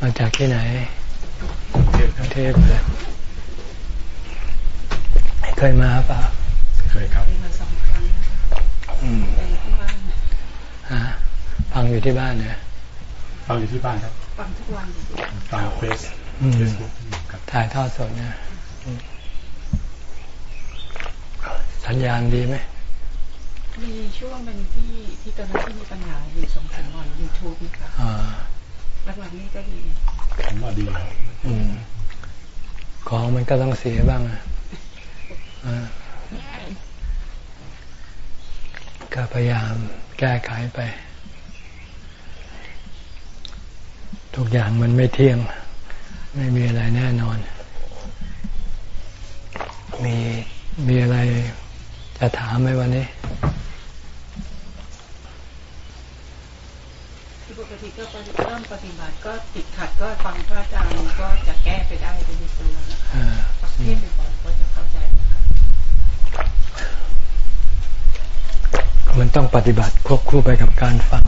มาจากที่ไหนกรุงเทพเลยเคยมาป่ะเคยครับมาสองครั้งไปที่บ้านฮะฟังอยู่ที่บ้านเนี่ยฟังอยู่ที่บ้านครับฟังทุกวันฟังเฟซเฟซบุ๊กถ่ายทอดสดเนี่ยสัญญาณดีไหมมีช่วงเป็นที่ที่ตอนนั้นที่มีปัญหาอยู่สองสามวันยูทูบนะคะ หลังๆนี้ก็ดีผมว่าดีแล้วของมันก็ต้องเสียบ้างอะก็พยายามแก้ไขไป ทุกอย่างมันไม่เที่ยง ไม่มีอะไรแน่นอน มีมีอะไรจะถามไหมวันนี้ ปกติก็เริ่มปฏิบัติก็ติดขัดก็ฟังพระอาจารย์ก็จะแก้ไปได้โดยตัวนะคะประเทศไปก่อนก็จะเข้าใจมันต้องปฏิบัติควบคู่ไปกับการฟัง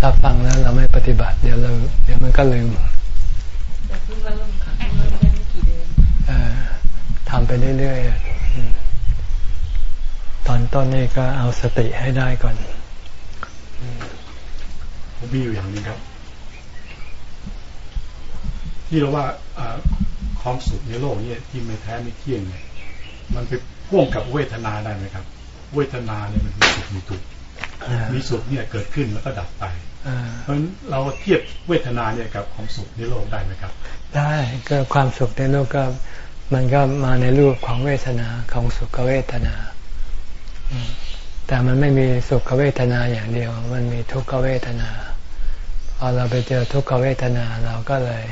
ถ้าฟังแล้วเราไม่ปฏิบัติเดี๋ยวเราเดี๋ยวมันก็ลืมแต่เพิ่งเริ่มค่ะเพิ่งเริ่มได้ไม่กี่เดือนทำไปเรื่อยๆตอนต้นนี้ก็เอาสติให้ได้ก่อน ผมมีอยู่อย่างนี้ครับ ที่เราว่าความสุขในโลกนี้ที่ไม่แท้ไม่เที่ยงเนี่ยมันไปพ่วงกับเวทนาได้ไหมครับ เวทนาเนี่ยมันมีสุขมีทุกข์มีสุขเนี่ยเกิดขึ้นแล้วก็ดับไปเพราะฉะนั้นเราเทียบเวทนาเนี่ยกับความสุขในโลกได้ไหมครับ ได้ก็ความสุขในโลกก็มันก็มาในรูปของเวทนาของสุขเวทนา แต่มันไม่มีสุขเวทนาอย่างเดียว มันมีทุกขเวทนา พอเราไปเจอทุกขเวทนาเราก็เลย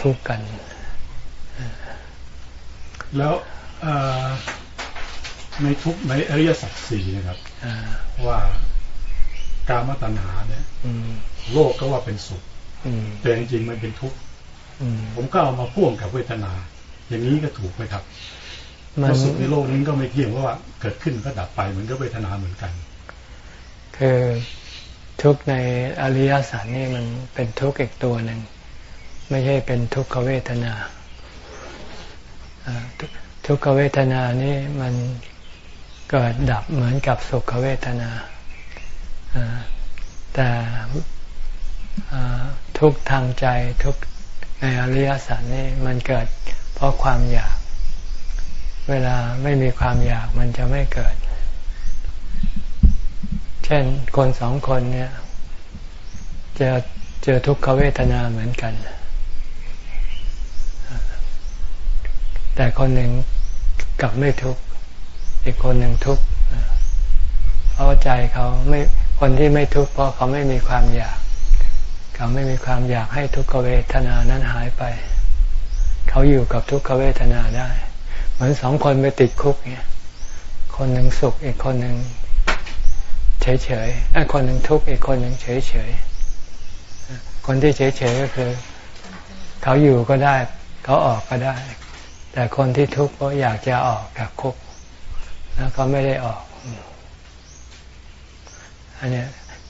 ทุกข์กัน แล้วในทุกในอริยสัจสี่นะครับว่าการมาตัณหาเนี่ยโลกก็ว่าเป็นสุขแต่จริงๆมันเป็นทุกข์ผมก็เอามาพ่วงกับเวทนา อย่างนี้ก็ถูกไหมครับเพราะสุขในโลกนี้ก็ไม่เที่ยงเพราะว่าเกิดขึ้นก็ดับไปเหมือนกับเวทนาเหมือนกัน คือ ทุกในอริยสัจนี่มันเป็นทุกข์อีกตัวหนึ่ง ไม่ใช่เป็นทุกขเวทนา ทุกขเวทนานี่มันเกิดดับเหมือนกับสุขเวทนา แต่ทุกทางใจทุกในอริยสัจนี่มันเกิดเพราะความอยาก เวลาไม่มีความอยากมันจะไม่เกิด เช่นคนสองคนเนี่ยจะเจอทุกขเวทนาเหมือนกัน แต่คนหนึ่งกลับไม่ทุกข์อีกคนหนึ่งทุกข์เพราะใจเขาไม่คนที่ไม่ทุกข์เพราะเขาไม่มีความอยาก เขาไม่มีความอยากให้ทุกขเวทนานั้นหายไป เขาอยู่กับทุกขเวทนาได้ เหมือนสองคนไปติดคุกเนี่ยคนหนึ่งสุขอีกคนหนึ่ง เฉยเฉยไอ้คนหนึ่งทุกข์อีกคนหนึ่งเฉยเฉยคนที่เฉยเฉยก็คือ เขาอยู่ก็ได้ เขาออกก็ได้ แต่คนที่ทุกข์เพราอยากจะออกจากคุกแล้วก็ไม่ได้ออก อันนี้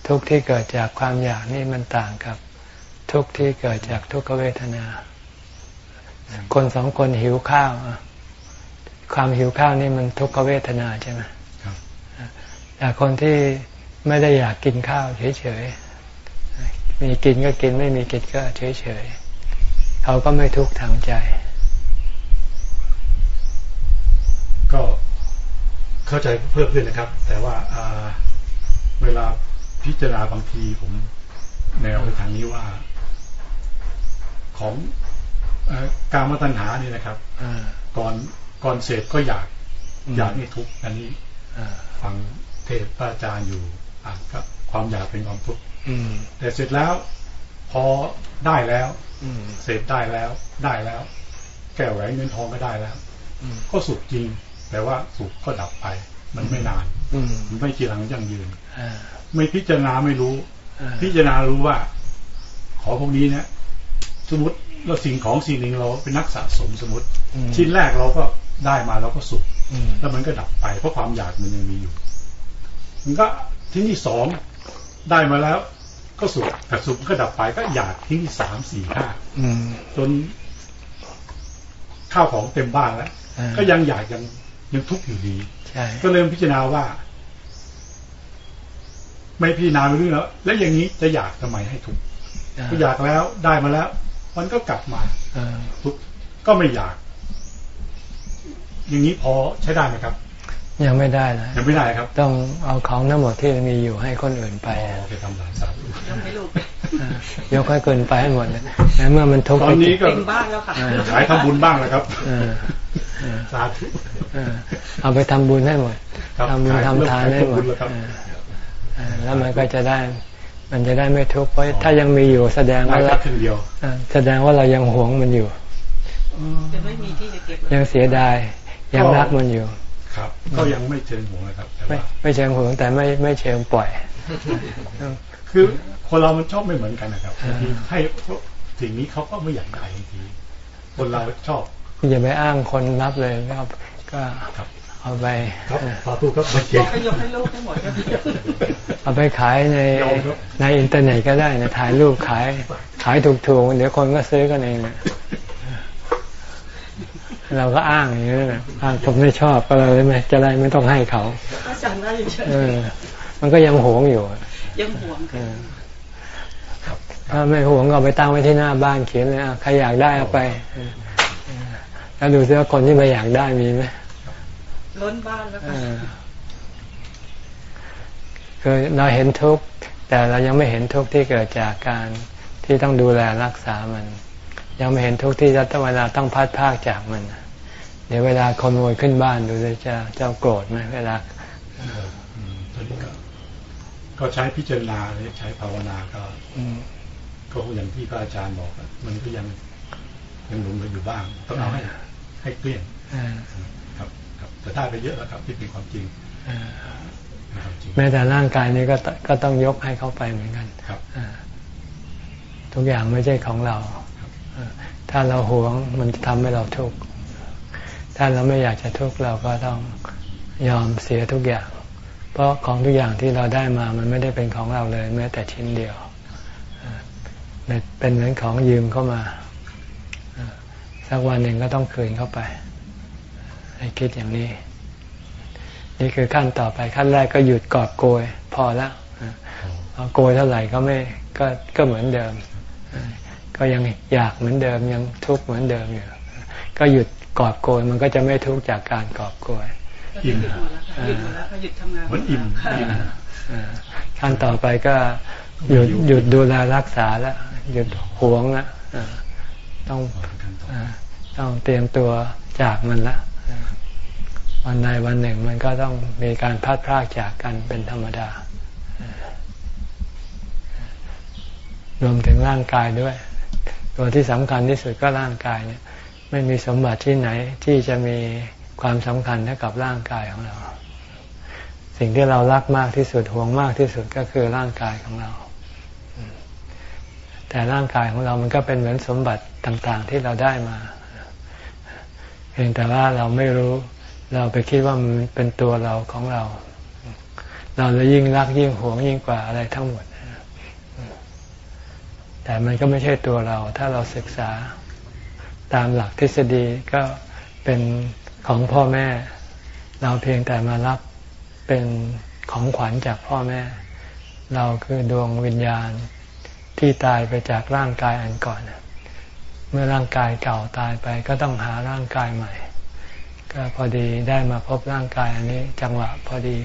ทุกข์ที่เกิดจากความอยากนี่มันต่างกับ ทุกข์ที่เกิดจากทุกขเวทนา คนสองคนหิวข้าว ความหิวข้าวนี่มันทุกขเวทนาใช่ไหม แต่คนที่ไม่ได้อยากกินข้าวเฉยๆ มีกินก็กินไม่มีกินก็เฉยๆ เขาก็ไม่ทุกข์ทางใจ ก็เข้าใจเพิ่มขึ้นนะครับ แต่ว่าเวลาพิจารณาบางทีผมแนวไปทางนี้ว่า ของการมาตัญหานี่นะครับก่อนก่อนเสพก็อยาก อยากนี่ทุกอันนี้ฟังเท ศพระอาจารย์อยู่อ่านครับ ความอยากเป็นความทุกข์แต่เสร็จแล้ว พอได้แล้วเสพได้แล้วได้แล้ว แก้วแหวนเงินทองก็ได้แล้วก็สุขจริง แต่ว่าสุขก็ดับไป มันไม่นานมันไม่จีรังยั่งยืนไม่พิจารณาไม่รู้ พิจารณารู้ว่า ขอพวกนี้เนี่ยสมมติเราสิ่งของสิ่งหนึ่งเราเป็นนักสะสมสมมติ ชิ้นแรกเราก็ได้มาเราก็สุขแล้วมันก็ดับไปเพราะความอยากมันยังมีอยู่ มันก็ชิ้นที่สองได้มาแล้ว ก็ก็สุขแต่สุขก็ดับไปก็อยากที่สามสี่ห้าจนข้าวของเต็มบ้านแล้วก็ยังอยากยังยังทุกข์อยู่ดีก็เริ่มพิจารณาว่า ไม่พิจารณาไปเรื่อยแล้ว แล้วอย่างนี้จะอยากทำไมให้ทุกข์ก็อยากแล้วได้มาแล้ว มันก็กลับมาทุกข์ก็ไม่อยาก อย่างนี้พอใช้ได้ไหมครับ ยังไม่ได้นะยังไม่ได้ครับ ต้องเอาของทั้งหมดที่มีอยู่ให้คนอื่นไปโอเคทำหลานสาวยังไม่รู้ยกให้เกินไปให้หมดนะเมื่อมันทุกตอนนี้ก็เป็นบ้างแล้วค่ะขายทำบุญบ้างแล้วครับสาธุเอาไปทำบุญให้หมดทำบุญทำทานให้หมดแล้วมันก็จะได้ มันจะได้ไม่ทุกข์เพราะถ้ายังมีอยู่แสดงว่าเราแสดงว่าเรายังหวงมันอยู่ยังไม่มีที่จะเก็บยังเสียดายยังรักมันอยู่ ครับ ก็ยังไม่เชิงห่วงนะครับไม่ไม่เชิงห่วงแต่ไม่ไม่เชิงปล่อย คือคนเรามันชอบไม่เหมือนกันนะครับทีให้สิ่งนี้เขาก็ไม่อยากได้ทีคนเราชอบอย่าไปอ้างคนรับเลยครับ ก็เอาไปครับสาธุครับไม่เก่งยกให้โลกทั้งหมดเอาไปขายในในอินเทอร์เน็ตก็ได้นะถ่ายรูปขาย ขายถูกๆเดี๋ยวคนก็ซื้อกันเองนะ เราก็อ้างอย่างนี้นะอ้างผมไม่ชอบก็เลยไม่จะได้ไม่ต้องให้เขาอาจารย์ได้เออมันก็ยังหวงอยู่ ยังหวงถ้าไม่หวงก็ไปตั้งไว้ที่หน้าบ้านเขียนเลยใครอยากได้เอาไปแล้วดูซิว่าคนที่ไม่อยากได้มีไหมล้นบ้านแล้วคือเราเห็นทุกข์แต่เรายังไม่เห็นทุกข์ที่เกิดจากการที่ต้องดูแลรักษามัน ยังไม่เห็นทุกข์ที่จะต้องเวลาต้องพัดพากจากมันเดี๋ยวเวลาขโมยขึ้นบ้านดูเลยจะเจ้าโกรธไหมเวลาก็ใช้พิจารณาใช้ภาวนาก็ก็อย่างที่พระอาจารย์บอกมันก็ยังยังหลงเหลืออยู่บ้างต้องเอาให้ให้เกลี้ยงครับ ครับแต่ได้ไปเยอะแล้วครับที่เป็นความจริงแม้แต่ร่างกายนี้ก็ก็ต้องยกให้เขาไปเหมือนกันครับทุกอย่างไม่ใช่ของเราถ้าเราหวงมันจะทำให้เราทุกข์ ถ้าเราไม่อยากจะทุกข์เราก็ต้องยอมเสียทุกอย่าง เพราะของทุกอย่างที่เราได้มามันไม่ได้เป็นของเราเลยแม้แต่ชิ้นเดียว เป็นเหมือนของยืมเข้ามา สักวันหนึ่งก็ต้องคืนเข้าไป ให้คิดอย่างนี้ นี่คือขั้นต่อไปขั้นแรกก็หยุดกอบโกย พอแล้วเอาโกยเท่าไหร่ก็ไม่ก็ก็เหมือนเดิม ก็ยังอยากเหมือนเดิมยังทุกข์เหมือนเดิมอยู่ก็หยุด กอบโกยมันก็จะไม่ทุกข์จากการกอบโกยอิ่มหยุดแล้วหยุดทำงานมันอิ่มขั้นต่อไปก็หยุดหยุดดูแลรักษาแล้วหยุดหวงละต้องต้องเตรียมตัวจากมันละวันใดวันหนึ่งมันก็ต้องมีการพัดพรากจากกันเป็นธรรมดา รวมถึงร่างกายด้วย ตัวที่สำคัญที่สุดก็ร่างกายเนี่ย ไม่มีสมบัติที่ไหนที่จะมีความสำคัญเท่ากับร่างกายของเรา สิ่งที่เรารักมากที่สุดห่วงมากที่สุดก็คือร่างกายของเรา แต่ร่างกายของเรามันก็เป็นเหมือนสมบัติต่างๆที่เราได้มาเพียงแต่ว่าเราไม่รู้เราไปคิดว่ามันเป็นตัวเราของเรา เราเลยยิ่งรักยิ่งหวงยิ่งกว่าอะไรทั้งหมดแต่มันก็ไม่ใช่ตัวเรา ถ้าเราศึกษา ตามหลักทฤษฎีก็เป็นของพ่อแม่ เราเพียงแต่มารับเป็นของขวัญจากพ่อแม่ เราคือดวงวิญญาณที่ตายไปจากร่างกายอันก่อน เมื่อร่างกายเก่าตายไปก็ต้องหาร่างกายใหม่ ก็พอดีได้มาพบร่างกายอันนี้จังหวะพอดี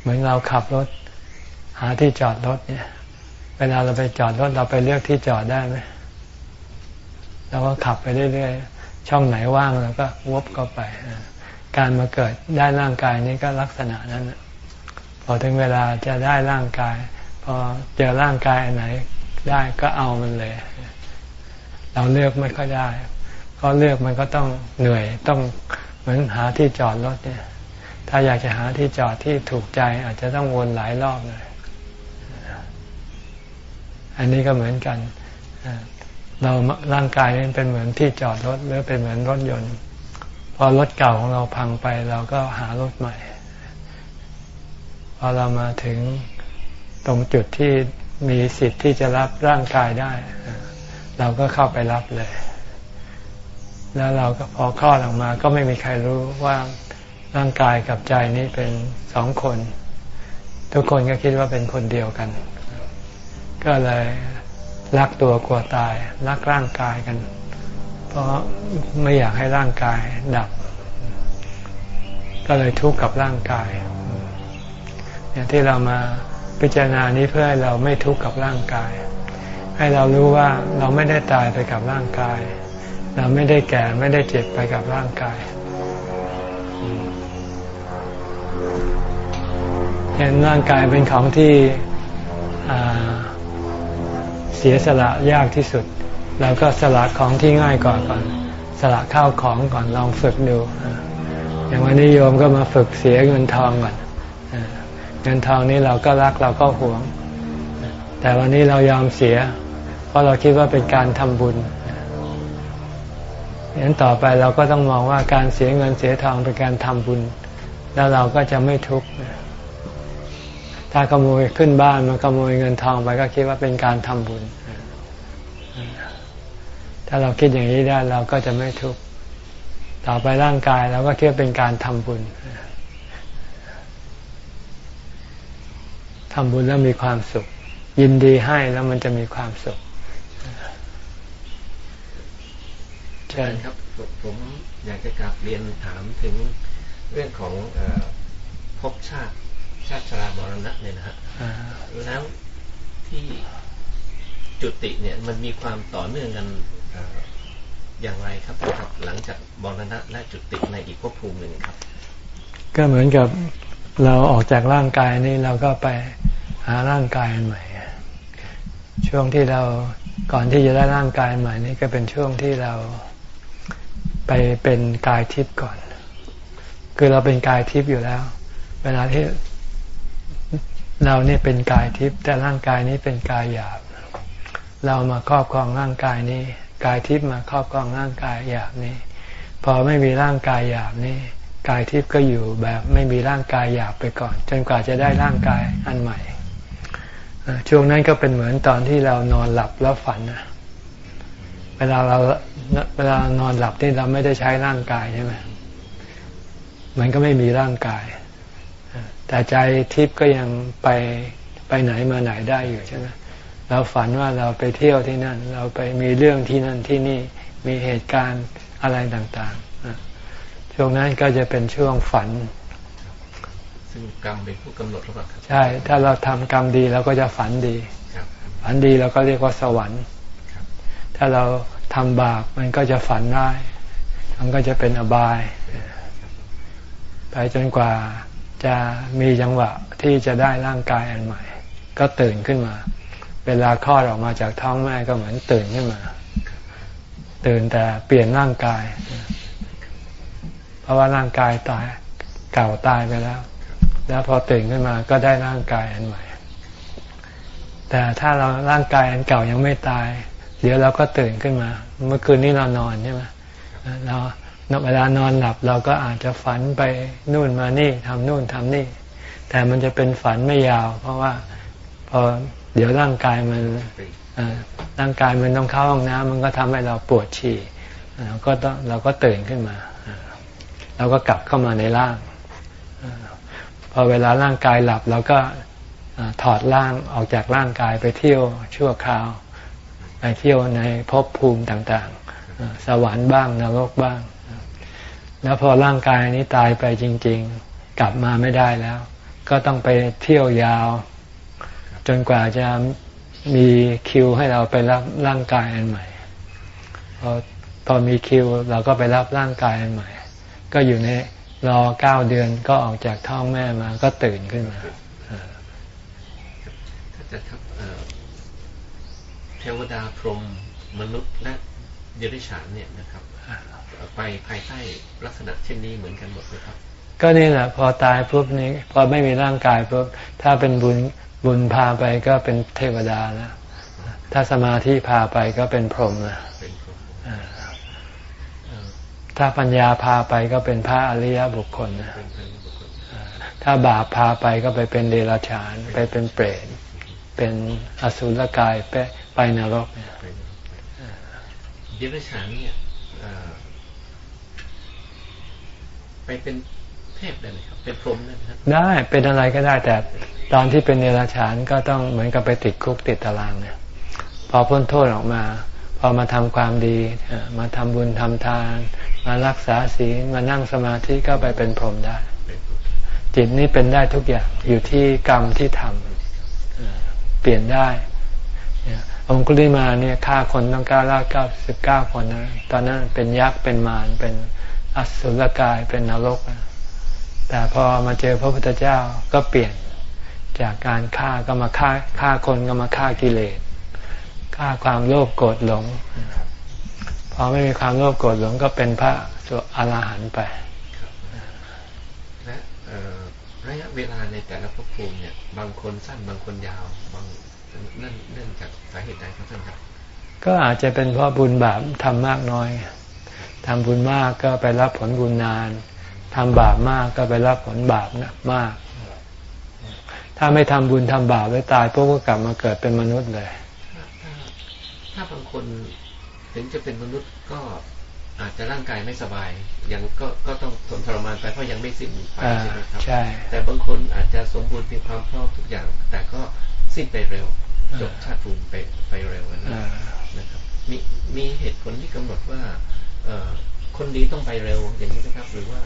เหมือนเราขับรถ หาที่จอดรถเนี่ย เวลาเราไปจอดรถเราไปเลือกที่จอดได้ไหม เราก็ขับไปเรื่อยๆ ช่องไหนว่างเราก็วบเข้าไป การมาเกิดได้ร่างกายนี้ก็ลักษณะนั้น พอถึงเวลาจะได้ร่างกาย พอเจอร่างกายไหนได้ก็เอามันเลย เราเลือกไม่ค่อยได้ก็เลือกมันก็ต้องเหนื่อยต้องเหมือนหาที่จอดรถเนี่ย ถ้าอยากจะหาที่จอดที่ถูกใจ อาจจะต้องวนหลายรอบเลยอันนี้ก็เหมือนกัน เราร่างกายนี่เป็นเหมือนที่จอดรถหรือเป็นเหมือนรถยนต์ พอรถเก่าของเราพังไปเราก็หารถใหม่ พอเรามาถึงตรงจุดที่มีสิทธิ์ที่จะรับร่างกายได้ เราก็เข้าไปรับเลย แล้วเราก็พอคลอดออกมา ก็ไม่มีใครรู้ว่าร่างกายกับใจนี้เป็นสองคน ทุกคนก็คิดว่าเป็นคนเดียวกัน ก็เลย รักตัวกลัวตาย รักร่างกายกัน เพราะไม่อยากให้ร่างกายดับ ก็เลยทุกข์กับร่างกาย อย่างที่เรามาพิจารณานี้เพื่อให้เราไม่ทุกข์กับร่างกาย ให้เรารู้ว่าเราไม่ได้ตายไปกับร่างกาย เราไม่ได้แก่ไม่ได้เจ็บไปกับร่างกายเห็นร่างกายเป็นของที่ สียสละยากที่สุดเราก็สละของที่ง่ายก่อนก่อน สละข้าวของก่อนลองฝึกดู อย่างวันนี้โยมก็มาฝึกเสียเงินทองก่อนเงินทองนี้เราก็รักเราก็หวง แต่วันนี้เรายอมเสีย เพราะเราคิดว่าเป็นการทำบุญฉะนั้นต่อไปเราก็ต้องมองว่าการเสียเงินเสียทองเป็นการทำบุญ แล้วเราก็จะไม่ทุกข์ ถ้าขโมยขึ้นบ้านมาขโมยเงินทองไปก็คิดว่าเป็นการทำบุญ ถ้าเราคิดอย่างนี้ได้เราก็จะไม่ทุกข์ต่อไปร่างกายเราก็คิดว่าเป็นการทำบุญทำบุญแล้วมีความสุข ยินดีให้แล้วมันจะมีความสุขเชิญครับผมอยากจะกลับเรียนถามถึงเรื่องของภพชาติ ชาติชรามรณะเนี่ยนะฮะแล้วที่จุติเนี่ยมันมีความต่อเนื่องกันอย่างไรครับครับ หลังจากมรณะและจุติในอีกภพภูมิหนึ่งครับ ก็เหมือนกับเราออกจากร่างกายนี่เราก็ไปหาร่างกายใหม่ ช่วงที่เราก่อนที่จะได้ร่างกายใหม่นี่ก็เป็นช่วงที่เราไปเป็นกายทิพย์ก่อน คือเราเป็นกายทิพย์อยู่แล้ว เวลาที่ เราเนี่ยเป็นกายทิพย์แต่ร่างกายนี้เป็นกายหยาบ เรามาครอบครองร่างกายนี้ กายทิพย์มาครอบครองร่างกายหยาบนี้ พอไม่มีร่างกายหยาบนี้ กายทิพย์ก็อยู่แบบไม่มีร่างกายหยาบไปก่อน จนกว่าจะได้ร่างกายอันใหม่ช่วงนั้นก็เป็นเหมือนตอนที่เรานอนหลับแล้วฝันนะเวลาเราเวลานอนหลับที่เราไม่ได้ใช้ร่างกายใช่ไหมมันก็ไม่มีร่างกาย แต่ใจทิพย์ก็ยังไปไปไหนมาไหนได้อยู่ใช่ไหมเราฝันว่าเราไปเที่ยวที่นั่น เราไปมีเรื่องที่นั่นที่นี่มีเหตุการณ์อะไรต่างๆ ช่วงนั้นก็จะเป็นช่วงฝันซึ่งกรรมเป็นผู้กำหนดหรือเปล่าใช่ ถ้าเราทำกรรมดีเราก็จะฝันดีฝันดีเราก็เรียกว่าสวรรค์ถ้าเราทำบาปมันก็จะฝันได้มันก็จะเป็นอบาย ไปจนกว่า จะมีจังหวะที่จะได้ร่างกายอันใหม่ ก็ตื่นขึ้นมา เวลาคลอดออกมาจากท้องแม่ก็เหมือนตื่นขึ้นมา ตื่นแต่เปลี่ยนร่างกาย เพราะว่าร่างกายตายเก่าตายไปแล้ว แล้วพอตื่นขึ้นมาก็ได้ร่างกายอันใหม่ แต่ถ้าเราร่างกายอันเก่ายังไม่ตาย เดี๋ยวเราก็ตื่นขึ้นมา เมื่อคืนนี้เรานอนใช่ไหมเรา เวลานอนหลับเราก็อาจจะฝันไปนู่นมานี่ทำนู่นทำนี่ แต่มันจะเป็นฝันไม่ยาว เพราะว่าพอเดี๋ยวร่างกายมันร่างกายมันต้องเข้าห้องน้ำมันก็ทำให้เราปวดฉี่เราก็ต้องเราก็ตื่นขึ้นมา เราก็กลับเข้ามาในร่างพอเวลาร่างกายหลับเราก็ถอดร่างออกจากร่างกายไปเที่ยวชั่วคราว ไปเที่ยวในภพภูมิต่างๆ สวรรค์บ้างนรกบ้าง แล้วพอร่างกายนี้ตายไปจริง ๆ กลับมาไม่ได้แล้ว ก็ต้องไปเที่ยวยาว จนกว่าจะมีคิวให้เราไปรับร่างกายอันใหม่พอพอมีคิวเราก็ไปรับร่างกายอันใหม่ ก็อยู่ในรอเก้าเดือนก็ออกจากท้องแม่มาก็ตื่นขึ้นมาเทวดาพรหมมนุษย์และเดรัจฉานเนี่ยนะครับ ไปภายใต้ลักษณะเช่นนี้เหมือนกันหมดเลยครับ ก็นี่แหละพอตายปุ๊บนี้พอไม่มีร่างกายปุ๊บถ้าเป็นบุญบุญพาไปก็เป็นเทวดาแล้วถ้าสมาธิพาไปก็เป็นพรหมนะถ้าปัญญาพาไปก็เป็นพระอริยบุคคลนะถ้าบาปพาไปก็ไปเป็นเดรัจฉาน ไปเป็นเปรตเป็นอสุรกายไปไปนรกเนี่ยเดรัจฉานเนี่ย ไปเป็นเทพได้ไหมครับ เป็นพรหมได้ไหมครับ ได้เป็นอะไรก็ได้แต่ตอนที่เป็นเดรัจฉานก็ต้องเหมือนกับไปติดคุกติดตารางเนี่ย พอพ้นโทษออกมา พอมาทำความดีมาทำบุญทำทาน มารักษาศีลมานั่งสมาธิก็ไปเป็นพรหมได้ จิตนี้เป็นได้ทุกอย่างอยู่ที่กรรมที่ทำเปลี่ยนได้องคุลิมาเนี่ยฆ่าคนต้องเก้าร้อยเก้าสิบเก้าคนนะตอนนั้นเป็นยักษ์เป็นมารเป็น อสุรกายเป็นนรกนะแต่พอมาเจอพระพุทธเจ้าก็เปลี่ยนจากการฆ่าก็มาฆ่าฆ่าคนก็มาฆ่ากิเลสฆ่าความโลภโกรธหลง พอไม่มีความโลภโกรธหลงก็เป็นพระสวอรหันต์ไปและระยะเวลาในแต่ละภพภูมิเนี่ย บางคนสั้นบางคนยาวบางนั่นเนื่องจากสาเหตุใดครับท่านครับ ก็อาจจะเป็นเพราะบุญบาปทำมากน้อย ทำบุญมากก็ไปรับผลบุญนานทำบาปมากก็ไปรับผลบาปนะมาก ถ้าไม่ทำบุญทำบาปไว้ตายพวกก็กลับมาเกิดเป็นมนุษย์เลย ถ้าบางคนถึงจะเป็นมนุษย์ก็อาจจะร่างกายไม่สบาย ยังก็ก็ต้องทนทรมานไปเพราะยังไม่สิ้นไปใช่ไหมครับใช่แต่บางคนอาจจะสมบูรณ์มีความพร้อมทุกอย่าง แต่ก็สิ้นไปเร็วจบชาติภูมิไปไปเร็วนะครับมีมีเหตุผลที่กำหนดว่า คนดีต้องไปเร็วอย่างนี้นะครับ หรือว่า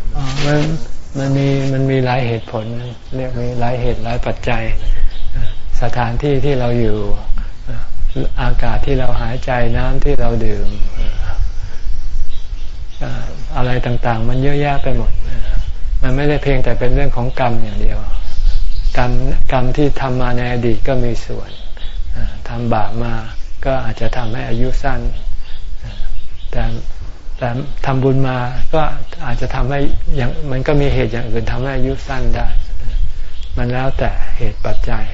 มันมันมีมันมีหลายเหตุผลเรียกมีหลายเหตุหลายปัจจัย สถานที่ที่เราอยู่อากาศที่เราหายใจน้ำที่เราดื่มอะไรต่างๆ มันเยอะแยะไปหมด มันไม่ได้เพียงแต่เป็นเรื่องของกรรมอย่างเดียว กรรมกรรมที่ทำมาในอดีตก็มีส่วนทำบาปมาก็อาจจะทำให้อายุสั้นแต่ แต่ทำบุญมาก็อาจจะทำให้อย่างมันก็มีเหตุอย่างอื่นทำให้อายุสั้นได้ มันแล้วแต่เหตุปัจจัย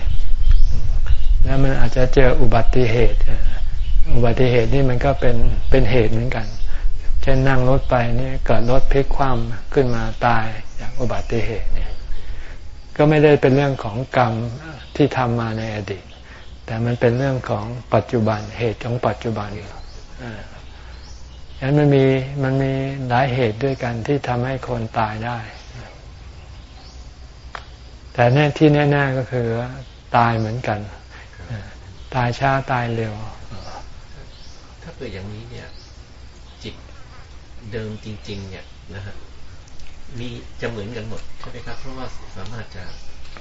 แล้วมันอาจจะเจออุบัติเหตุ อุบัติเหตุนี่มันก็เป็นเป็นเหตุเหมือนกัน เช่นนั่งรถไปนี่เกิดรถพลิกคว่ำขึ้นมาตายจากอุบัติเหตุเนี่ย ก็ไม่ได้เป็นเรื่องของกรรมที่ทำมาในอดีต แต่มันเป็นเรื่องของปัจจุบันเหตุของปัจจุบันอ่า ฉะนั้นมันมีมันมีหลายเหตุด้วยกันที่ทำให้คนตายได้ แต่แน่ที่แน่ๆก็คือตายเหมือนกัน ตายช้าตายเร็ว ถ้าเกิดอย่างนี้เนี่ย จิตเดิมจริง ๆ เนี่ยนะฮะมีจะเหมือนกันหมดใช่ไหมครับ เพราะว่าสามารถจะ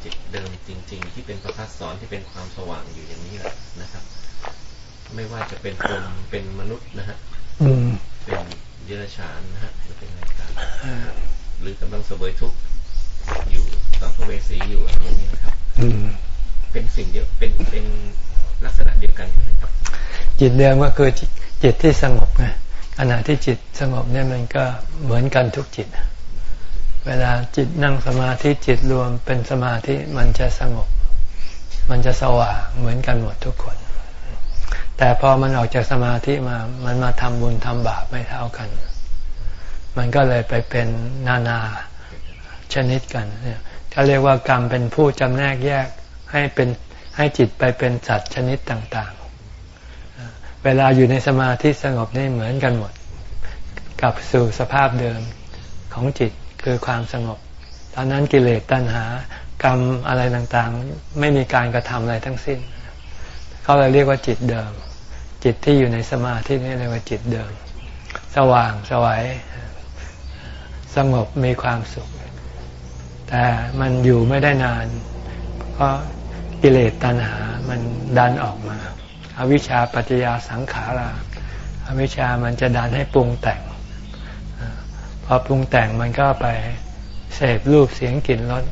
จิตเดิมจริง ๆ ที่เป็นประพัสสอนที่เป็นความสว่างอยู่อย่างนี้แหละนะครับ ไม่ว่าจะเป็นคนเป็นมนุษย์นะฮะ เป็นเดรัจฉานนะฮะหรือเป็นอะไรกันหรือกำลังสวยทุกข์อยู่สัมภเวสีอยู่อะไรอย่างนี้นะครับเป็นสิ่งเดียวเป็นเป็นลักษณะเดียวกันใช่ไหมครับ จิตเดิมก็คือจิตที่สงบไงขณะที่จิตสงบเนี่ยมันก็เหมือนกันทุกจิต เวลาจิตนั่งสมาธิจิตรวมเป็นสมาธิมันจะสงบ มันจะสว่างเหมือนกันหมดทุกคน แต่พอมันออกจากสมาธิมา มันมาทำบุญทำบาปไม่เท่ากัน มันก็เลยไปเป็นนานาชนิดกันเนี่ยเขาเรียกว่ากรรมเป็นผู้จำแนกแยกให้เป็นให้จิตไปเป็นสัตว์ชนิดต่างๆ เวลาอยู่ในสมาธิสงบนี่เหมือนกันหมด กลับสู่สภาพเดิมของจิตคือความสงบ ตอนนั้นกิเลสตัณหากรรมอะไรต่างๆ ไม่มีการกระทำอะไรทั้งสิ้น เขาเลยเรียกว่าจิตเดิม จิตที่อยู่ในสมาธินี่เรียกว่าจิตเดิม สว่างสวัยสงบมีความสุข แต่มันอยู่ไม่ได้นาน เพราะกิเลสตัณหามันดันออกมาอาวิชชาปัจจยาสังขาราอาวิชชามันจะดันให้ปรุงแต่งพอปรุงแต่งมันก็ไปเสพรูปเสียงกลิ่นรส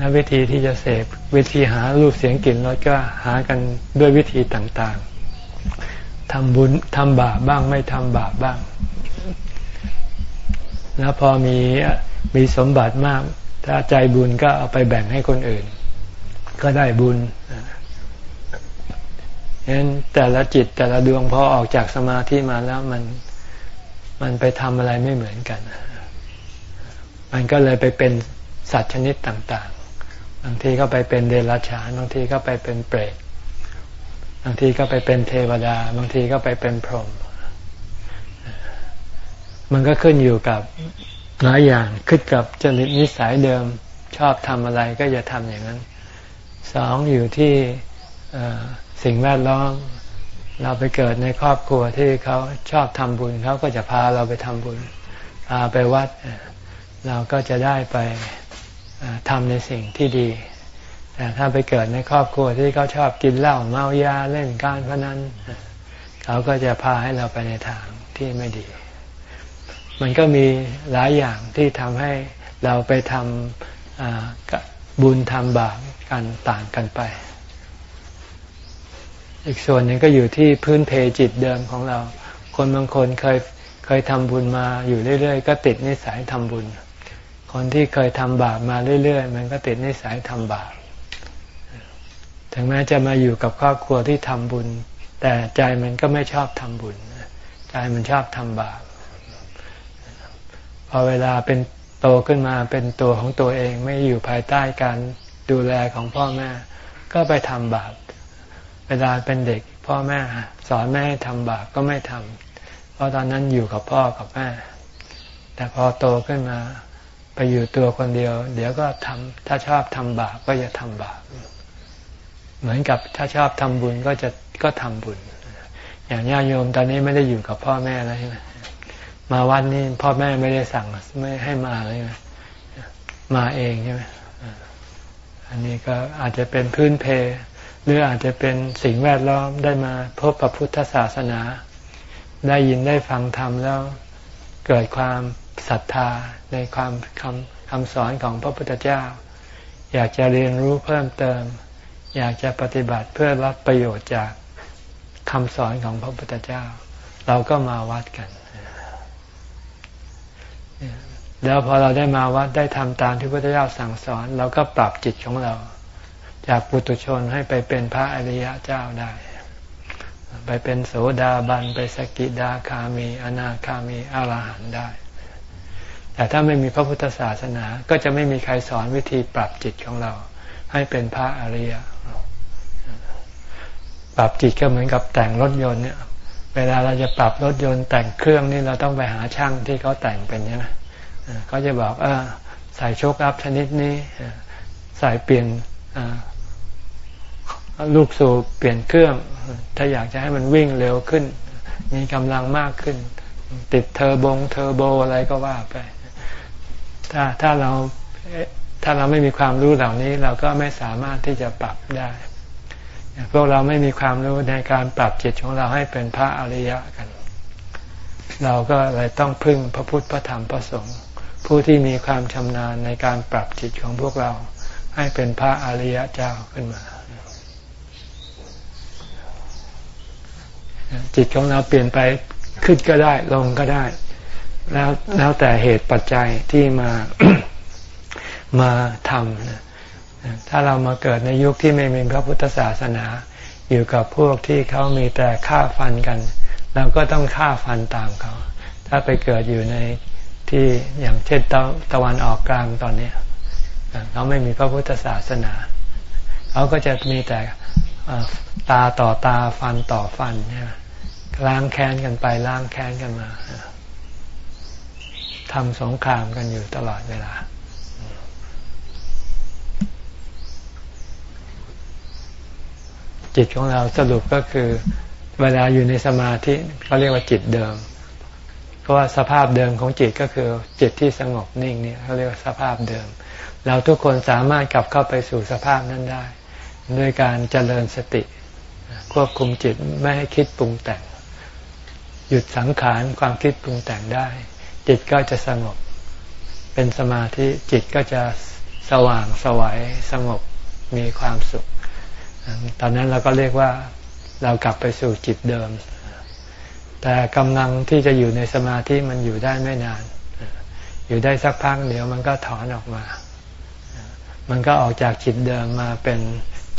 และวิธีที่จะเสพวิธีหารูปเสียงกลิ่นรสก็หากันด้วยวิธีต่างๆทำบุญทำบาปบ้างไม่ทำบาปบ้าง แล้วพอมีมีสมบัติมาก ถ้าใจบุญก็เอาไปแบ่งให้คนอื่น ก็ได้บุญฉะนั้นแต่ละจิตแต่ละดวงพอออกจากสมาธิมาแล้วมันมันไปทำอะไรไม่เหมือนกัน มันก็เลยไปเป็นสัตว์ชนิดต่าง บางทีก็ไปเป็นเดรัจฉาน บางทีก็ไปเป็นเปรตบางทีก็ไปเป็นเทวดา บางทีก็ไปเป็นพรหมมันก็ขึ้นอยู่กับหลายอย่างขึ้นกับจริตนิสัยเดิมชอบทำอะไรก็จะทำอย่างนั้นสองอยู่ที่สิ่งแวดล้อมเราไปเกิดในครอบครัวที่เขาชอบทำบุญเขาก็จะพาเราไปทำบุญพาไปวัด เราก็จะได้ไป ทำในสิ่งที่ดี แต่ถ้าไปเกิดในครอบครัวที่เขาชอบกินเหล้าเมายาเล่นการพนันเขาก็จะพาให้เราไปในทางที่ไม่ดี มันก็มีหลายอย่างที่ทำให้เราไปทำบุญทำบาปกันต่างกันไป อีกส่วนหนึ่งก็อยู่ที่พื้นเพจิตเดิมของเรา คนบางคนเคยเคยทำบุญมาอยู่เรื่อย ๆ ก็ติดนิสัยทำบุญ คนที่เคยทำบาปมาเรื่อยๆ มันก็ติดนิสัยทำบาป ถึงแม้จะมาอยู่กับครอบครัวที่ทำบุญ แต่ใจมันก็ไม่ชอบทำบุญ ใจมันชอบทำบาป พอเวลาเป็นโตขึ้นมาเป็นตัวของตัวเองไม่อยู่ภายใต้การดูแลของพ่อแม่ ก็ไปทำบาป เวลาเป็นเด็กพ่อแม่สอนแม่ให้ทำบาปก็ไม่ทำเพราะตอนนั้นอยู่กับพ่อกับแม่ แต่พอโตขึ้นมา อยู่ตัวคนเดียว เดี๋ยวก็ทำถ้าชอบทำบาปก็จะทำบาปเหมือนกับถ้าชอบทำบุญก็จะก็ทำบุญ อย่างญาติโยมตอนนี้ไม่ได้อยู่กับพ่อแม่แล้วใช่ไหมมาวันนี้พ่อแม่ไม่ได้สั่งไม่ให้มาเลยมาเองใช่ไหมอันนี้ก็อาจจะเป็นพื้นเพ หรืออาจจะเป็นสิ่งแวดล้อมได้มาพบพระพุทธศาสนา ได้ยินได้ฟังธรรมแล้วเกิดความ ศรัทธาในความคำคำสอนของพระพุทธเจ้า อยากจะเรียนรู้เพิ่มเติม อยากจะปฏิบัติเพื่อรับประโยชน์จากคำสอนของพระพุทธเจ้า เราก็มาวัดกัน แล้วพอเราได้มาวัดได้ทำตามที่พระพุทธเจ้าสั่งสอน เราก็ปรับจิตของเรา จากปุตุชนให้ไปเป็นพระอริยะเจ้าได้ไปเป็นโสดาบัน ไปสกิดาคามี อนาคามีอรหันได้ แต่ถ้าไม่มีพระพุทธศาสนา ก็จะไม่มีใครสอนวิธีปรับจิตของเรา ให้เป็นพระอริยะปรับจิตก็เหมือนกับแต่งรถยนต์เนี่ย เวลาเราจะปรับรถยนต์แต่งเครื่องนี่เราต้องไปหาช่างที่เขาแต่งเป็นใช่ไหมเขาจะบอกอใส่โช้คอัพชนิดนี้ใส่เปลี่ยนลูกสูบเปลี่ยนเครื่อง ถ้าอยากจะให้มันวิ่งเร็วขึ้น มีกำลังมากขึ้น ติดเทอร์บงเทอร์โบอะไรก็ว่าไป ถ้าถ้าเราถ้าเราไม่มีความรู้เหล่านี้เราก็ไม่สามารถที่จะปรับได้พวกเราไม่มีความรู้ในการปรับจิตของเราให้เป็นพระอริยะกัน เราก็เลยต้องพึ่งพระพุทธพระธรรมพระสงฆ์ผู้ที่มีความชำนาญในการปรับจิตของพวกเราให้เป็นพระอริยะเจ้าขึ้นมา จิตของเราเปลี่ยนไปขึ้นก็ได้ลงก็ได้ แล้วแล้วแต่เหตุปัจจัยที่มามาทำถ้าเรามาเกิดในยุคที่ไม่มีพระพุทธศาสนา อยู่กับพวกที่เขามีแต่ฆ่าฟันกัน เราก็ต้องฆ่าฟันตามเขา ถ้าไปเกิดอยู่ในที่อย่างเช่นตะตะวันออกกลางตอนนี้เขาไม่มีพระพุทธศาสนาเขาก็จะมีแต่ตาต่อตาฟันต่อฟันเนี่ยล้างแค้นกันไปล้างแค้นกันมา ทำสงครามกันอยู่ตลอดเวลา จิตของเราสรุปก็คือ เวลาอยู่ในสมาธิเขาเรียกว่าจิตเดิม เพราะว่าสภาพเดิมของจิตก็คือจิตที่สงบนิ่งนี่เขาเรียกว่าสภาพเดิม เราทุกคนสามารถกลับเข้าไปสู่สภาพนั้นได้ ด้วยการเจริญสติ ควบคุมจิตไม่ให้คิดปรุงแต่งหยุดสังขารความคิดปรุงแต่งได้ จิตก็จะสงบ เป็นสมาธิจิตก็จะสว่างสวัยสงบมีความสุข ตอนนั้นเราก็เรียกว่าเรากลับไปสู่จิตเดิม แต่กำลังที่จะอยู่ในสมาธิมันอยู่ได้ไม่นาน อยู่ได้สักพักเดี๋ยวมันก็ถอนออกมา มันก็ออกจากจิตเดิมมาเป็น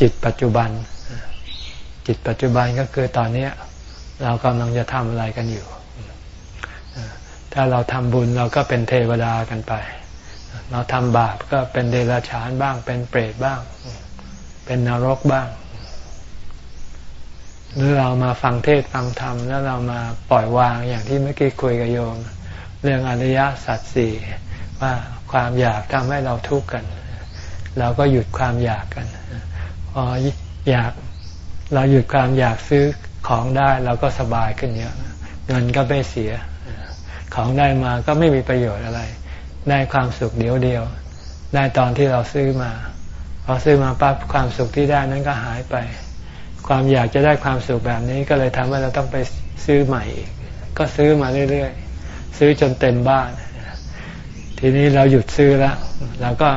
จิตปัจจุบัน จิตปัจจุบันก็คือตอนนี้เรากำลังจะทำอะไรกันอยู่ ถ้าเราทำบุญเราก็เป็นเทวดากันไป เราทำบาปก็เป็นเดรัจฉานบ้าง เป็นเปรตบ้าง เป็นนรกบ้าง หรือเรามาฟังเทศฟังธรรมแล้วเรามาปล่อยวางอย่างที่เมื่อกี้คุยกับโยม เรื่องอริยสัจสี่ว่าความอยากทำให้เราทุกข์กัน เราก็หยุดความอยากกันพออยากเราหยุดความอยากซื้อของได้เราก็สบายขึ้นเยอะเงินก็ไม่เสีย ของได้มาก็ไม่มีประโยชน์อะไร ได้ความสุขเดียวเดียว ได้ตอนที่เราซื้อมาพอซื้อมาปั๊บความสุขที่ได้นั้นก็หายไป ความอยากจะได้ความสุขแบบนี้ก็เลยทำให้เราต้องไปซื้อใหม่อีกก็ซื้อมาเรื่อยๆซื้อจนเต็มบ้าน ทีนี้เราหยุดซื้อแล้วเราก็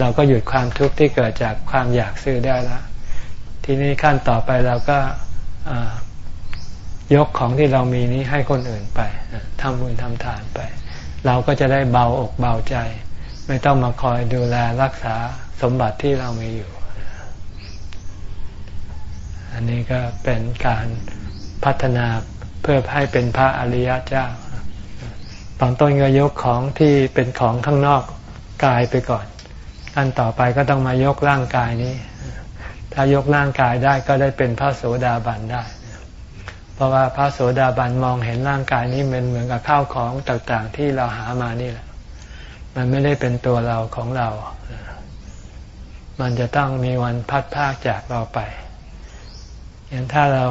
เราก็หยุดความทุกข์ที่เกิดจากความอยากซื้อได้แล้วทีนี้ขั้นต่อไปเราก็ ยกของที่เรามีนี้ให้คนอื่นไปทำบุญทำทานไป เราก็จะได้เบาอกเบาใจ ไม่ต้องมาคอยดูแลรักษาสมบัติที่เรามีอยู่ อันนี้ก็เป็นการพัฒนาเพื่อให้เป็นพระอริยเจ้า ตอนต้นก็ยกของที่เป็นของข้างนอกกายไปก่อนอันต่อไปก็ต้องมายกร่างกายนี้ ถ้ายกร่างกายได้ก็ได้เป็นพระโสดาบันได้ เพราะว่าพระโสดาบันมองเห็นร่างกายนี้เป็นเหมือนกับข้าวของต่างๆ ที่เราหามานี่แหละ มันไม่ได้เป็นตัวเราของเรา มันจะต้องมีวันพัดพากจากเราไปอย่างถ้าเรา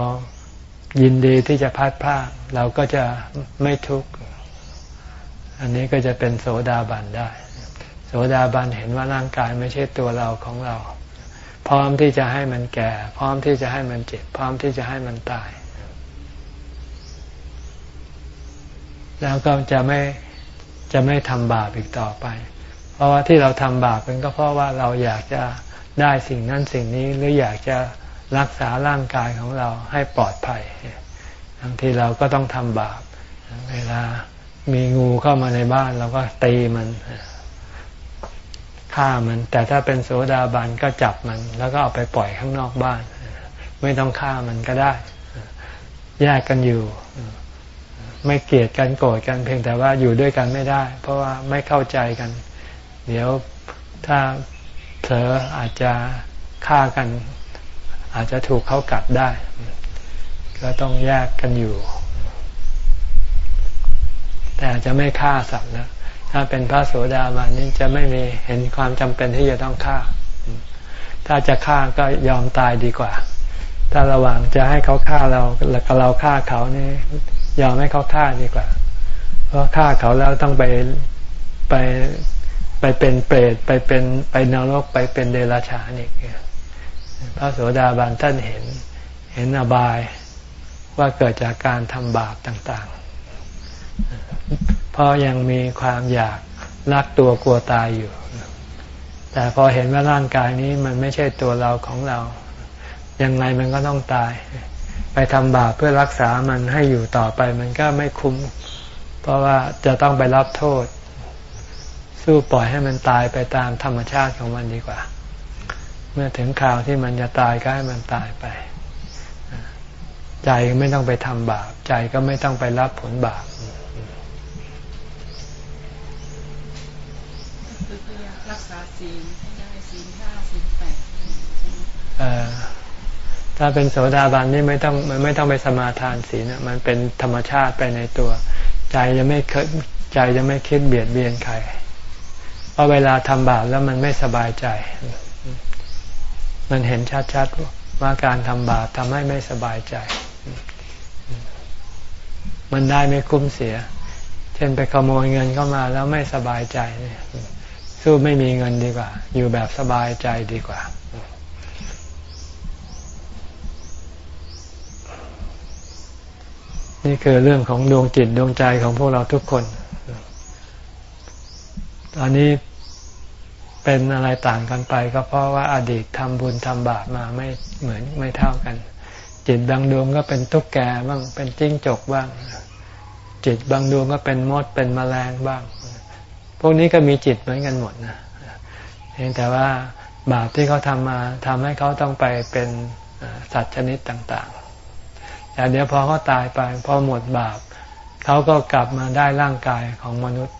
ยินดีที่จะพัดพากเราก็จะไม่ทุกข์ อันนี้ก็จะเป็นโสดาบันได้ โสดาบันเห็นว่าร่างกายไม่ใช่ตัวเราของเรา พร้อมที่จะให้มันแก่ พร้อมที่จะให้มันเจ็บ พร้อมที่จะให้มันตาย แล้วก็จะไม่จะไม่ทำบาปอีกต่อไป เพราะว่าที่เราทำบาปเป็นก็เพราะว่าเราอยากจะได้สิ่งนั้นสิ่งนี้หรืออยากจะรักษาร่างกายของเราให้ปลอดภัยบางทีเราก็ต้องทำบาป เวลามีงูเข้ามาในบ้านเราก็ตีมันฆ่ามัน แต่ถ้าเป็นโสดาบันก็จับมัน แล้วก็เอาไปปล่อยข้างนอกบ้าน ไม่ต้องฆ่ามันก็ได้ แยกกันอยู่ ไม่เกลียดกันโกรธกันเพียงแต่ว่าอยู่ด้วยกันไม่ได้ เพราะว่าไม่เข้าใจกัน เดี๋ยวถ้าเผลออาจจะฆ่ากัน อาจจะถูกเขากัดได้ ก็ต้องแยกกันอยู่ แต่จะไม่ฆ่าสัตว์แล้วถ้าเป็นพระโสดาบันนี้จะไม่มีเห็นความจำเป็นที่จะต้องฆ่า ถ้าจะฆ่าก็ยอมตายดีกว่า ถ้าระหว่างจะให้เขาฆ่าเราแล้วก็เราฆ่าเขานี่ ยอมให้เขาฆ่าดีกว่า เพราะฆ่าเขาแล้วต้องไปไปไปเป็นเปรตไปเป็นไปนรกไปเป็นเดรัจฉานอีกพระโสดาบันท่านเห็นเห็นอบายว่าเกิดจากการทำบาปต่างๆ เพราะยังมีความอยากรักตัวกลัวตายอยู่ แต่พอเห็นว่าร่างกายนี้มันไม่ใช่ตัวเราของเรา ยังไงมันก็ต้องตาย ไปทำบาปเพื่อรักษามันให้อยู่ต่อไปมันก็ไม่คุ้ม เพราะว่าจะต้องไปรับโทษ สู้ปล่อยให้มันตายไปตามธรรมชาติของมันดีกว่า เมื่อถึงข่าวที่มันจะตายก็ให้มันตายไป ใจก็ไม่ต้องไปทำบาป ใจก็ไม่ต้องไปรับผลบาป ถ้าเป็นโสดาบันนี่ไม่ต้องมันไม่ต้องไปสมาทานศีลมันเป็นธรรมชาติไปในตัว ใจจะไม่เคใจจะไม่คิดเบียดเบียนใครเพราะเวลาทำบาปแล้วมันไม่สบายใจ มันเห็นชัดๆว่าการทำบาปทำให้ไม่สบายใจ มันได้ไม่คุ้มเสีย เช่นไปขโมยเงินเข้ามาแล้วไม่สบายใจ สู้ไม่มีเงินดีกว่า อยู่แบบสบายใจดีกว่า นี่คือเรื่องของดวงจิตดวงใจของพวกเราทุกคน ตอนนี้เป็นอะไรต่างกันไป ก็เพราะว่าอาดีตทำบุญทำบาปมาไม่เหมือนไม่เท่ากัน จิตบางดวงก็เป็นตุ๊กแกบ้างเป็นจิ้งจกบ้าง จิตบางดวงก็เป็นมดเป็นแมลงบ้าง พวกนี้ก็มีจิตเหมือนกันหมดนะเพียงแต่ว่าบาปที่เขาทำมาทำให้เขาต้องไปเป็นสัตว์ชนิดต่าง แต่เดี๋ยวพอเขาตายไป พอหมดบาปเขาก็กลับมาได้ร่างกายของมนุษย์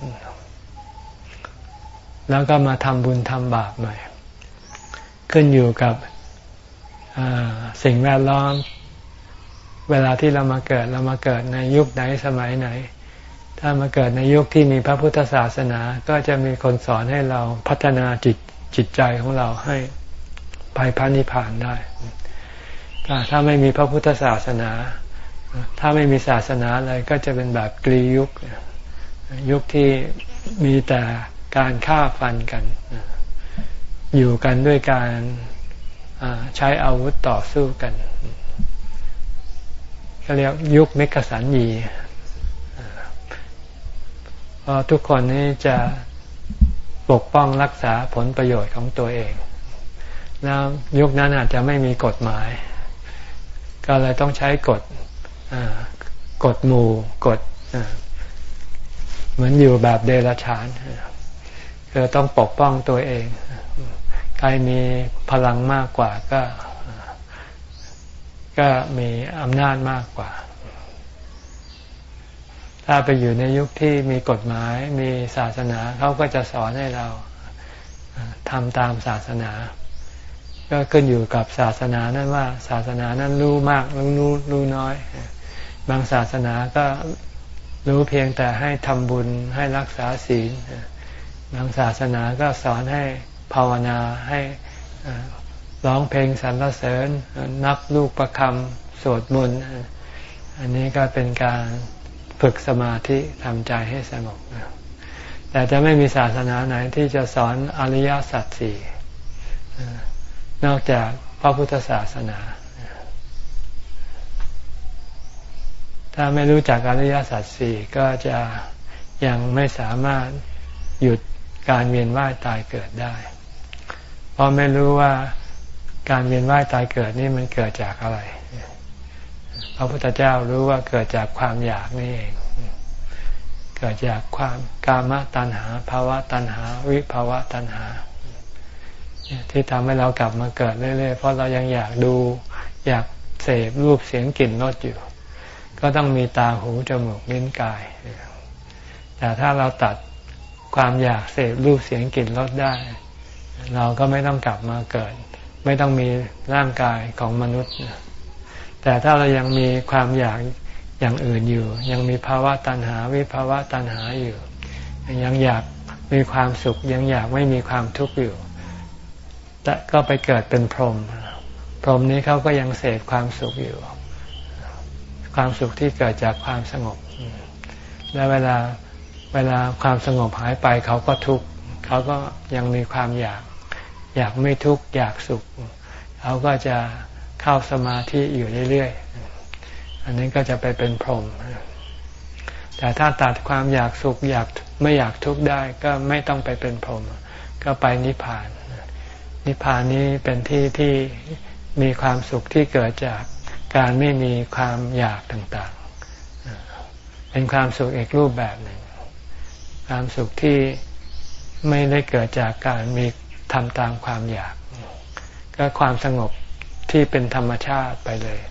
แล้วก็มาทำบุญทำบาปใหม่ ขึ้นอยู่กับสิ่งแวดล้อม เวลาที่เรามาเกิดเรามาเกิดในยุคไหนสมัยไหน ถ้ามาเกิดในยุคที่มีพระพุทธศาสนา ก็จะมีคนสอนให้เราพัฒนาจิตจิตใจของเราให้ไปพระนิพพานได้ ถ้าไม่มีพระพุทธศาสนา ถ้าไม่มีศาสนาอะไรก็จะเป็นแบบกรียุค ยุคที่มีแต่การฆ่าฟันกัน อยู่กันด้วยการใช้อาวุธต่อสู้กันก็เรียกยุคเมกสันยีเพราะทุกคนนี้จะปกป้องรักษาผลประโยชน์ของตัวเอง แล้วยุคนั้นอาจจะไม่มีกฎหมาย ก็เลยต้องใช้กฎกฎหมู่กฎเหมือนอยู่แบบเดรัจฉานคือต้องปกป้องตัวเอง ใครมีพลังมากกว่าก็ ก็มีอำนาจมากกว่า ถ้าไปอยู่ในยุคที่มีกฎหมายมีศาสนาเขาก็จะสอนให้เราทำตามศาสนา ก็ขึ้นอยู่กับศาสนานั้นว่า ศาสนานั้นรู้มากรู้รู้รู้น้อย บางศาสนาก็รู้เพียงแต่ให้ทำบุญให้รักษาศีลบางศาสนาก็สอนให้ภาวนาให้ร้องเพลงสรรเสริญ นับลูกประคำสวดมนต์อันนี้ก็เป็นการฝึกสมาธิทำใจให้สงบแต่จะไม่มีศาสนาไหนที่จะสอนอริยสัจสี่ นอกจากพระพุทธศาสนา ถ้าไม่รู้จักอริยสัจสี่ก็จะยังไม่สามารถหยุดการเวียนว่ายตายเกิดได้ เพราะไม่รู้ว่าการเวียนว่ายตายเกิดนี่มันเกิดจากอะไร พระพุทธเจ้ารู้ว่าเกิดจากความอยากนี่เอง เกิดจากความกามตัณหาภาวะตัณหา วิภาวะตัณหา ที่ทำให้เรากลับมาเกิดเรื่อยๆ เพราะเรายังอยากดูอยากเสพรูปเสียงกลิ่นรสอยู่ ก็ต้องมีตาหูจมูกลิ้นกาย แต่ถ้าเราตัดความอยากเสพรูปเสียงกลิ่นรสได้ เราก็ไม่ต้องกลับมาเกิด ไม่ต้องมีร่างกายของมนุษย์ แต่ถ้าเรายังมีความอยากอย่างอื่นอยู่ ยังมีภาวะตัณหาวิภาวะตัณหาอยู่ ยังอยากมีความสุขยังอยากไม่มีความทุกข์อยู่ แต่ก็ไปเกิดเป็นพรหมพรหมนี้เขาก็ยังเสพความสุขอยู่ ความสุขที่เกิดจากความสงบ และเวลาเวลาความสงบหายไปเขาก็ทุกข์เขาก็ยังมีความอยาก อยากไม่ทุกข์อยากสุข เขาก็จะเข้าสมาธิอยู่เรื่อยๆ อันนี้ก็จะไปเป็นพรหมแต่ถ้าตัดความอยากสุขอยากไม่อยากทุกข์ได้ก็ไม่ต้องไปเป็นพรหมก็ไปนิพพาน นิพพานนี้เป็นที่ที่มีความสุขที่เกิดจากการไม่มีความอยากต่างๆ เป็นความสุขอีกรูปแบบหนึ่ง ความสุขที่ไม่ได้เกิดจากการมีทำตามความอยาก ก็ความสงบที่เป็นธรรมชาติไปเลย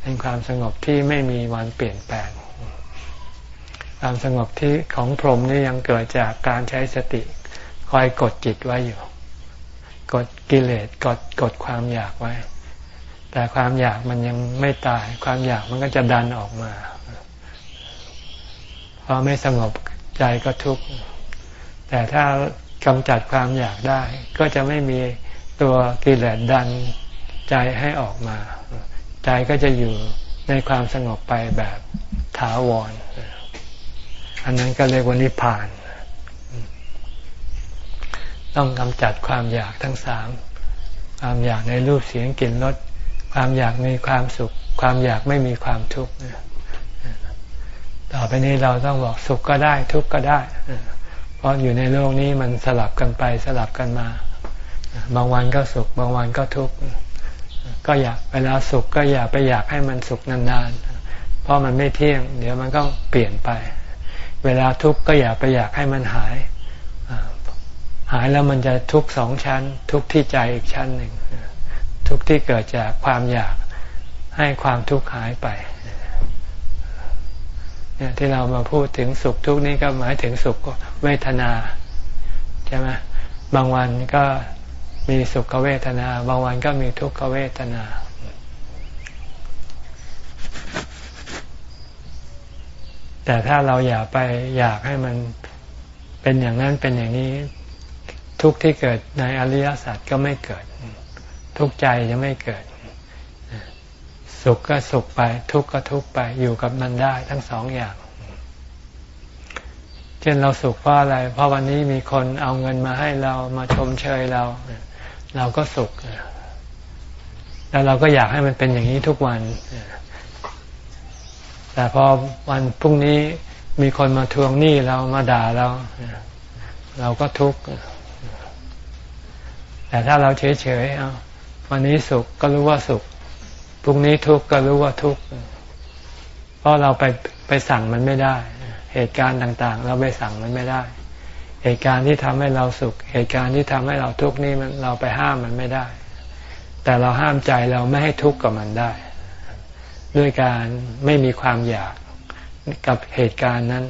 เป็นความสงบที่ไม่มีวันเปลี่ยนแปลง ความสงบที่ของพรหมนี่ยังเกิดจากการใช้สติ คอยกดจิตไว้อยู่ กดกิเลสกดกดความอยากไว้ แต่ความอยากมันยังไม่ตาย ความอยากมันก็จะดันออกมาพอไม่สงบใจก็ทุกข์แต่ถ้ากำจัดความอยากได้ ก็จะไม่มีตัวกิเลสดันใจให้ออกมา ใจก็จะอยู่ในความสงบไปแบบถาวรอันนั้นก็เรียกว่านิพพาน ต้องกำจัดความอยากทั้งสามความอยากในรูปเสียงกลิ่นรสความอยากมีความสุข ความอยากไม่มีความทุกข์ต่อไปนี้เราต้องบอกสุขก็ได้ทุกข์ก็ได้ เพราะอยู่ในโลกนี้มันสลับกันไปสลับกันมา บางวันก็สุข บางวันก็ทุกข์ก็อยากเวลาสุขก็อยากไปอยากให้มันสุขนานๆ เพราะมันไม่เที่ยง เดี๋ยวมันก็เปลี่ยนไป เวลาทุกข์ก็อยากไปอยากให้มันหาย หายแล้วมันจะทุกสองชั้น ทุกที่ใจอีกชั้นหนึ่ง ทุกที่เกิดจากความอยากให้ความทุกข์หายไปเนี่ยที่เรามาพูดถึงสุขทุกนี้ก็หมายถึงสุขเวทนาใช่ไหมบางวันก็มีสุขเวทนา บางวันก็มีทุกขเวทนาแต่ถ้าเราอย่าไปอยากให้มันเป็นอย่างนั้นเป็นอย่างนี้ ทุกที่เกิดในอริยสัจก็ไม่เกิด ทุกใจจะไม่เกิด สุขก็สุขไป ทุกข์ก็ทุกข์ไปอยู่กับมันได้ทั้งสองอย่าง เช่นเราสุขเพราะอะไร เพราะวันนี้มีคนเอาเงินมาให้เรามาชมเชยเรา เราก็สุข แล้วเราก็อยากให้มันเป็นอย่างนี้ทุกวัน แต่พอวันพรุ่งนี้มีคนมาทวงหนี้เรามาด่าเรา เราก็ทุกข์ แต่ถ้าเราเฉยๆเอาวันนี้สุขก็รู้ว่าสุขพรุ่งนี้ทุกข์ก็รู้ว่าทุกข์เพราะเราไปไปสั่งมันไม่ได้ เหตุการณ์ต่าง ๆ เราไปสั่งมันไม่ได้ เหตุการณ์ที่ทำให้เราสุข เหตุการณ์ที่ทำให้เราทุกข์นี่มันเราไปห้ามมันไม่ได้ แต่เราห้ามใจเราไม่ให้ทุกข์กับมันได้ ด้วยการไม่มีความอยากกับเหตุการณ์นั้น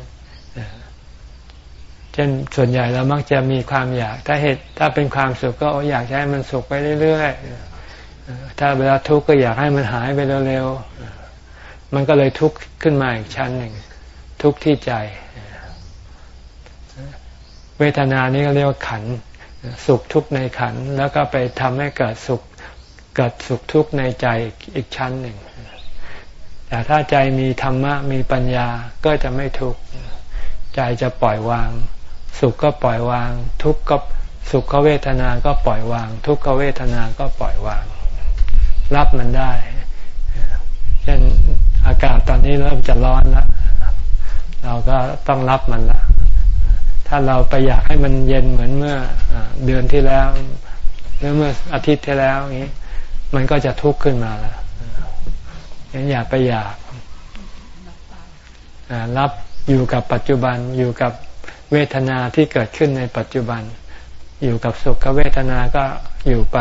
เช่นส่วนใหญ่เรามักจะมีความอยาก ถ้าเหตุถ้าเป็นความสุขก็อยากให้มันสุขไปเรื่อยๆถ้าเวลาทุกข์ก็อยากให้มันหายไปเร็วๆมันก็เลยทุกข์ขึ้นมาอีกชั้นหนึ่งทุกข์ที่ใจ เวทนานี้ก็เรียกว่าขันสุขทุกข์ในขันแล้วก็ไปทำให้เกิดสุขเกิดสุขทุกข์ในใจอีกชั้นหนึ่งแต่ถ้าใจมีธรรมะมีปัญญาก็จะไม่ทุกข์ใจจะปล่อยวาง สุขก็ปล่อยวาง ทุกข์ก็สุขเวทนาก็ปล่อยวาง ทุกขเวทนาก็ปล่อยวาง รับมันได้เช่นอากาศตอนนี้เริ่มจะร้อนแล้วเราก็ต้องรับมันละถ้าเราไปอยากให้มันเย็นเหมือนเมื่อเดือนที่แล้วหรือเมื่ออาทิตย์ที่แล้วนี้ มันก็จะทุกข์ขึ้นมาล้วงั้นอย่าไปอยากรับอยู่กับปัจจุบันอยู่กับ เวทนาที่เกิดขึ้นในปัจจุบัน อยู่กับสุขเวทนาก็อยู่ไป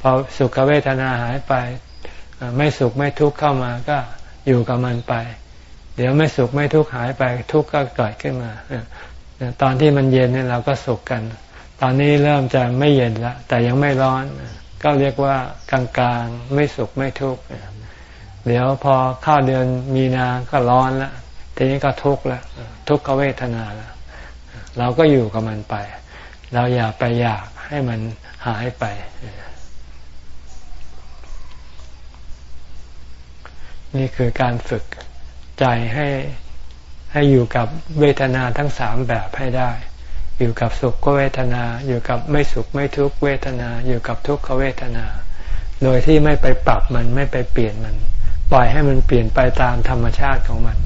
พอสุขเวทนาหายไป ไม่สุขไม่ทุกข์เข้ามาก็อยู่กับมันไป เดี๋ยวไม่สุขไม่ทุกข์หายไป ทุกข์ก็เกิดขึ้นมาตอนที่มันเย็นเนี่ยเราก็สุขกัน ตอนนี้เริ่มจะไม่เย็นละแต่ยังไม่ร้อน ก็เรียกว่ากลางๆไม่สุขไม่ทุกข์เดี๋ยวพอเข้าเดือนมีนาก็ร้อนล้วทีนี้ก็ทุกข์ล้วทุกขเวทนาล้ว เราก็อยู่กับมันไป เราอย่าไปอยากให้มันหายไป นี่คือการฝึกใจให้ให้อยู่กับเวทนาทั้งสามแบบให้ได้ อยู่กับสุขก็เวทนา อยู่กับไม่สุขไม่ทุกขเวทนา อยู่กับทุกขเวทนา โดยที่ไม่ไปปรับมันไม่ไปเปลี่ยนมัน ปล่อยให้มันเปลี่ยนไปตามธรรมชาติของมัน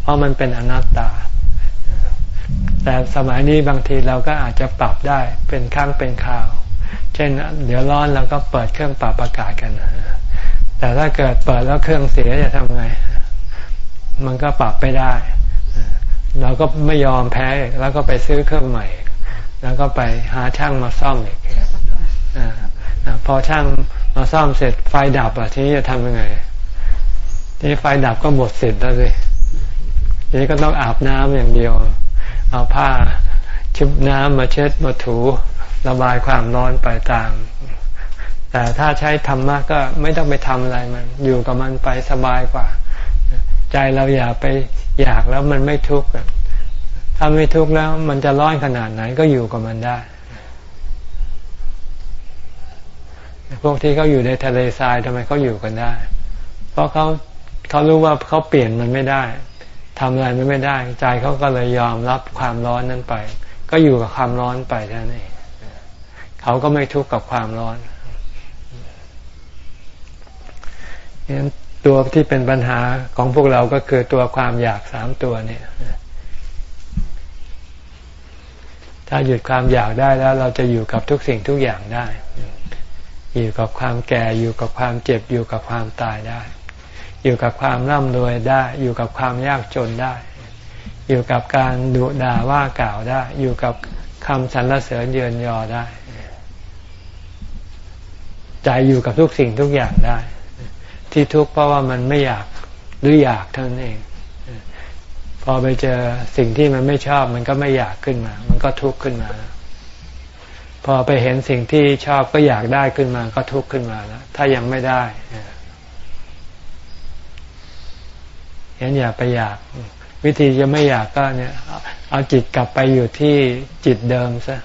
เพราะมันเป็นอนัตตา แต่สมัยนี้บางทีเราก็อาจจะปรับได้เป็นครั้งเป็นคราว เช่น เดี๋ยวร้อนเราก็เปิดเครื่องปรับอากาศกัน แต่ถ้าเกิดเปิดแล้วเครื่องเสียจะทำไง มันก็ปรับไปได้ เราก็ไม่ยอมแพ้แล้วก็ไปซื้อเครื่องใหม่ แล้วก็ไปหาช่างมาซ่อมอีกอพอช่างมาซ่อมเสร็จไฟดับอะทีนี้จะทำยังไง ทีไฟดับก็หมดสิทธิ์แล้วสิทีนี้ก็ต้องอาบน้ำอย่างเดียว เอาผ้าชุบน้ำมาเช็ดมาถูระบายความร้อนไปตาม แต่ถ้าใช้ธรรมะก็ไม่ต้องไปทำอะไรมัน อยู่กับมันไปสบายกว่า ใจเราอย่าไปอยากแล้วมันไม่ทุกข์ถ้าไม่ทุกข์แล้วมันจะร้อนขนาดไหนก็อยู่กับมันได้ พวกที่เขาอยู่ในทะเลทรายทำไมเขาอยู่กันได้ เพราะเขาเขารู้ว่าเขาเปลี่ยนมันไม่ได้ ทำอะไรมันไม่ได้ ใจเขาก็เลยยอมรับความร้อนนั้นไป ก็อยู่กับความร้อนไปท่านเองเขาก็ไม่ทุกข์กับความร้อนนั้นตัวที่เป็นปัญหาของพวกเราก็คือตัวความอยากสามตัวเนี่ย ถ้าหยุดความอยากได้แล้ว เราจะอยู่กับทุกสิ่งทุกอย่างได้ อยู่กับความแก่อยู่กับความเจ็บอยู่กับความตายได้ อยู่กับความร่ำรวยได้ อยู่กับความยากจนได้ อยู่กับการดุด่าว่ากล่าวได้ อยู่กับคำสรรเสริญเยือนยอได้ใจอยู่กับทุกสิ่งทุกอย่างได้ ที่ทุกข์เพราะว่ามันไม่อยากหรืออยากเท่านั้นเอง พอไปเจอสิ่งที่มันไม่ชอบมันก็ไม่อยากขึ้นมา มันก็ทุกข์ขึ้นมาพอไปเห็นสิ่งที่ชอบก็อยากได้ขึ้นมา ก็ทุกข์ขึ้นมาแล้วถ้ายังไม่ได้ เห็นอย่าไปอยาก วิธีจะไม่อยากก็เนี่ย เอาจิตกลับไปอยู่ที่จิตเดิมซะ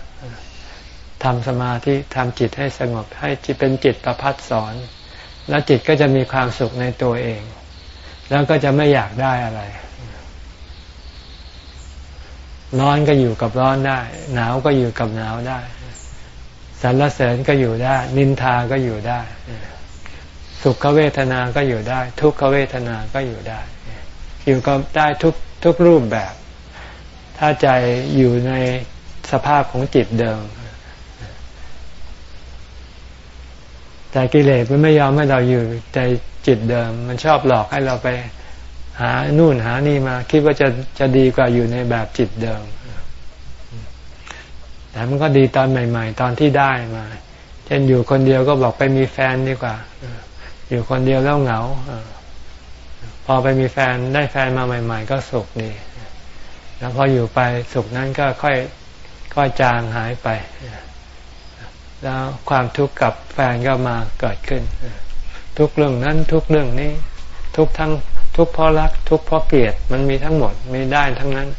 ทำสมาธิทำจิตให้สงบ ให้จิตเป็นจิตประพัดสอน แล้วจิตก็จะมีความสุขในตัวเอง แล้วก็จะไม่อยากได้อะไร ร้อนก็อยู่กับร้อนได้ หนาวก็อยู่กับหนาวได้สรรเสริญก็อยู่ได้ นินทาก็อยู่ได้ สุขเวทนาก็อยู่ได้ ทุกขเวทนาก็อยู่ได้ อยู่ก็ได้ทุกทุกรูปแบบ ถ้าใจอยู่ในสภาพของจิตเดิมแต่กิเลสมันไม่ยอมให้เราอยู่ใจจิตเดิม มันชอบหลอกให้เราไปหานู่นหานี่มา คิดว่าจะจะดีกว่าอยู่ในแบบจิตเดิม แต่มันก็ดีตอนใหม่ ๆ ตอนที่ได้มา เช่นอยู่คนเดียวก็บอกไปมีแฟนดีกว่า อยู่คนเดียวแล้วเหงา อไปมีแฟนได้แฟนมาใหม่ ๆ ก็สุขดี แล้วพออยู่ไปสุขนั้นก็ค่อยค่อยจางหายไป แล้วความทุกข์กับแฟนก็มาเกิดขึ้น ทุกเรื่องนั้นทุกเรื่องนี้ ทุกทั้งทุกเพราะรัก ทุกเพราะเกลียดมันมีทั้งหมดม่ได้ทั้งนั้น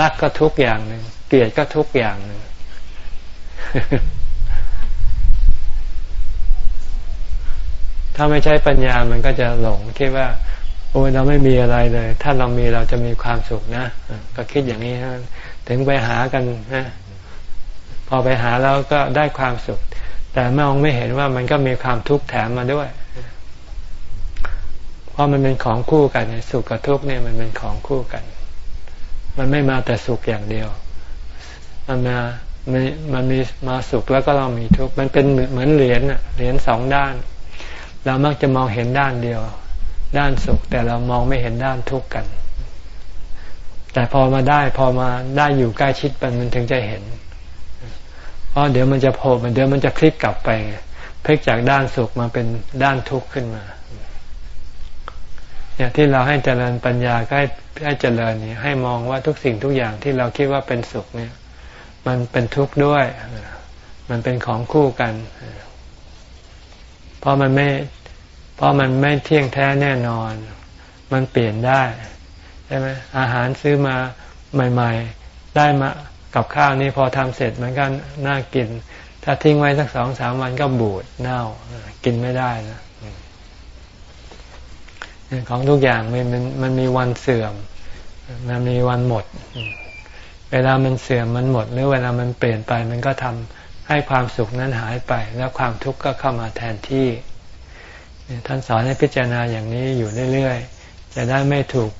รักก็ทุกอย่างหนึ่งเกลียดก็ทุกอย่างหนึ่งถ้าไม่ใช้ปัญญามันก็จะหลงคิดว่า โอ้ยเราไม่มีอะไรเลย ถ้าเรามีเราจะมีความสุขนะ ก็คิดอย่างนี้ฮะถึงไปหากันนะพอไปหาแล้วก็ได้ความสุข แต่มองไม่เห็นว่ามันก็มีความทุกข์แถมมาด้วย เพราะมันเป็นของคู่กันสุขกับทุกข์เนี่ยมันเป็นของคู่กัน มันไม่มาแต่สุขอย่างเดียว มันมามันมันมีมาสุขแล้วก็เรามีทุกข์มันเป็นเหมือนเหรียญอะเหรียญสองด้าน เรามักจะมองเห็นด้านเดียว ด้านสุข แต่เรามองไม่เห็นด้านทุกข์กัน แต่พอมาได้พอมาได้อยู่ใกล้ชิดมันมันถึงจะเห็นเพราะเดี๋ยวมันจะโผล่มันเดี๋ยวมันจะคลิกกลับไปพลิกจากด้านสุขมาเป็นด้านทุกข์ขึ้นมาเนี่ยที่เราให้เจริญปัญญาก็ให้ให้เจริญนี่ให้มองว่าทุกสิ่งทุกอย่างที่เราคิดว่าเป็นสุขเนี่ย มันเป็นทุกข์ด้วย มันเป็นของคู่กัน เพราะมันไม่ เพราะมันไม่เที่ยงแท้แน่นอน มันเปลี่ยนได้ใช่ไหมอาหารซื้อมาใหม่ ๆ ได้มากับข้าวนี้พอทำเสร็จมันก็น่ากิน ถ้าทิ้งไว้สักสองสามวันก็บูดเน่ากินไม่ได้นะของทุกอย่างมันมันมันมีวันเสื่อม มันมีวันหมด เวลามันเสื่อมมันหมด หรือเวลามันเปลี่ยนไปมันก็ทำให้ความสุขนั้นหายไป แล้วความทุกข์ก็เข้ามาแทนที่ ท่านสอนให้พิจารณาอย่างนี้อยู่เรื่อยๆ จะได้ไม่ถูก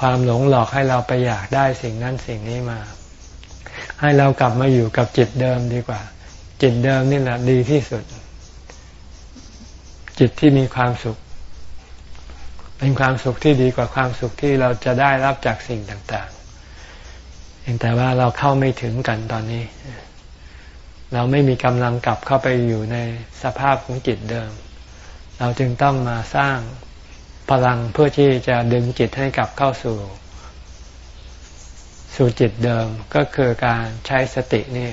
ความหลงหลอกให้เราไปอยากได้สิ่งนั้นสิ่งนี้มา ให้เรากลับมาอยู่กับจิตเดิมดีกว่า จิตเดิมนี่แหละดีที่สุด จิตที่มีความสุข เป็นความสุขที่ดีกว่าความสุขที่เราจะได้รับจากสิ่งต่างๆเองแต่ว่าเราเข้าไม่ถึงกันตอนนี้ เราไม่มีกำลังกลับเข้าไปอยู่ในสภาพของจิตเดิม เราจึงต้องมาสร้างพลังเพื่อที่จะดึงจิตให้กลับเข้าสู่ สู่จิตเดิมก็คือการใช้สตินี่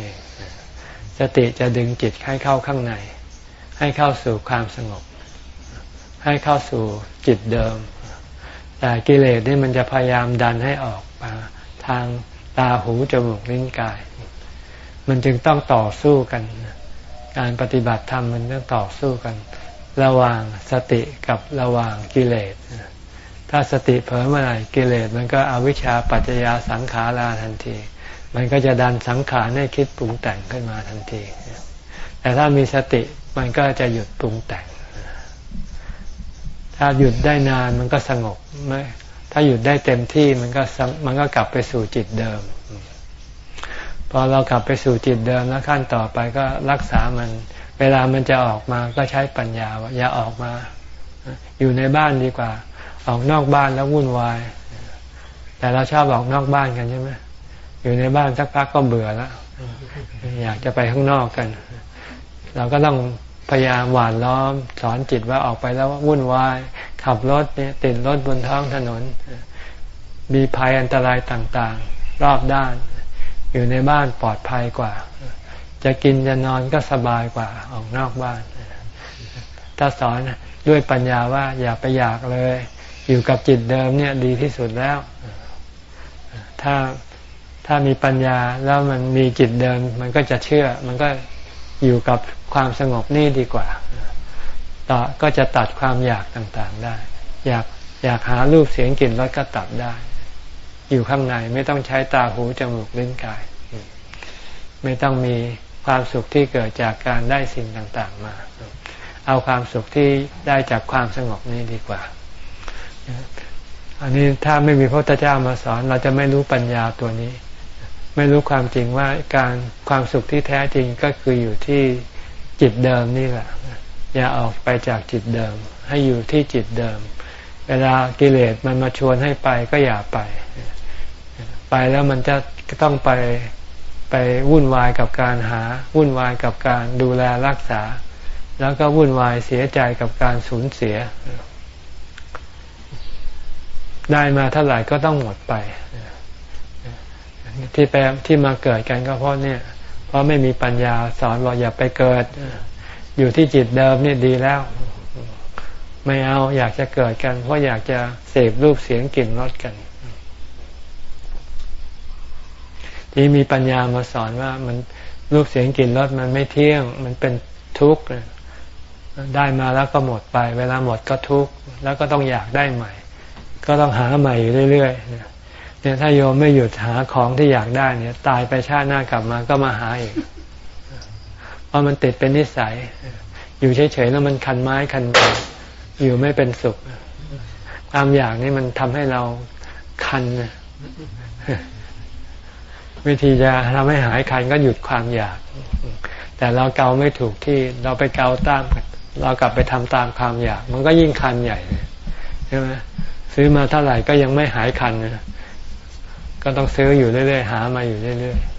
สติจะดึงจิตให้เข้าข้างใน ให้เข้าสู่ความสงบ ให้เข้าสู่จิตเดิม แต่กิเลสนี่มันจะพยายามดันให้ออกมาทางตาหูจมูกลิ้นกาย มันจึงต้องต่อสู้กัน การปฏิบัติธรรมมันต้องต่อสู้กัน ระหว่างสติกับระหว่างกิเลส ถ้าสติเผลอเมื่อไหร่กิเลสมันก็อวิชชาปัจจยาสังขาราทันที มันก็จะดันสังขารให้คิดปรุงแต่งขึ้นมาทันที แต่ถ้ามีสติมันก็จะหยุดปรุงแต่ง ถ้าหยุดได้นานมันก็สงบไม่ถ้าหยุดได้เต็มที่มันก็มันก็กลับไปสู่จิตเดิม พอเรากลับไปสู่จิตเดิมแล้วขั้นต่อไปก็รักษามัน เวลามันจะออกมาก็ใช้ปัญญาว่าอย่าออกมา อยู่ในบ้านดีกว่า ออกนอกบ้านแล้ววุ่นวาย แต่เราชอบออกนอกบ้านกันใช่ไหมอยู่ในบ้านสักพักก็เบื่อแล้วอยากจะไปข้างนอกกัน เราก็ต้องพยายามหวานล้อมสอนจิตว่าออกไปแล้ววุ่นวาย ขับรถเนี่ยติดรถบนท้องถนน มีภัยอันตรายต่างๆ รอบด้าน อยู่ในบ้านปลอดภัยกว่า จะกินจะนอนก็สบายกว่าออกนอกบ้าน ถ้าสอนด้วยปัญญาว่าอย่าไปอยากเลย อยู่กับจิตเดิมเนี่ยดีที่สุดแล้ว ถ้าถ้ามีปัญญาแล้วมันมีจิตเดิม มันก็จะเชื่อ มันก็อยู่กับความสงบนี่ดีกว่าต่อก็จะตัดความอยากต่างๆได้ อยากอยากหารูปเสียงกลิ่นรสก็ตัดได้ อยู่ข้างในไม่ต้องใช้ตาหูจมูกลิ้นกาย ไม่ต้องมี ความสุขที่เกิดจากการได้สิ่งต่างๆมา เอาความสุขที่ได้จากความสงบนี้ดีกว่า อันนี้ถ้าไม่มีพระพุทธเจ้ามาสอน เราจะไม่รู้ปัญญาตัวนี้ ไม่รู้ความจริงว่าการความสุขที่แท้จริงก็คืออยู่ที่จิตเดิมนี่แหละ อย่าออกไปจากจิตเดิม ให้อยู่ที่จิตเดิม เวลากิเลสมันมาชวนให้ไปก็อย่าไป ไปแล้วมันจะต้องไป ไปวุ่นวายกับการหา วุ่นวายกับการดูแลรักษา แล้วก็วุ่นวายเสียใจกับการสูญเสีย ได้มาเท่าไหร่ก็ต้องหมดไป ที่ไปที่มาเกิดกันก็เพราะเนี่ย เพราะไม่มีปัญญาสอนว่าอย่าไปเกิด อยู่ที่จิตเดิมนี่ดีแล้ว ไม่เอาอยากจะเกิดกัน เพราะอยากจะเสพรูปเสียงกลิ่นรสกัน ที่มีปัญญามาสอนว่ามันรูปเสียงกลิ่นรสมันไม่เที่ยง มันเป็นทุกข์ได้มาแล้วก็หมดไป เวลาหมดก็ทุกข์แล้วก็ต้องอยากได้ใหม่ ก็ต้องหาใหม่อยู่เรื่อยๆเนี่ยถ้าโยมไม่หยุดหาของที่อยากได้เนี่ย ตายไปชาติหน้ากลับมาก็มาหาอีกเพราะมันติดเป็นนิสัย อยู่เฉยๆแล้วมันคันไม้คันมืออยู่ไม่เป็นสุข ความอยากนี่มันทำให้เราคัน วิธีจะทำให้หายคันก็หยุดความอยาก แต่เราเกาไม่ถูกที่เราไปเกาตามเรากลับไปทำตามความอยาก มันก็ยิ่งคันใหญ่ใช่ไหมซื้อมาเท่าไหร่ก็ยังไม่หายคันก็ต้องซื้ออยู่เรื่อยๆหามาอยู่เรื่อยๆ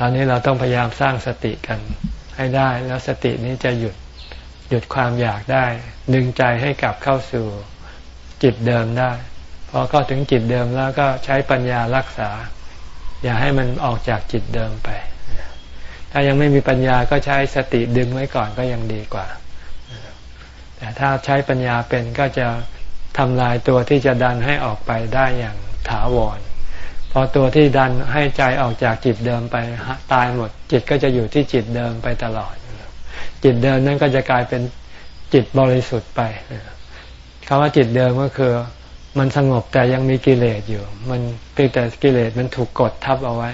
ตอนนี้เราต้องพยายามสร้างสติกันให้ได้ แล้วสตินี้จะหยุดหยุดความอยากได้ ดึงใจให้กลับเข้าสู่จิตเดิมได้ พอเข้าถึงจิตเดิมแล้วก็ใช้ปัญญารักษา อย่าให้มันออกจากจิตเดิมไป ถ้ายังไม่มีปัญญาก็ใช้สติดึงไว้ก่อนก็ยังดีกว่า แต่ถ้าใช้ปัญญาเป็นก็จะทำลายตัวที่จะดันให้ออกไปได้อย่างถาวร พอตัวที่ดันให้ใจออกจากจิตเดิมไปตายหมด จิตก็จะอยู่ที่จิตเดิมไปตลอด จิตเดิมนั้นก็จะกลายเป็นจิตบริสุทธิ์ไปคำว่าจิตเดิมก็คือ มันสงบแต่ยังมีกิเลสอยู่ มันเพียงแต่กิเลสมันถูกกดทับเอาไว้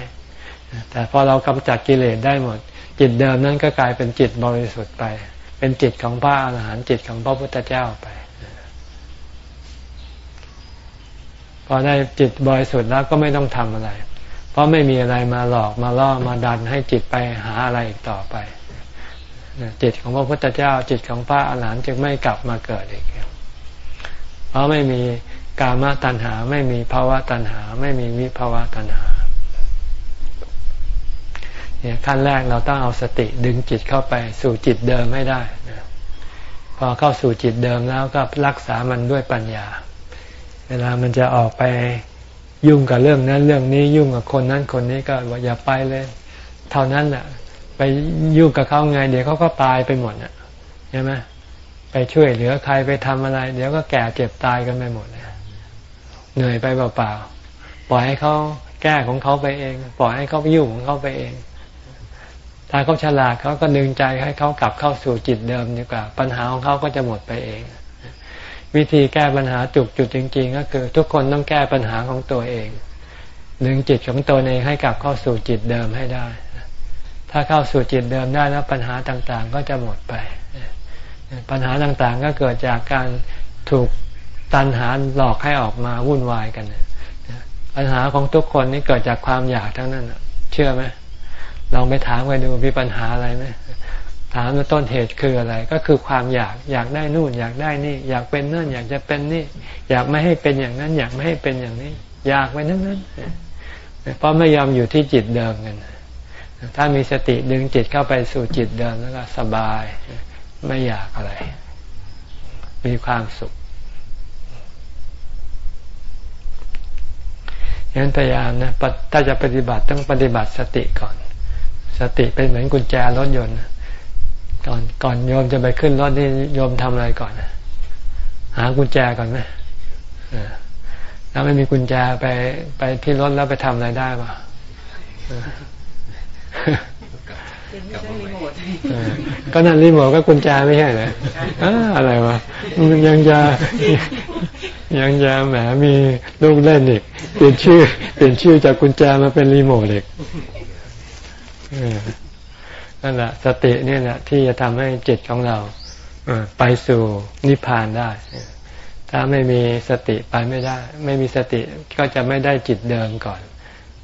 แต่พอเรากำจัดกิเลสได้หมด จิตเดิมนั้นก็กลายเป็นจิตบริสุทธิ์ไป เป็นจิตของพระอรหันต์จิตของพระพุทธเจ้าไป พอได้จิตบริสุทธิ์แล้วก็ไม่ต้องทำอะไร เพราะไม่มีอะไรมาหลอกมาล่อมาดันให้จิตไปหาอะไรอีกต่อไปจิตของพระพุทธเจ้า จิตของพระอรหันต์จึงไม่กลับมาเกิดอีกเพราะไม่มี กามตัณหาไม่มีภาวะตัณหา ไม่มีวิภาวะตัณหาเนี่ยขั้นแรกเราต้องเอาสติดึงจิตเข้าไปสู่จิตเดิมให้ได้พอเข้าสู่จิตเดิมแล้วก็รักษามันด้วยปัญญา เวลามันจะออกไปยุ่งกับเรื่องนั้นเรื่องนี้ยุ่งกับคนนั้นคนนี้ก็อย่าไปเลย เท่านั้นแหละไปยุ่งกับเขาไง เดี๋ยวเขาก็ตายไปหมดอะใช่ไหมไปช่วยเหลือใครไปทำอะไร เดี๋ยวก็แก่เจ็บตายกันไปหมด เหนื่อยไปเปล่าๆปล่อยให้เขาแก้ของเขาไปเอง ปล่อยให้เขาไปยุ่งของเขาไปเองถ้าเขาฉลาดเขาก็ดึงใจให้เขากลับเข้าสู่จิตเดิมดีกว่า ปัญหาของเขาก็จะหมดไปเอง วิธีแก้ปัญหาจุกจุดจริง ๆ ก็คือ ทุกคนต้องแก้ปัญหาของตัวเองดึงจิตของตัวเองให้กลับเข้าสู่จิตเดิมให้ได้ ถ้าเข้าสู่จิตเดิมได้แล้วปัญหาต่างๆ ก็จะหมดไป ปัญหาต่างๆก็เกิดจากการถูก ตันหาหลอกให้ออกมาวุ่นวายกันปัญหาของทุกคนนี่เกิดจากความอยากทั้งนั้นเชื่อไหมลองไปถามกันดูมีปัญหาอะไรไหมถามว่าต้นเหตุคืออะไร ก็คือความอยากอยากได้นู่น อยากได้นี่ อยากเป็นนั่น อยากจะเป็นนี่ อยากไม่ให้เป็นอย่างนั้น อยากไม่ให้เป็นอย่างนี้ อยากไปนั้นนั้นเพราะไม่ยอมอยู่ที่จิตเดิมกันถ้ามีสติดึงจิตเข้าไปสู่จิตเดิมแล้วก็สบาย ไม่อยากอะไร มีความสุข ยันพยายามนะถ้าจะปฏิบัติต้องปฏิบัติสติก่อน สติเป็นเหมือนกุญแจรถยนต์ก่อนก่อนโยมจะไปขึ้นรถนี่โยมทำอะไรก่อนหากุญแจก่อนไหมถ้าไม่มีกุญแจไปไปที่รถแล้วไปทำอะไรได้ปะก็นั่นรีโมทก็กุญแจไม่ใช่เหรออะไรวะยังจะ ยังจะแหมมีลูกเล่นอีกเปลี่ยนชื่อ เปลี่ยนชื่อจากกุญแจมาเป็นรีโมทอีกนั่นแหละสติเนี่ยแหละที่จะทำให้จิตของเราไปสู่นิพพานได้ ถ้าไม่มีสติไปไม่ได้ ไม่มีสติก็จะไม่ได้จิตเดิมก่อน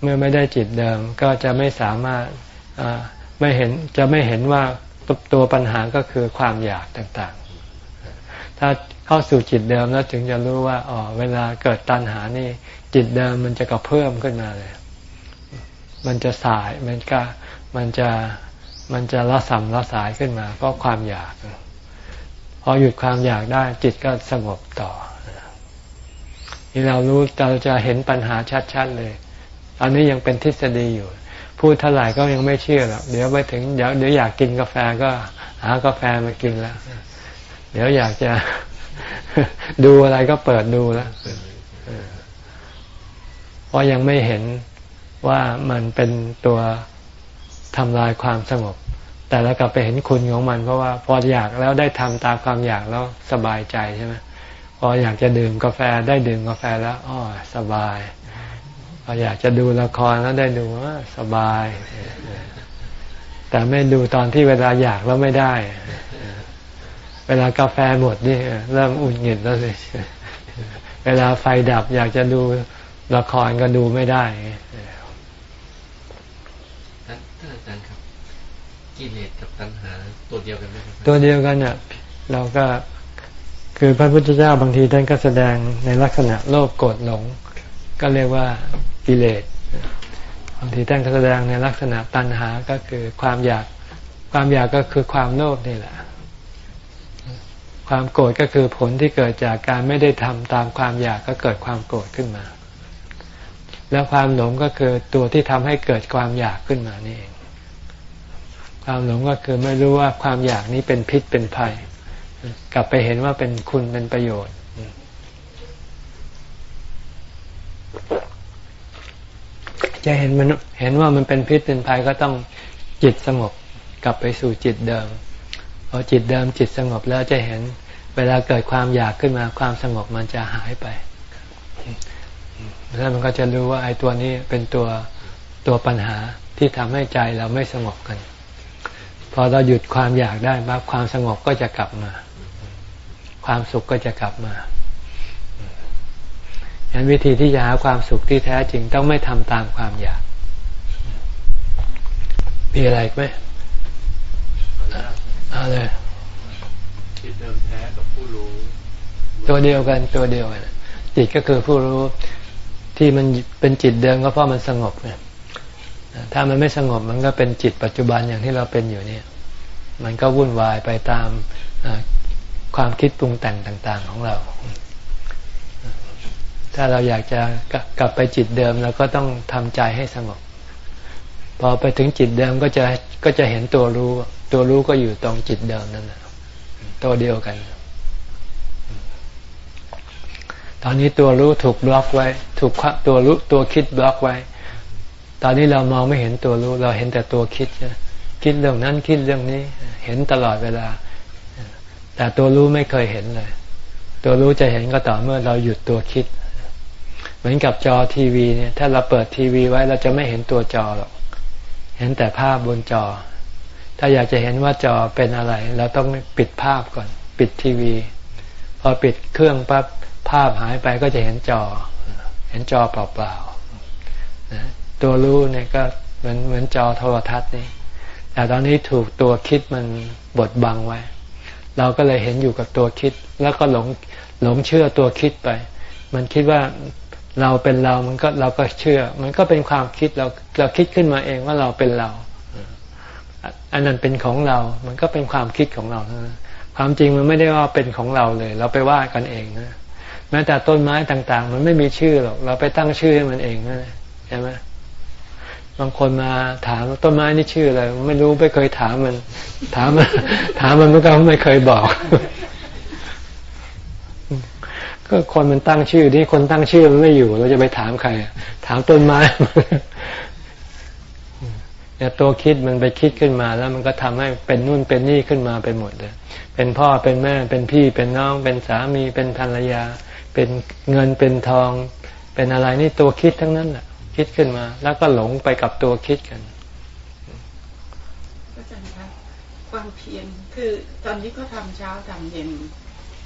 เมื่อไม่ได้จิตเดิมก็จะไม่สามารถไม่เห็นจะไม่เห็นว่าตัวปัญหาก็คือความอยากต่างๆ ถ้า เข้าสู่จิตเดิมแล้วถึงจะรู้ว่าอ๋อเวลาเกิดตัณหานี่ จิตเดิมมันจะกระเพิ่มขึ้นมาเลย มันจะสายมันก็มันจะมันจะละสัมละสายขึ้นมา เพราะความอยากพอหยุดความอยากได้ จิตก็สงบต่อที่เรารู้เราจะเห็นปัญหาชัดๆเลย อันนี้ยังเป็นทฤษฎีอยู่ พูดเท่าไหร่ก็ยังไม่เชื่อหรอกเดี๋ยวไปถึงเดี๋ยวเดี๋ยวอยากกินกาแฟก็หากาแฟมากินแล้ว เดี๋ยวอยากจะ ดูอะไรก็เปิดดูแล้วเพราะยังไม่เห็นว่ามันเป็นตัวทำลายความสงบ แต่แล้วกลับไปเห็นคุณของมัน เพราะว่าพออยากแล้วได้ทำตามความอยากแล้วสบายใจใช่ไหมพออยากจะดื่มกาแฟได้ดื่มกาแฟแล้วอ๋อสบายพออยากจะดูละครแล้วได้ดูว่าสบาย แต่ไม่ดูตอนที่เวลาอยากแล้วไม่ได้ เวลากาแฟหมดนี่เริ่มอุ่นหงิดแล้วสิเวลาไฟดับอยากจะดูละครก็ดูไม่ได้ท่านอาจารย์ครับ กิเลสกับตัณหาตัวเดียวกันไหมครับตัวเดียวกันเนี่ยเราก็คือพระพุทธเจ้าบางทีท่านก็แสดงในลักษณะโลภโกรธหลง ก็เรียกว่ากิเลสบางทีท่านแสดงในลักษณะตัณหาก็คือความอยากความอยากก็คือความโลภนี่แหละ ความโกรธก็คือผลที่เกิดจากการไม่ได้ทำตามความอยากก็เกิดความโกรธขึ้นมา แล้วความหลงก็คือตัวที่ทำให้เกิดความอยากขึ้นมานี่เอง ความหลงก็คือไม่รู้ว่าความอยากนี้เป็นพิษเป็นภัย กลับไปเห็นว่าเป็นคุณเป็นประโยชน์ จะเห็นมันเห็นว่ามันเป็นพิษเป็นภัยก็ต้องจิตสงบกลับไปสู่จิตเดิมพอจิตเดิมจิตสงบแล้วจะเห็น เวลาเกิดความอยากขึ้นมาความสงบมันจะหายไปแล้วมันก็จะรู้ว่าไอ้ตัวนี้เป็นตัวตัวปัญหาที่ทำให้ใจเราไม่สงบกัน พอเราหยุดความอยากได้ปั๊บความสงบก็จะกลับมา ความสุขก็จะกลับมาฉะนั้นวิธีที่จะหาความสุขที่แท้จริงต้องไม่ทำตามความอยาก มีอะไรไหมเอาเลย จิตเดิมแท้กับผู้รู้ ตัวเดียวกันตัวเดียวกันจิตก็คือผู้รู้ที่มันเป็นจิตเดิมก็เพราะมันสงบเนี่ยถ้ามันไม่สงบมันก็เป็นจิตปัจจุบันอย่างที่เราเป็นอยู่เนี่ย มันก็วุ่นวายไปตามความคิดปรุงแต่งต่าง ๆ ของเรา ถ้าเราอยากจะกลับไปจิตเดิมเราก็ต้องทำใจให้สงบ พอไปถึงจิตเดิมก็จะก็จะเห็นตัวรู้ ตัวรู้ก็อยู่ตรงจิตเดิมนั่นแหละ ตัวเดียวกัน ตอนนี้ตัวรู้ถูกบล็อกไว้ ถูกตัวรู้ตัวคิดบล็อกไว้ ตอนนี้เรามองไม่เห็นตัวรู้ เราเห็นแต่ตัวคิดคิดเรื่องนั้นคิดเรื่องนี้ เห็นตลอดเวลา แต่ตัวรู้ไม่เคยเห็นเลย ตัวรู้จะเห็นก็ต่อเมื่อเราหยุดตัวคิด เหมือนกับจอทีวีเนี่ย ถ้าเราเปิดทีวีไว้เราจะไม่เห็นตัวจอหรอก เห็นแต่ภาพบนจอ ถ้าอยากจะเห็นว่าจอเป็นอะไร เราต้องปิดภาพก่อน ปิดทีวี พอปิดเครื่องปั๊บภาพหายไปก็จะเห็นจอ เห็นจอเปล่าๆตัวรู้เนี่ยก็เหมือนเหมือนจอโทรทัศน์นี่แต่ตอนนี้ถูกตัวคิดมันบดบังไว้ เราก็เลยเห็นอยู่กับตัวคิด แล้วก็หลงหลงเชื่อตัวคิดไป มันคิดว่าเราเป็นเรา มันก็เราก็เชื่อ มันก็เป็นความคิดเราเราคิดขึ้นมาเองว่าเราเป็นเรา อันนั้นเป็นของเรา มันก็เป็นความคิดของเราความจริงมันไม่ได้ว่าเป็นของเราเลย เราไปว่ากันเองนะแม้แต่ต้นไม้ต่างๆ มันไม่มีชื่อหรอก เราไปตั้งชื่อให้มันเองนะใช่ไหมบางคนมาถามต้นไม้นี่ชื่ออะไรไม่รู้ไม่เคยถามมัน ถามมันถามมันมันก็ไม่เคยบอก ก็คนมันตั้งชื่อที่คนตั้งชื่อมันไม่อยู่ เราจะไปถามใคร ถามต้นไม้ เนี่ยตัวคิดมันไปคิดขึ้นมาแล้วมันก็ทำให้เป็นนู่นเป็นนี่ขึ้นมาไปหมดเลย เป็นพ่อเป็นแม่เป็นพี่เป็นน้องเป็นสามีเป็นภรรยา เป็นเงินเป็นทอง เป็นอะไรนี่ตัวคิดทั้งนั้นแหละคิดขึ้นมา แล้วก็หลงไปกับตัวคิดกันอาจารย์ครับความเพียรคือตอนนี้ก็ทำเช้าทำเย็น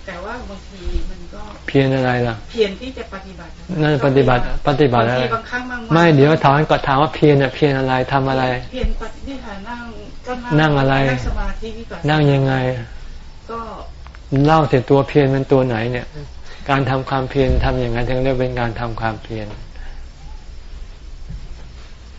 แต่ว่าบางทีมันก็เพียรอะไรล่ะ เพียรที่จะปฏิบัตินั่นปฏิบัติปฏิบัติอะไรบางครั้งบางไม่เดี๋ยวถามก็ถามว่าเพียรเนี่ยเพียรอะไรทำอะไร เพียรปฏิบัตินั่งก็นั่งอะไรนั่งสมาธินั่งยังไง ก็เล่าแต่ตัวเพียรมันตัวไหนเนี่ย การทำความเพียรทำอย่างนั้นถึงเรียกเป็นการทำความเพียร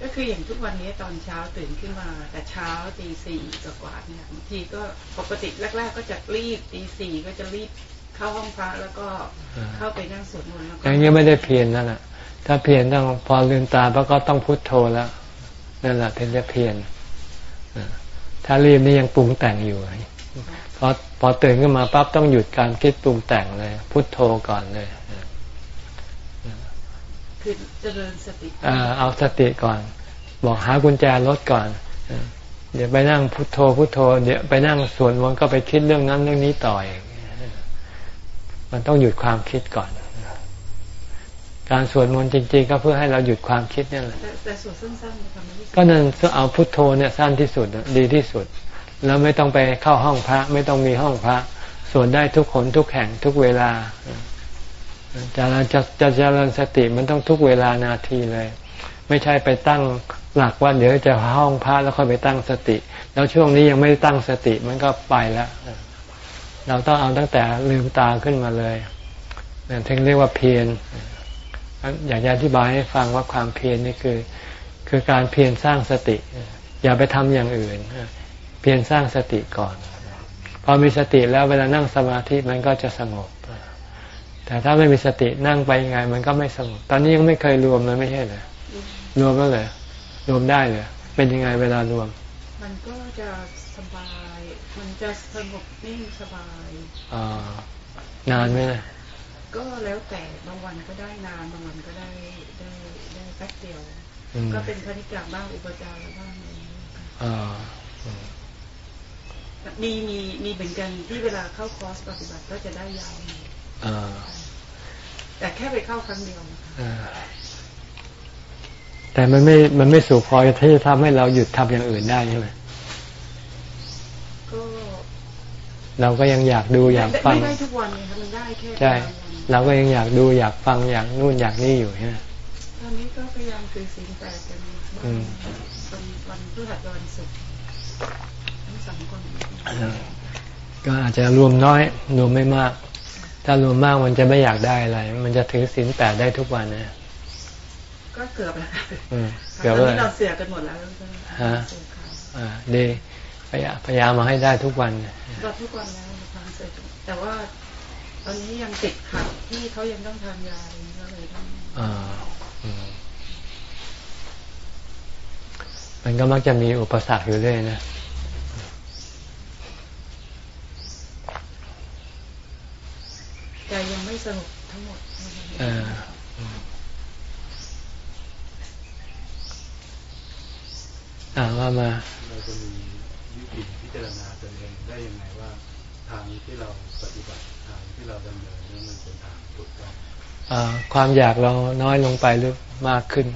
ก็คืออย่างทุกวันนี้ตอนเช้าตื่นขึ้นมา แต่เช้าตีสี่กว่าเนี่ยบางทีก็ปกติแรกๆก็จะรีบตีสี่ก็จะรีบเข้าห้องพระแล้วก็เข้าไปนั่งสวดมนต์แล้วอย่างนี้ไม่ได้เพียรนั่นแหะถ้าเพียรต้องพอลืมตาแล้วก็ต้องพุทโธแล้วนั่นแหละถึงจะเพียรถ้ารีบนี่ยังปรุงแต่งอยู่พอพอตื่นขึ้นมาปั๊บต้องหยุดการคิดปรุงแต่งเลย พุทโธก่อนเลยคือเจริญสติเอาสติก่อน บอกหากุญแจรถก่อน เดี๋ยวไปนั่งพุทโธพุทโธ เดี๋ยวไปนั่งสวดมนต์ก็ไปคิดเรื่องนั้นเรื่องนี้ต่อเองมันต้องหยุดความคิดก่อน การสวดมนต์จริง ๆ ก็เพื่อให้เราหยุดความคิดนี่แหละแต่สวดสั้นๆก็นั่นเอาพุทโธเนี่ยสั้นที่สุดดีที่สุด แล้วไม่ต้องไปเข้าห้องพระ ไม่ต้องมีห้องพระสวดได้ทุกคนทุกแห่งทุกเวลาจะจะจะเจริญสติมันต้องทุกเวลานาทีเลย ไม่ใช่ไปตั้งหลักว่าเดี๋ยวจะห้องพระแล้วค่อยไปตั้งสติ แล้วช่วงนี้ยังไม่ตั้งสติมันก็ไปแล้วเราต้องเอาตั้งแต่ลืมตาขึ้นมาเลยนั่นถึงเรียกว่าเพียรอยากจะอธิบายให้ฟังว่าความเพียรนี่คือ คือการเพียรสร้างสติ อย่าไปทำอย่างอื่น เพียรสร้างสติก่อน พอมีสติแล้วเวลานั่งสมาธิมันก็จะสงบ แต่ถ้าไม่มีสตินั่งไปยังไง มันก็ไม่สงบ ตอนนี้ยังไม่เคยรวมเลยไม่ใช่เหรอ รวมแล้วเลยรวมได้เลยเป็นยังไงเวลารวม มันก็จะสบาย มันจะสงบนิ่งสบายอ่านานไหมนะก็แล้วแต่บางวันก็ได้นานบางวันก็ได้ได้ได้แป๊บเดียว ก็เป็นคณิกาบ้างอุปจารบ้างอะไรอย่างเงี้ยมีมีมีเหมือนกันที่เวลาเข้าคอร์สปฏิบัติก็จะได้ยาวแต่แค่ไปเข้าครั้งเดียว แต่มันไม่ มันไม่สูงพอที่จะทำให้เราหยุดทำอย่างอื่นได้ใช่ไหมก็เราก็ยังอยากดูอยากฟังไม่ได้ทุกวันเลยมันได้แค่ใช่เราก็ยังอยากดูอยากฟังอยากนู่นอยากนี่อยู่ใช่ไหมตอนนี้ก็พยายามคือสิ่งแปดกันวันวันพฤหัสวันศุกร์ทั้งสองคนก็อาจจะรวมน้อยรวมไม่มาก ถ้ารวมมากมันจะไม่อยากได้อะไร มันจะถือศีลแปดได้ทุกวันนะ ก็เกือบแล้วเกือบแล้วเราเสียกันหมดแล้วฮะอ่าดีพยายามพยายามมาให้ได้ทุกวันก็ทุกวันแล้วความเสียแต่ว่าตอนนี้ยังติดขัดที่เขายังต้องทานยาอะไรก็เลยต้องอ่ามันก็มักจะมีอุปสรรคอยู่เรื่อยนะใจยังไม่สงบทั้งหมดอ่า ว่ามาเราจะมีวิธีพิจารณาตัวเองได้ยังไงว่า ทางที่เราปฏิบัติทางที่เราดำเนินนั้นมันเป็นทางถูกต้องความอยากเราน้อยลงไปหรือมากขึ้น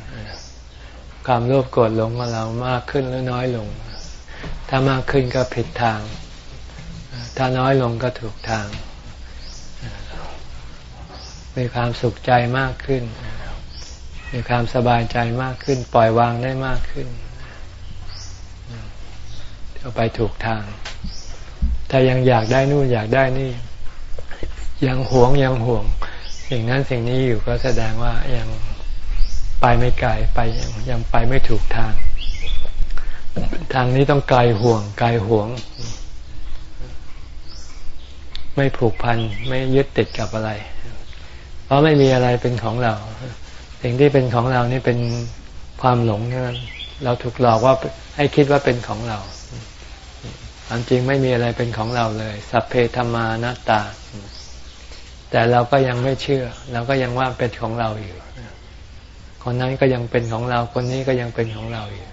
ความโลภโกรธหลงของเรามากขึ้นหรือน้อยลง ถ้ามากขึ้นก็ผิดทาง ถ้าน้อยลงก็ถูกทาง มีความสุขใจมากขึ้น มีความสบายใจมากขึ้น ปล่อยวางได้มากขึ้น เอาไปถูกทาง ถ้ายังอยากได้นู่นอยากได้นี่ ยังหวงยังห่วง สิ่งนั้นสิ่งนี้อยู่ก็แสดงว่ายังไปไม่ไกลไปยังยังไปไม่ถูกทาง ทางนี้ต้องไกลห่วงไกลห่วง ไม่ผูกพันไม่ยึดติดกับอะไร เพราะไม่มีอะไรเป็นของเรา สิ่งที่เป็นของเรานี่เป็นความหลงเท่านั้นเราถูกหลอกว่าให้คิดว่าเป็นของเรา ความจริงไม่มีอะไรเป็นของเราเลย สัพเพธรรมานัตตา แต่เราก็ยังไม่เชื่อ เราก็ยังว่าเป็นของเราอยู่ คนนั้นก็ยังเป็นของเรา คนนี้ก็ยังเป็นของเราอยู่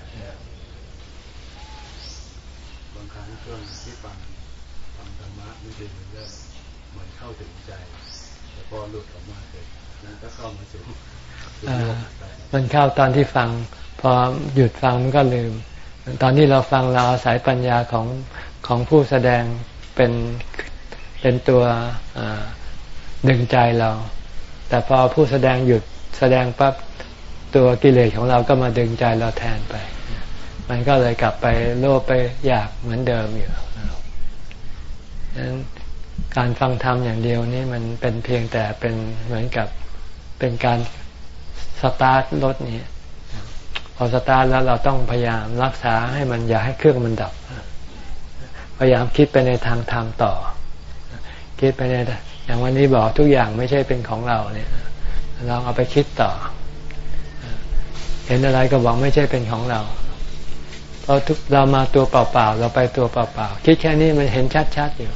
บางครั้งช่วงที่ฟังฟังธรรมะไม่ดีมันก็เหมือนเข้าถึงใจแต่พอหลุดออกมาเสร็จนั้นก็เข้ามาสู่มันเข้าตอนที่ฟัง พอหยุดฟังมันก็ลืม ตอนที่เราฟังเราอาศัยปัญญาของ ของผู้แสดงเป็นเป็นตัวดึงใจเรา แต่พอผู้แสดงหยุดแสดงปั๊บตัวกิเลสของเราก็มาดึงใจเราแทนไป มันก็เลยกลับไปโลภไปอยากเหมือนเดิมอยู่ดังนั้นการฟังธรรมอย่างเดียวนี่มันเป็นเพียงแต่เป็นเหมือนกับเป็นการสตาร์ทรถนี้พอสตาร์ทแล้วเราต้องพยายามรักษาให้มันอย่าให้เครื่องมันดับ พยายามคิดไปในทางธรรมต่อ คิดไปในอย่างวันนี้บอกทุกอย่างไม่ใช่เป็นของเราเนี่ยเราเอาไปคิดต่อ เห็นอะไรก็บอกไม่ใช่เป็นของเราเพราะทุกเรามาตัวเปล่าๆเราไปตัวเปล่าๆคิดแค่นี้มันเห็นชัดๆอยู่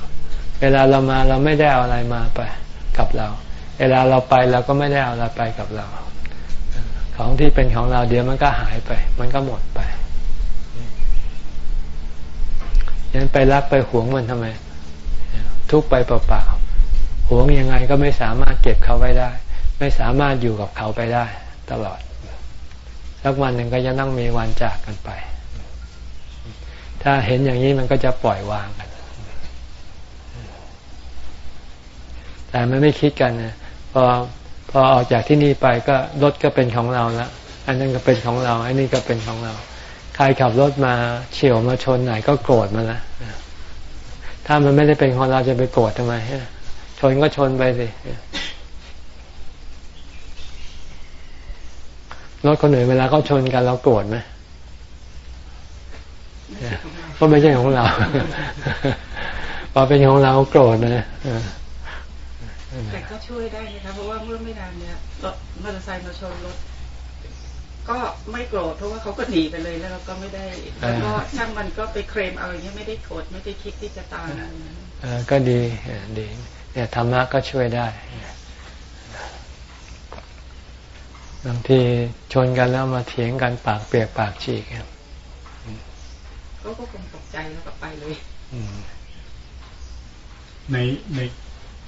เวลาเรามาเราไม่ได้เอาอะไรมาไปกับเรา เวลาเราไปเราก็ไม่ได้เอาอะไรไปกับเรา ของที่เป็นของเราเดี๋ยวมันก็หายไป มันก็หมดไป ยังไปรักไปหวงมันทำไม ทุกไปเปล่าๆหวงยังไงก็ไม่สามารถเก็บเขาไว้ได้ ไม่สามารถอยู่กับเขาไปได้ ตลอดสักวันหนึ่งก็จะต้องมีวันจากกันไป ถ้าเห็นอย่างนี้มันก็จะปล่อยวางกัน แต่มันไม่คิดกันนะพอพอออกจากที่นี่ไปก็รถก็เป็นของเราแล้วอันนั้นก็เป็นของเรา อันนี้ก็เป็นของเรา ใครขับรถมาเฉียวมาชนไหนก็โกรธมาละถ้ามันไม่ได้เป็นของเราจะไปโกรธทำไมชนก็ชนไปสิรถคนอื่นเวลาเขาชนกันเราโกรธไหมก็ไม่ใช่ของเราพอเป็นของเราโกรธนะแต่ก็ช่วยได้นะคะเพราะว่าเมื่อไม่นานเนี้ยรถมอเตอร์ไซค์มาชนรถ ก็ไม่โกรธเพราะว่าเขาก็หนีไปเลยแล้วเราก็ไม่ได้แล้วก็ช่างมันก็ไปเคลมเอาอย่างเงี้ยไม่ได้โกรธไม่ได้คิดที่จะตายก็ดีดีเนี่ยธรรมะก็ช่วยได้บางทีชนกันแล้วมาเถียงกันปากเปียกปากฉีกครับเขาก็คงตกใจแล้วก็ไปเลยในใน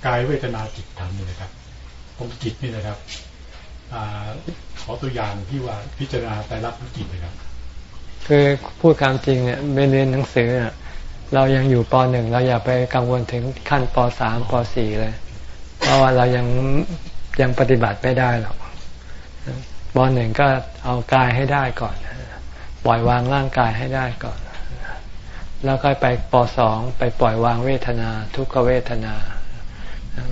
กายเวทนาจิตธรรมนี่นะครับตรงจิตนี่นะครับอ ขอตัวอย่างที่ว่าพิจารณาไตรลักษณ์จิตนะครับคือพูดความจริงเนี่ยไม่เรียนหนังสือเนี่ยเรายังอยู่ปหนึ่งเราอย่าไปกังวลถึงขั้นปสามปสี่เลย เพราะว่าเรายังยังปฏิบัติไม่ได้หรอกบอลหนึ่งก็เอากายให้ได้ก่อน ปล่อยวางร่างกายให้ได้ก่อน แล้วค่อยไปปสองไปปล่อยวางเวทนา ทุกขเวทนา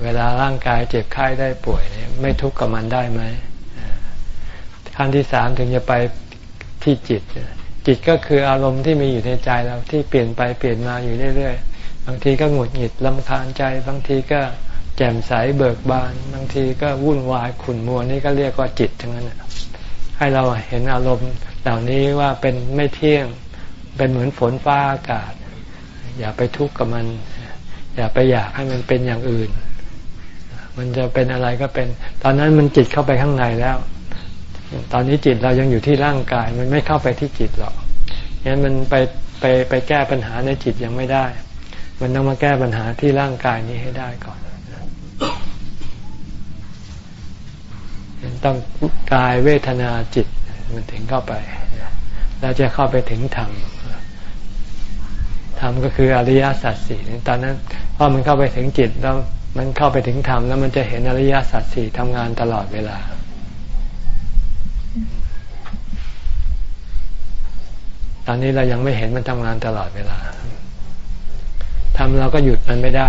เวลาร่างกายเจ็บไข้ได้ป่วยไม่ทุกข์กับมันได้ไหมขั้นที่สามถึงจะไปที่จิต จิตก็คืออารมณ์ที่มีอยู่ในใจเราที่เปลี่ยนไปเปลี่ยนมาอยู่เรื่อยๆ บางทีก็หงุดหงิดลำคาญใจ บางทีก็แจ่มใสเบิกบาน บางทีก็วุ่นวายขุ่นมัวนี่ก็เรียกว่าจิตทั้งนั้นให้เราเห็นอารมณ์เหล่านี้ว่าเป็นไม่เที่ยงเป็นเหมือนฝนฟ้าอากาศ อย่าไปทุกข์กับมัน อย่าไปอยากให้มันเป็นอย่างอื่น มันจะเป็นอะไรก็เป็น ตอนนั้นมันจิตเข้าไปข้างในแล้ว ตอนนี้จิตเรายังอยู่ที่ร่างกาย มันไม่เข้าไปที่จิตหรอกงั้นมันไปไปไปแก้ปัญหาในจิตยังไม่ได้ มันต้องมาแก้ปัญหาที่ร่างกายนี้ให้ได้ก่อนต้องกายเวทนาจิต มันถึงเข้าไปแล้วจะเข้าไปถึงธรรมธรรมก็คืออริยสัจสี่ตอนนั้นพอมันเข้าไปถึงจิตแล้ว มันเข้าไปถึงธรรมแล้วมันจะเห็นอริยสัจสี่ทำงานตลอดเวลา ตอนนี้เรายังไม่เห็นมันทำงานตลอดเวลาทำเราก็หยุดมันไม่ได้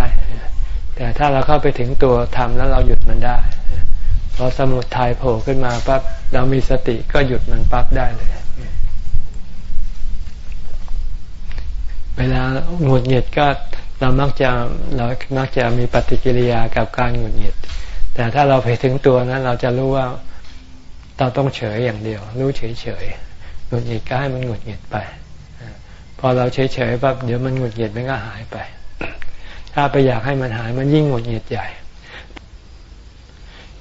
แต่ถ้าเราเข้าไปถึงตัวธรรมแล้วเราหยุดมันได้พอสมุดทัยโผล่ขึ้นมาปั๊บเรามีสติก็หยุดมันปั๊บได้เลย เวลาหงุดหงิดก็ เรามักจะเรามักจะมีปฏิกิริยากับการหงุดหงิด แต่ถ้าเราไปถึงตัวนั้น เราจะรู้ว่าเราต้องเฉยอย่างเดียว รู้เฉยเฉยหงุดหงิดก็ให้มันหงุดหงิดไป พอเราเฉยเฉยปั๊บเดี๋ยวมันหงุดหงิดมันก็หายไป ถ้าไปอยากให้มันหายมันยิ่งหงุดหงิดใหญ่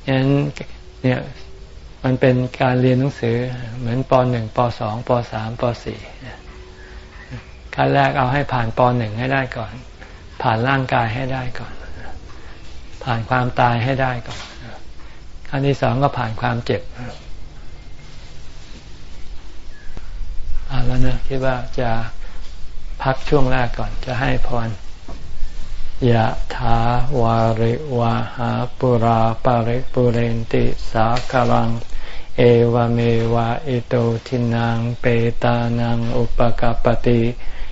ย่างนั้นเนี่ยมันเป็นการเรียนหนังสือเหมือนปหนึ่งปสองปสามปสี่ขั้นแรกเอาให้ผ่านปหนึ่งให้ได้ก่อน ผ่านร่างกายให้ได้ก่อน ผ่านความตายให้ได้ก่อนขั้นที่สองก็ผ่านความเจ็บเอาแล้วนะคิดว่าจะพักช่วงแรกก่อนจะให้พรยะถาวาริวาหาปุราปาริปุเรนติสาคลัง เอวเมวะอิโตทินังเปตานังอุปกปติ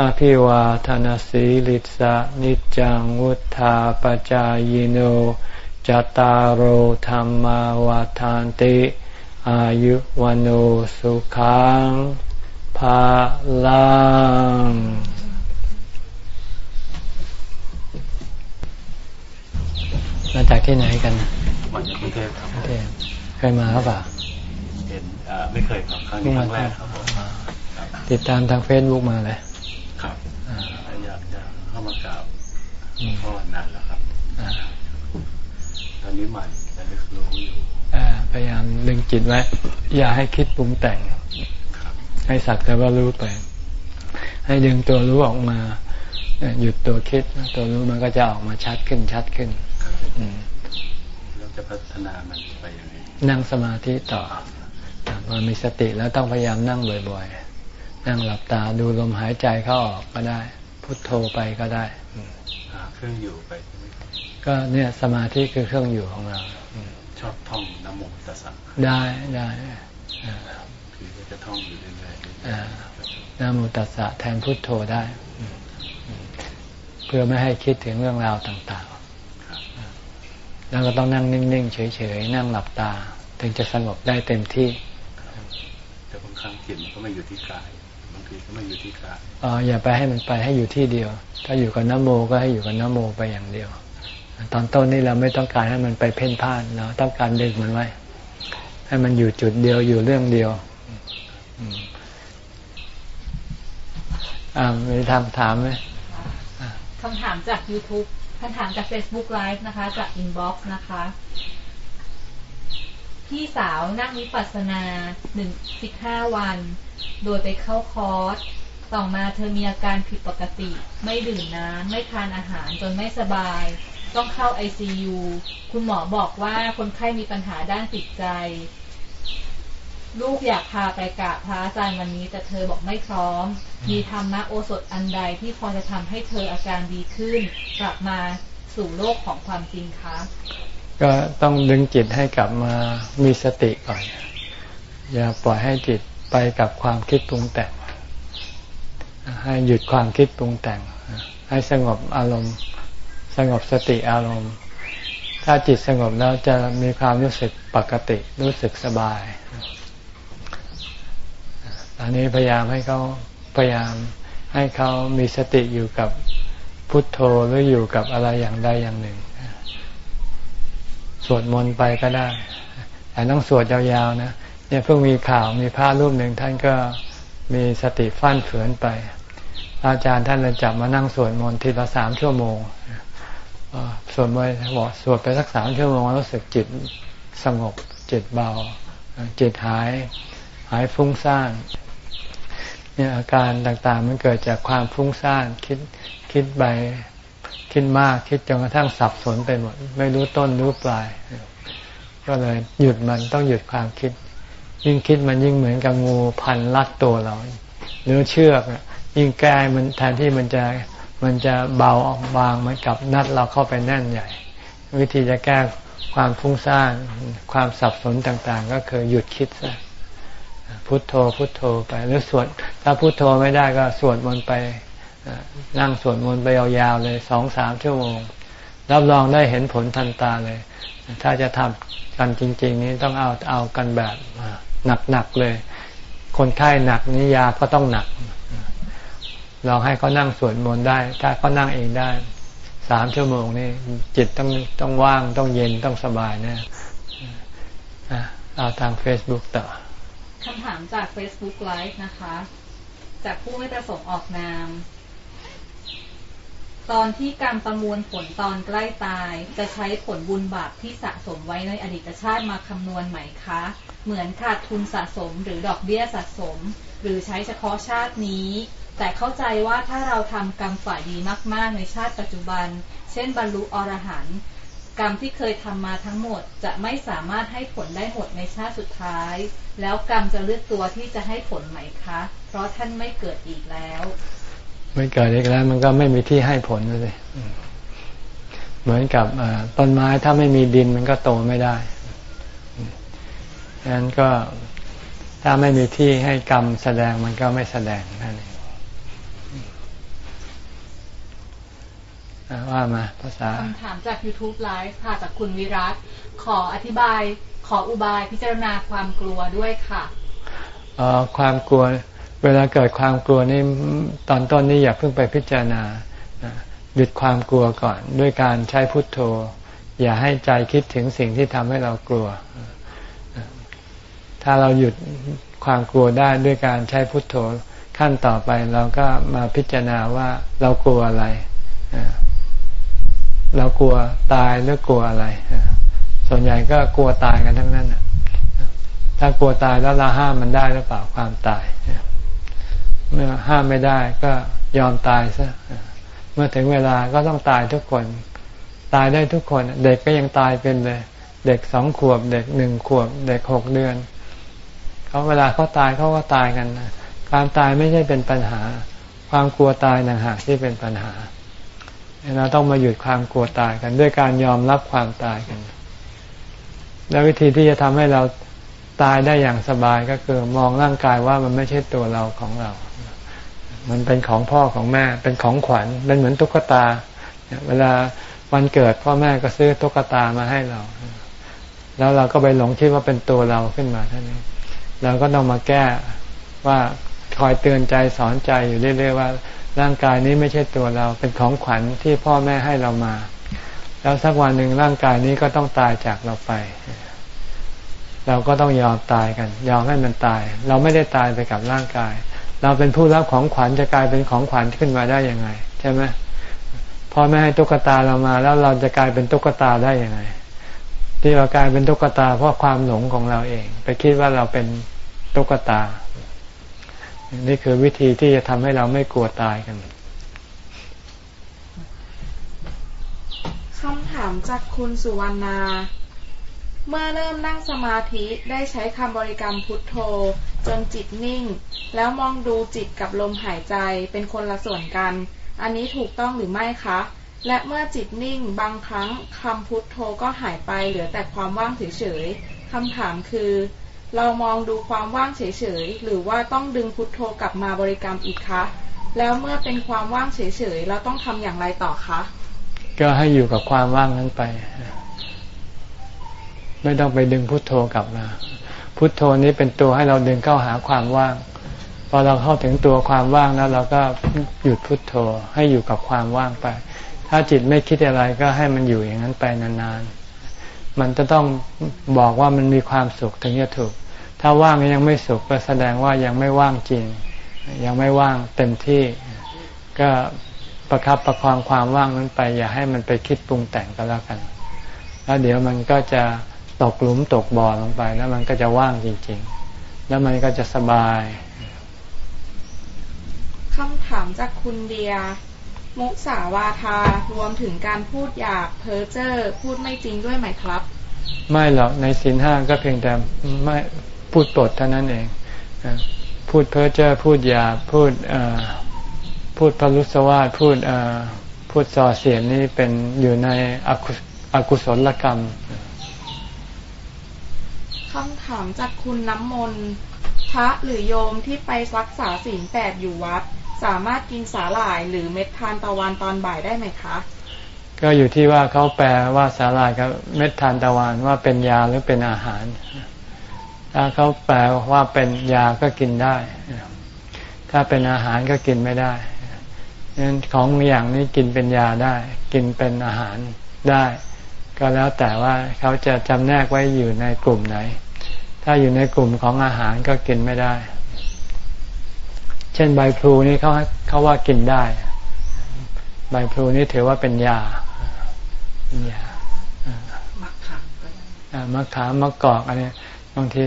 อภิวาทนสีลิสะนิจังวุธาปจายโนจตารโหธรรมวาทานติ อายุวันโอสุขังภาลังมาจากที่ไหนกันมาจากกรุงเทพครับกรุงเทพเคยมาหรือเปล่าเห็นไม่เคยครับครั้งนี้ครั้งแรกครับ ติดตามทางเฟซบุ๊กมาเลยครับอยากจะเข้ามากราบพ่อนานแล้วครับตอนนี้ใหม่แต่ไม่รู้อยู่พยายามดึงจิตไว้อย่าให้คิดปรุงแต่งให้สักแต่ว่ารู้ไป ให้ดึงตัวรู้ออกมาหยุดตัวคิดตัวรู้มันก็จะออกมาชัดขึ้นชัดขึ้นเราจะพัฒนามันไปยังไงนั่งสมาธิต่อพอมีสติแล้วต้องพยายามนั่งบ่อยๆ นั่งหลับตาดูลมหายใจเข้าออกก็ได้ พุทโธไปก็ได้เครื่องอยู่ไป ก็เนี่ยสมาธิคือเครื่องอยู่ของเราชอบท่องนโมตัสสะได้ได้คือจะท่องอยู่เรื่อยนโมตัสสะแทนพุทโธได้ เพื่อไม่ให้คิดถึงเรื่องราวต่างๆแล้วก็ต้องนั่งนิ่งๆเฉยๆนั่งหลับตา ถึงจะสงบได้เต็มที่แต่บางครั้งจิตมันก็ไม่อยู่ที่กายบาง ทีก็ไม่อยู่ที่กายอ๋ออย่าไปให้มันไปให้อยู่ที่เดียว ถ้าอยู่กับนโมก็ให้อยู่กับนโมไปอย่างเดียว ตอนต้นนี่เราไม่ต้องการให้มันไปเพ่นพ่านเราต้องการดึงมันไว้ ให้มันอยู่จุดเดียวอยู่เรื่องเดียวอ่ามีทำถามไหมคำถามจาก YouTube คำถามจาก Facebook Live นะคะ จาก Inbox นะคะ พี่สาวนั่งวิปัสสนาหนึ่งสิบห้าวัน โดยไปเข้าคอร์สต่อมาเธอมีอาการผิดปกติ ไม่ดื่มน้ำไม่ทานอาหารจนไม่สบาย ต้องเข้า ICU คุณหมอบอกว่าคนไข้มีปัญหาด้านจิตใจ ลูกอยากพาไปกราบพระอาจารย์วันนี้ แต่เธอบอกไม่พร้อม มีธรรมะโอสถอันใดที่พอจะทำให้เธออาการดีขึ้น กลับมาสู่โลกของความจริงคะก็ต้องดึงจิตให้กลับมามีสติก่อน อย่าปล่อยให้จิต ไปกับความคิดปรุงแต่ง ให้หยุดความคิดปรุงแต่ง ให้สงบอารมณ์ สงบสติอารมณ์ ถ้าจิตสงบแล้วจะมีความรู้สึกปกติรู้สึกสบายอันนี้พยายามให้เขาพยายามให้เขามีสติอยู่กับพุทโธหรืออยู่กับอะไรอย่างใดอย่างหนึ่งสวดมนต์ไปก็ได้แต่ต้องสวดยาวๆนะ เนี่ยเพิ่งมีข่าวมีพระรูปหนึ่งท่านก็มีสติฟั่นเฟือนไป อาจารย์ท่านเลยจับมานั่งสวดมนต์ทีละสามชั่วโมงสวดไปบอกสวดไปสักสามชั่วโมงรู้สึกจิตสงบจิตเบา จิตหายหายฟุ้งซ่านเนี่ยอาการต่างๆ มันเกิดจากความฟุ้งซ่านคิดคิดไปคิดมากคิดจนกระทั่งสับสนไปหมด ไม่รู้ต้นรู้ปลาย ก็เลยหยุดมันต้องหยุดความคิด ยิ่งคิดมันยิ่งเหมือนกับงูพันลัดตัวเรา หรือเชือกยิ่งแก้มันแทนที่มันจะมันจะเบาออกบางมันกับนัดเราเข้าไปแน่นใหญ่ วิธีจะแก้ความฟุ้งซ่านความสับสนต่างๆ ก็คือหยุดคิดซะพุทโธพุทโธไปหรือสวดถ้าพุทโธไม่ได้ก็สวดมนต์ไปนั่งสวดมนต์ไปยาวๆเลยสองสามชั่วโมง รับรองได้เห็นผลทันตาเลย ถ้าจะทำกันจริง ๆ นี้ต้องเอาเอากันแบบ หนักๆเลย คนไข้หนักนี่ยาก็ต้องหนักลองให้เขานั่งสวดมนต์ได้ ถ้าเขานั่งเองได้สามชั่วโมงนี่จิตต้องต้องว่างต้องเย็นต้องสบายนะเอาทาง Facebook ต่อคำถามจาก Facebook Live นะคะ จากผู้ไม่ประสงค์ออกนาม ตอนที่การประมวลผลตอนใกล้ตาย จะใช้ผลบุญบาปที่สะสมไว้ในอดีตชาติมาคำนวณไหมคะ เหมือนขาดทุนสะสมหรือดอกเบี้ยสะสม หรือใช้เฉพาะชาตินี้ แต่เข้าใจว่าถ้าเราทำกรรมฝ่ายดีมาก ๆ ในชาติปัจจุบัน เช่น บรรลุอรหันต์กรรมที่เคยทำมาทั้งหมดจะไม่สามารถให้ผลได้หมดในชาติสุดท้าย แล้วกรรมจะเลือกตัวที่จะให้ผลไหมคะ เพราะท่านไม่เกิดอีกแล้ว ไม่เกิดอีกแล้ว มันก็ไม่มีที่ให้ผลเลยเหมือนกับต้นไม้ถ้าไม่มีดินมันก็โตไม่ได้ดังนั้นก็ถ้าไม่มีที่ให้กรรมแสดงมันก็ไม่แสดงนั่นเองว่ามาภาษาคำถามจาก YouTube Live ค่ะจากคุณวิรัตขออธิบายขออุบายพิจารณาความกลัวด้วยค่ะอ๋อความกลัว เวลาเกิดความกลัวนี่ตอนต้นนี่อย่าเพิ่งไปพิจารณาหยุดความกลัวก่อน ด้วยการใช้พุทโธ อย่าให้ใจคิดถึงสิ่งที่ทำให้เรากลัว ถ้าเราหยุดความกลัวได้ด้วยการใช้พุทโธขั้นต่อไปเราก็มาพิจารณาว่าเรากลัวอะไร เรากลัวตายหรือกลัวอะไร ส่วนใหญ่ก็กลัวตายกันทั้งนั้นถ้ากลัวตายแล้วเราห้ามมันได้หรือเปล่าความตาย เมื่อห้ามไม่ได้ก็ยอมตายซะเมื่อถึงเวลาก็ต้องตายทุกคน ตายได้ทุกคน เด็กก็ยังตายเป็นเลย เด็กสองขวบ เด็กหนึ่งขวบ เด็กหกเดือนเขาเวลาเขาตายเขาก็ตายกันความตายไม่ใช่เป็นปัญหา ความกลัวตายต่างหากที่เป็นปัญหาเราต้องมาหยุดความกลัวตายกันด้วยการยอมรับความตายกัน แล้ววิธีที่จะทำให้เราตายได้อย่างสบายก็คือ มองร่างกายว่ามันไม่ใช่ตัวเราของเรา มันเป็นของพ่อของแม่ เป็นของขวัญเป็นเหมือนตุ๊กตา เวลาวันเกิดพ่อแม่ก็ซื้อตุ๊กตามาให้เรา แล้วเราก็ไปหลงคิดว่าเป็นตัวเราขึ้นมาท่านี้เราก็ต้องมาแก้ว่าคอยเตือนใจสอนใจอยู่เรื่อยๆว่า ร่างกายนี้ไม่ใช่ตัวเรา เป็นของขวัญที่พ่อแม่ให้เรามา แล้วสักวันหนึ่งร่างกายนี้ก็ต้องตายจากเราไป เราก็ต้องยอมตายกัน ยอมให้มันตาย เราไม่ได้ตายไปกับร่างกาย เราเป็นผู้รับของขวัญจะกลายเป็นของขวัญขึ้นมาได้ยังไง ใช่ไหมพ่อแม่ให้ตุ๊กตาเรามา แล้วเราจะกลายเป็นตุ๊กตาได้ยังไง ที่เรากลายเป็นตุ๊กตา เพราะความหลงของเราเอง ไปคิดว่าเราเป็นตุ๊กตา นี่คือวิธีที่จะทำให้เราไม่กลัวตายกันคำถามจากคุณสุวรรณา เมื่อเริ่มนั่งสมาธิได้ใช้คำบริกรรมพุทโธ จนจิตนิ่ง แล้วมองดูจิตกับลมหายใจเป็นคนละส่วนกัน อันนี้ถูกต้องหรือไม่คะ และเมื่อจิตนิ่งบางครั้งคำพุทโธก็หายไปเหลือแต่ความว่างเฉยๆคำถามคือ เรามองดูความว่างเฉยๆหรือว่าต้องดึงพุทโธกลับมาบริกรรมอีกคะ แล้วเมื่อเป็นความว่างเฉยๆเราต้องทำอย่างไรต่อคะก็ให้อยู่กับความว่างนั้นไป ไม่ต้องไปดึงพุทโธกลับมา พุทโธนี้เป็นตัวให้เราดึงเข้าหาความว่าง พอเราเข้าถึงตัวความว่างแล้วเราก็หยุดพุทโธให้อยู่กับความว่างไป ถ้าจิตไม่คิดอะไรก็ให้มันอยู่อย่างนั้นไปนานๆ มันจะต้องบอกว่ามันมีความสุขถึงจะถูก ถ้าว่างยังไม่สุขก็แสดงว่ายังไม่ว่างจริง ยังไม่ว่างเต็มที่ ก็ประครับประคองความว่างนั้นไป อย่าให้มันไปคิดปรุงแต่งก็แล้วกัน แล้วเดี๋ยวมันก็จะ ตกหลุมตกบ่อลงไป แล้วมันก็จะว่างจริง ๆ แล้วมันก็จะสบายคำถามจากคุณเดีย มุสาวาทารวมถึงการพูดหยาบเพ้อเจ้อพูดไม่จริงด้วยไหมครับ ไม่หรอกในสินห้าก็เพียงแต่ไม่พูดปดเท่านั้นเองพูดเพ้อเจ้อพูดหยาพูดพูดพลุสวาสพูดพูดส่อเสียนนี่เป็นอยู่ในอกุศลกรรม คำถามจากคุณน้ำมนต์พระหรือโยมที่ไปรักษาศีลแปดอยู่วัด สามารถกินสาหร่ายหรือเม็ดทานตะวันตอนบ่ายได้ไหมคะ ก็อยู่ที่ว่าเขาแปลว่าสาหร่ายกับเม็ดทานตะวันว่าเป็นยาหรือเป็นอาหาร ถ้าเขาแปลว่าเป็นยาก็กินได้ ถ้าเป็นอาหารก็กินไม่ได้นั้นของอย่างนี้กินเป็นยาได้ กินเป็นอาหารได้ ก็แล้วแต่ว่าเขาจะจำแนกไว้อยู่ในกลุ่มไหน ถ้าอยู่ในกลุ่มของอาหารก็กินไม่ได้ เช่นใบพลูนี่เขาเขาว่ากินได้ ใบพลูนี่ถือว่าเป็นยายามะขามมะขามมะกอกอะไรบางที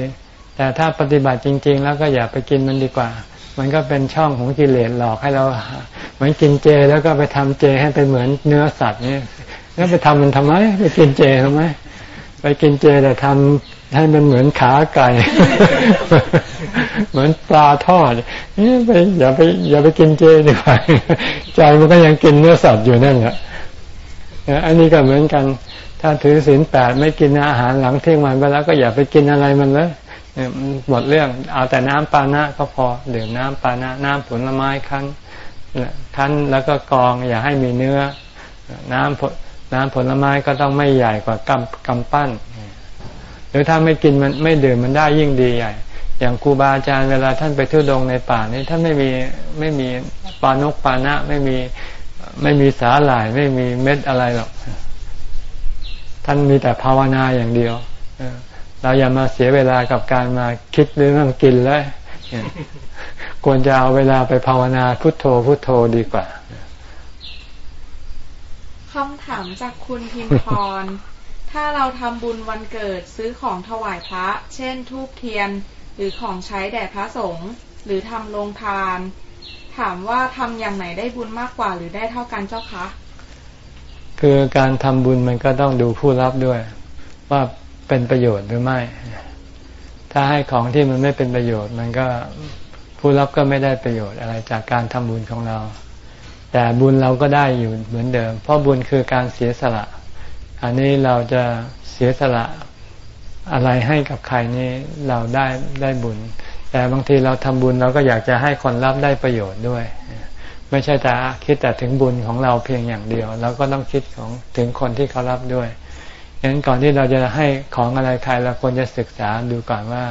แต่ถ้าปฏิบัติจริง ๆ แล้วก็อย่าไปกินมันดีกว่า มันก็เป็นช่องของกิเลสหลอกให้เรา เหมือนกินเจแล้วก็ไปทำเจให้เป็นเหมือนเนื้อสัตว์นี่ แล้วไปทำมันทำไมไปกินเจทำไมไปกินเจแต่ทำให้มันเหมือนขาไก่ เหมือนปลาทอดนี่ไปอย่าไปอย่าไปกินเจดีกว่าใจมันก็ยังกินเนื้อสัตว์อยู่นั่นแหละอันนี้ก็เหมือนกัน ถ้าถือศีลแปดไม่กินอาหารหลังเที่ยงวันไปแล้วก็อย่าไปกินอะไรมันเลยหมดเรื่องเอาแต่น้ำปานะก็พอดื่มน้ำปานะ น้ำผลไม้คั้นคั้นแล้วก็กองอย่าให้มีเนื้อ น้ำ น้ำผลไม้ก็ต้องไม่ใหญ่กว่ากำกำปั้น หรือถ้าไม่กินมันไม่ดื่มมันได้ยิ่งดีใหญ่ อย่างครูบาอาจารย์เวลาท่านไปทุดงในป่านี้ท่านไม่มีไม่มีปานกปานะไม่มีไม่มีสาหร่ายไม่มีเม็ดอะไรหรอก ท่านมีแต่ภาวนาอย่างเดียวเราอย่ามาเสียเวลากับการมาคิดเรื่องกินเลยควรจะเอาเวลาไปภาวนาพุทโธพุทโธดีกว่า คำถามจากคุณพิมพร ถ้าเราทำบุญวันเกิดซื้อของถวายพระ เช่นทูบเทียน หรือของใช้แด่พระสงฆ์หรือทำโรงทาน ถามว่าทำอย่างไหนได้บุญมากกว่าหรือได้เท่ากันเจ้าคะ คือการทำบุญมันก็ต้องดูผู้รับด้วย ว่าเป็นประโยชน์หรือไม่ ถ้าให้ของที่มันไม่เป็นประโยชน์ มันก็ผู้รับก็ไม่ได้ประโยชน์อะไรจากการทำบุญของเรา แต่บุญเราก็ได้อยู่เหมือนเดิม เพราะบุญคือการเสียสละ อันนี้เราจะเสียสละอะไรให้กับใครนี่เราได้ได้บุญ แต่บางทีเราทำบุญเราก็อยากจะให้คนรับได้ประโยชน์ด้วย ไม่ใช่แต่คิดแต่ถึงบุญของเราเพียงอย่างเดียวเราก็ต้องคิดของถึงคนที่เขารับด้วยฉะนั้นก่อนที่เราจะให้ของอะไรใครเราควรจะศึกษาดูก่อนว่า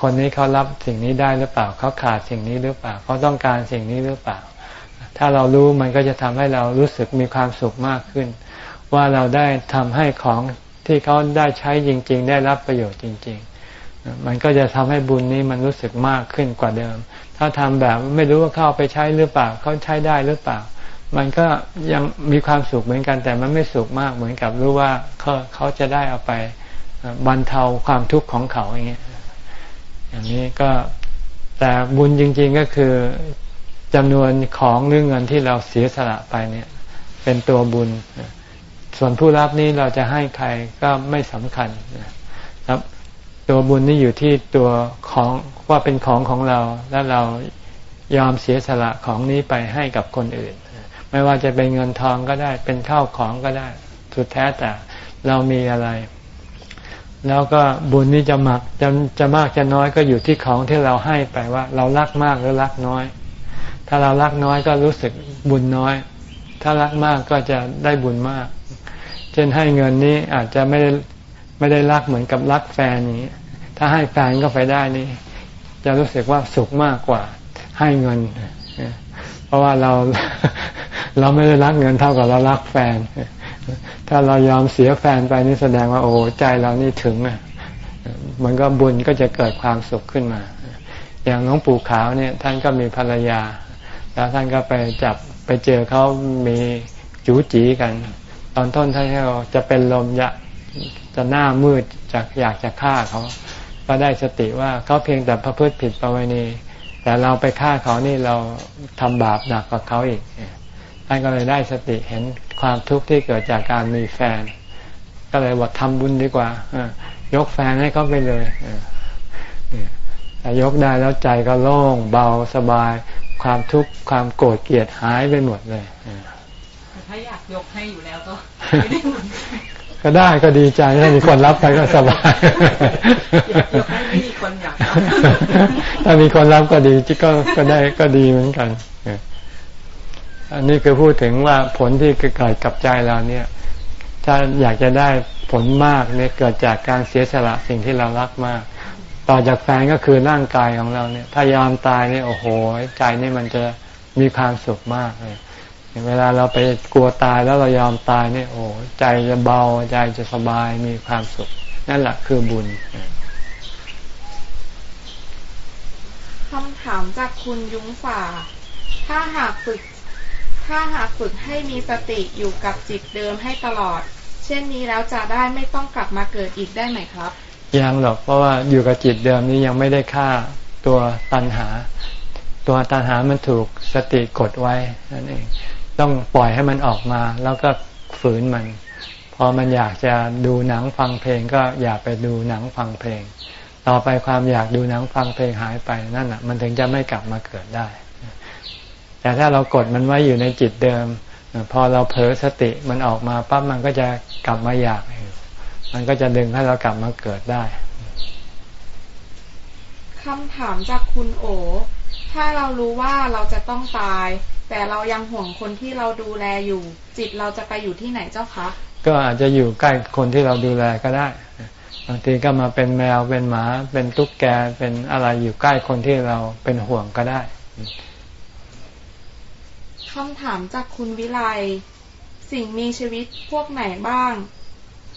คนนี้เขารับสิ่งนี้ได้หรือเปล่าเขาขาดสิ่งนี้หรือเปล่าเขาต้องการสิ่งนี้หรือเปล่า ถ้าเรารู้มันก็จะทำให้เรารู้สึกมีความสุขมากขึ้น ว่าเราได้ทำให้ของที่เขาได้ใช้จริง ๆ ได้รับประโยชน์จริง ๆ มันก็จะทำให้บุญนี้มันรู้สึกมากขึ้นกว่าเดิม ถ้าทำแบบไม่รู้ว่าเข้าไปใช้หรือเปล่าเขาใช้ได้หรือเปล่า มันก็ยังมีความสุขเหมือนกัน แต่มันไม่สุขมากเหมือนกับรู้ว่าเขาเขาจะได้เอาไปบรรเทาความทุกข์ของเขาอย่างเงี้ยอย่างนี้ก็แต่บุญจริง ๆก็คือ จำนวนของหรือเงินที่เราเสียสละไปเนี่ย เป็นตัวบุญ ส่วนผู้รับนี้เราจะให้ใครก็ไม่สำคัญครับตัวบุญนี่อยู่ที่ตัวของว่าเป็นของของเรา แล้วเรายอมเสียสละของนี้ไปให้กับคนอื่น ไม่ว่าจะเป็นเงินทองก็ได้ เป็นข้าวของก็ได้ สุดแท้แต่เรามีอะไร แล้วก็บุญนี่จะมากจะจะมากจะน้อยก็อยู่ที่ของที่เราให้ไปว่า เรารักมากหรือรักน้อย ถ้าเรารักน้อยก็รู้สึกบุญน้อย ถ้ารักมากก็จะได้บุญมาก เช่นให้เงินนี้อาจจะไม่ได้ไม่ได้รักเหมือนกับรักแฟนนี้ ถ้าให้แฟนก็ไปได้นี่ จะรู้สึกว่าสุขมากกว่าให้เงิน เพราะว่าเราเราไม่ได้รักเงินเท่ากับเรารักแฟน ถ้าเรายอมเสียแฟนไปนี่แสดงว่าโอ้ใจเรานี่ถึงอะมันก็บุญก็จะเกิดความสุขขึ้นมา อย่างน้องปู่ขาวเนี่ยท่านก็มีภรรยา แล้วท่านก็ไปจับไปเจอเขามีจูจีกัน ตอนต้นท่านจะเป็นลมจะจะหน้ามืดจะอยากจะฆ่าเขา ก็ได้สติว่าเขาเพียงแต่ประพฤติผิดประเวณี แต่เราไปฆ่าเขานี่เราทำบาปหนักกว่าเขาอีกท่านก็เลยได้สติเห็นความทุกข์ที่เกิดจากการมีแฟน ก็เลยบอกทำบุญดีกว่ายกแฟนให้เขาไปเลยแต่ยกได้แล้วใจก็โล่งเบาสบาย ความทุกข์ความโกรธเกลียดหายไปหมดเลยถ้าอยากยกให้อยู่แล้วก็ก็ได้ก็ดีใจถ้ามีคนรับไปก็สบายมีคนอยากถ้ามีคนรับก็ดีก็ก็ได้ก็ดีเหมือนกันอันนี้คือพูดถึงว่าผลที่เกิดกับใจเราเนี่ย ถ้าอยากจะได้ผลมากเนี่ยเกิดจากการเสียสละสิ่งที่เรารักมาก ต่อจากแฟนก็คือร่างกายของเราเนี่ย ถ้ายอมตายเนี่ยโอ้โห ใจนี่มันจะมีความสุขมากเลยเวลาเราไปกลัวตายแล้วเรายอมตายเนี่ยโอ้ใจจะเบาใจจะสบายมีความสุข นั่นแหละคือบุญคำถามจากคุณยุ้งฝ่า ถ้าหากฝึก ถ้าหากฝึกให้มีสติอยู่กับจิตเดิมให้ตลอด เช่นนี้แล้วจะได้ไม่ต้องกลับมาเกิดอีกได้ไหมครับ ยังหรอกเพราะว่าอยู่กับจิตเดิมนี้ยังไม่ได้ฆ่าตัวตัณหา ตัวตัณหามันถูกสติกดไว้นั่นเอง ต้องปล่อยให้มันออกมา แล้วก็ฝืนมัน พอมันอยากจะดูหนังฟังเพลงก็อย่าไปดูหนังฟังเพลง ต่อไปความอยากดูหนังฟังเพลงหายไปนั่นแหะมันถึงจะไม่กลับมาเกิดได้ แต่ถ้าเรากดมันไว้อยู่ในจิตเดิม พอเราเผลอสติมันออกมาปั๊บมันก็จะกลับมาอยาก มันก็จะดึงให้เรากลับมาเกิดได้คำถามจากคุณโอ ถ้าเรารู้ว่าเราจะต้องตาย แต่เรายังห่วงคนที่เราดูแลอยู่ จิตเราจะไปอยู่ที่ไหนเจ้าคะ ก็อาจจะอยู่ใกล้คนที่เราดูแลก็ได้ บางทีก็มาเป็นแมว เป็นหมา เป็นตุ๊กแก เป็นอะไรอยู่ใกล้คนที่เราเป็นห่วงก็ได้คำถามจากคุณวิไล สิ่งมีชีวิตพวกไหนบ้าง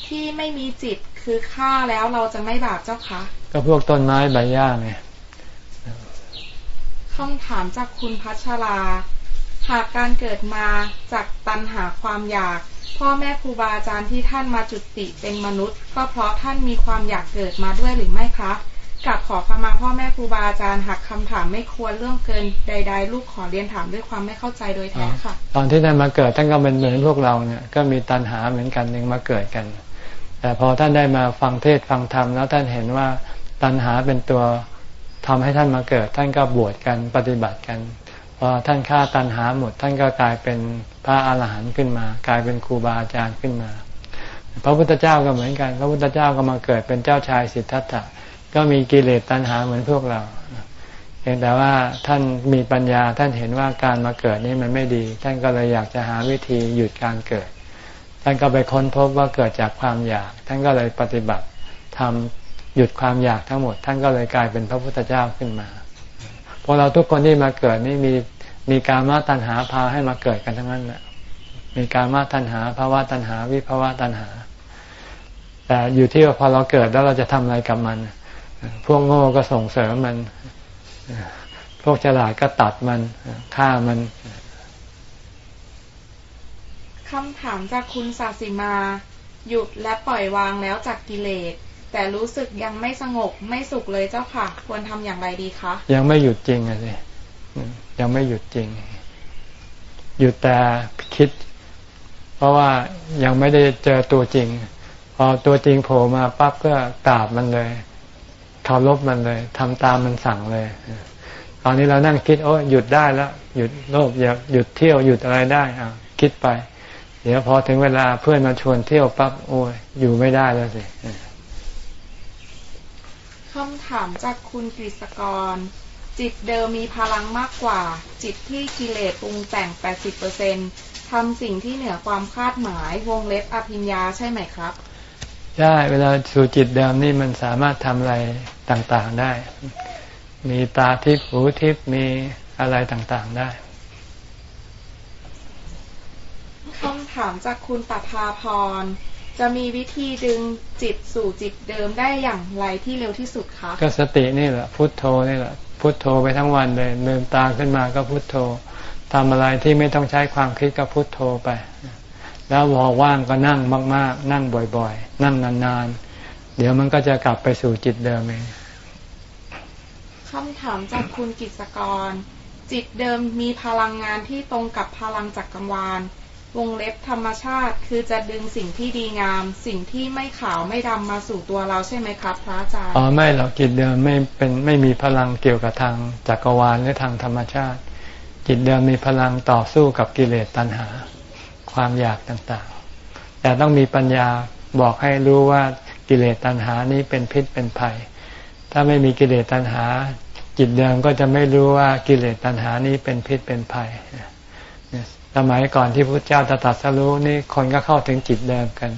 ที่ไม่มีจิตคือฆ่าแล้วเราจะไม่บาปเจ้าคะก็พวกต้นไม้ใบหญ้าไงคำถามจากคุณพัชรา หากการเกิดมาจากตัณหาความอยาก พ่อแม่ครูบาอาจารย์ที่ท่านมาจุติเป็นมนุษย์ ก็เพราะท่านมีความอยากเกิดมาด้วยหรือไม่คะกับขอขมาพ่อแม่ครูบาอาจารย์หากคำถามไม่ควรเรื่องเกินใด ๆ ลูกขอเรียนถามด้วยความไม่เข้าใจโดยแท้ค่ะ ตอนที่ท่านมาเกิดท่านก็เป็นเหมือนพวกเราเนี่ยก็มีตัณหาเหมือนกันหนึ่งมาเกิดกัน แต่พอท่านได้มาฟังเทศฟังธรรมแล้วท่านเห็นว่าตัณหาเป็นตัวทำให้ท่านมาเกิด ท่านก็บวชกันปฏิบัติกันพอท่านฆ่าตันหาหมด ท่านก็กลายเป็นพระอาหารหันต์ขึ้นมา กลายเป็นครูบาอาจารย์ขึ้นมา พระพุทธเจ้าก็เหมือนกัน พระพุทธเจ้าก็มาเกิดเป็นเจ้าชายสิทธัตถะก็มีกิเลสตัณหาเหมือนพวกเราเพียงแต่ว่าท่านมีปัญญาท่านเห็นว่าการมาเกิดนี่มันไม่ดี ท่านก็เลยอยากจะหาวิธีหยุดการเกิด ท่านก็ไปค้นพบว่าเกิดจากความอยาก ท่านก็เลยปฏิบัติทำหยุดความอยากทั้งหมด ท่านก็เลยกลายเป็นพระพุทธเจ้าขึ้นมาพวกเราทุกคนที่มาเกิดนี่มีมีการมาตัณหาพาให้มาเกิดกันทั้งนั้นแหละมีการมาตัณหาภาวะตัณหา วิภาวะตัณหา แต่อยู่ที่ว่าพอเราเกิดแล้วเราจะทำอะไรกับมัน พวกโง่ก็ส่งเสริมมัน พวกฉลาดก็ตัดมันฆ่ามัน คำถามจากคุณศาสิมา หยุดและปล่อยวางแล้วจากกิเลส แต่รู้สึกยังไม่สงบไม่สุขเลยเจ้าค่ะ ควรทำอย่างไรดีคะ ยังไม่หยุดจริงอะสิยังไม่หยุดจริง หยุดแต่คิด เพราะว่ายังไม่ได้เจอตัวจริง พอตัวจริงโผล่มาปั๊บก็กราบมันเลยเคารพมันเลยทำตามมันสั่งเลยตอนนี้เรานั่งคิดโอ้หยุดได้แล้วหยุดโลภอย่าหยุดเที่ยวหยุดอะไรได้อะคิดไป เดี๋ยวพอถึงเวลาเพื่อนมาชวนเที่ยวปั๊บโอ้ยอยู่ไม่ได้แล้วสิคำถามจากคุณกฤษกร จิตเดิมมีพลังมากกว่า จิตที่กิเลสปรุงแต่ง 80%ทำสิ่งที่เหนือความคาดหมายวงเล็บอภิญญาใช่ไหมครับใช่เวลาสู่จิตเดิมนี่มันสามารถทำอะไรต่างๆได้ มีตาทิพย์หูทิพย์มีอะไรต่างๆได้คำ ถามจากคุณปัภาพร จะมีวิธีดึงจิตสู่จิตเดิมได้อย่างไรที่เร็วที่สุดคะก็สตินี่แหละพุทโธนี่แหละพุทโธไปทั้งวันเลยเดินตาขึ้นมาก็พุทโธทำอะไรที่ไม่ต้องใช้ความคิดก็พุทโธไป แล้วพอว่างก็นั่งมาก ๆ นั่งบ่อยๆ นั่งนานๆ เดี๋ยวมันก็จะกลับไปสู่จิตเดิมเองคำถามจากคุณกิจกร จิตเดิมมีพลังงานที่ตรงกับพลังจักรวาล วงเล็บธรรมชาติ คือจะดึงสิ่งที่ดีงาม สิ่งที่ไม่ขาวไม่ดำมาสู่ตัวเราใช่ไหมครับพระอาจารย์อ๋อไม่หรอกจิตเดิมไม่เป็นไม่มีพลังเกี่ยวกับทางจักรวาลหรือทางธรรมชาติ จิตเดิมมีพลังต่อสู้กับกิเลสตัณหา ความอยากต่างๆ แต่ต้องมีปัญญาบอกให้รู้ว่ากิเลสตัณหานี้เป็นพิษเป็นภัย ถ้าไม่มีกิเลสตัณหา จิตเดิมก็จะไม่รู้ว่ากิเลสตัณหานี้เป็นพิษเป็นภัย สมัยก่อนที่พระเจ้าตรัสรู้นี่คนก็เข้าถึงจิตเดิมกัน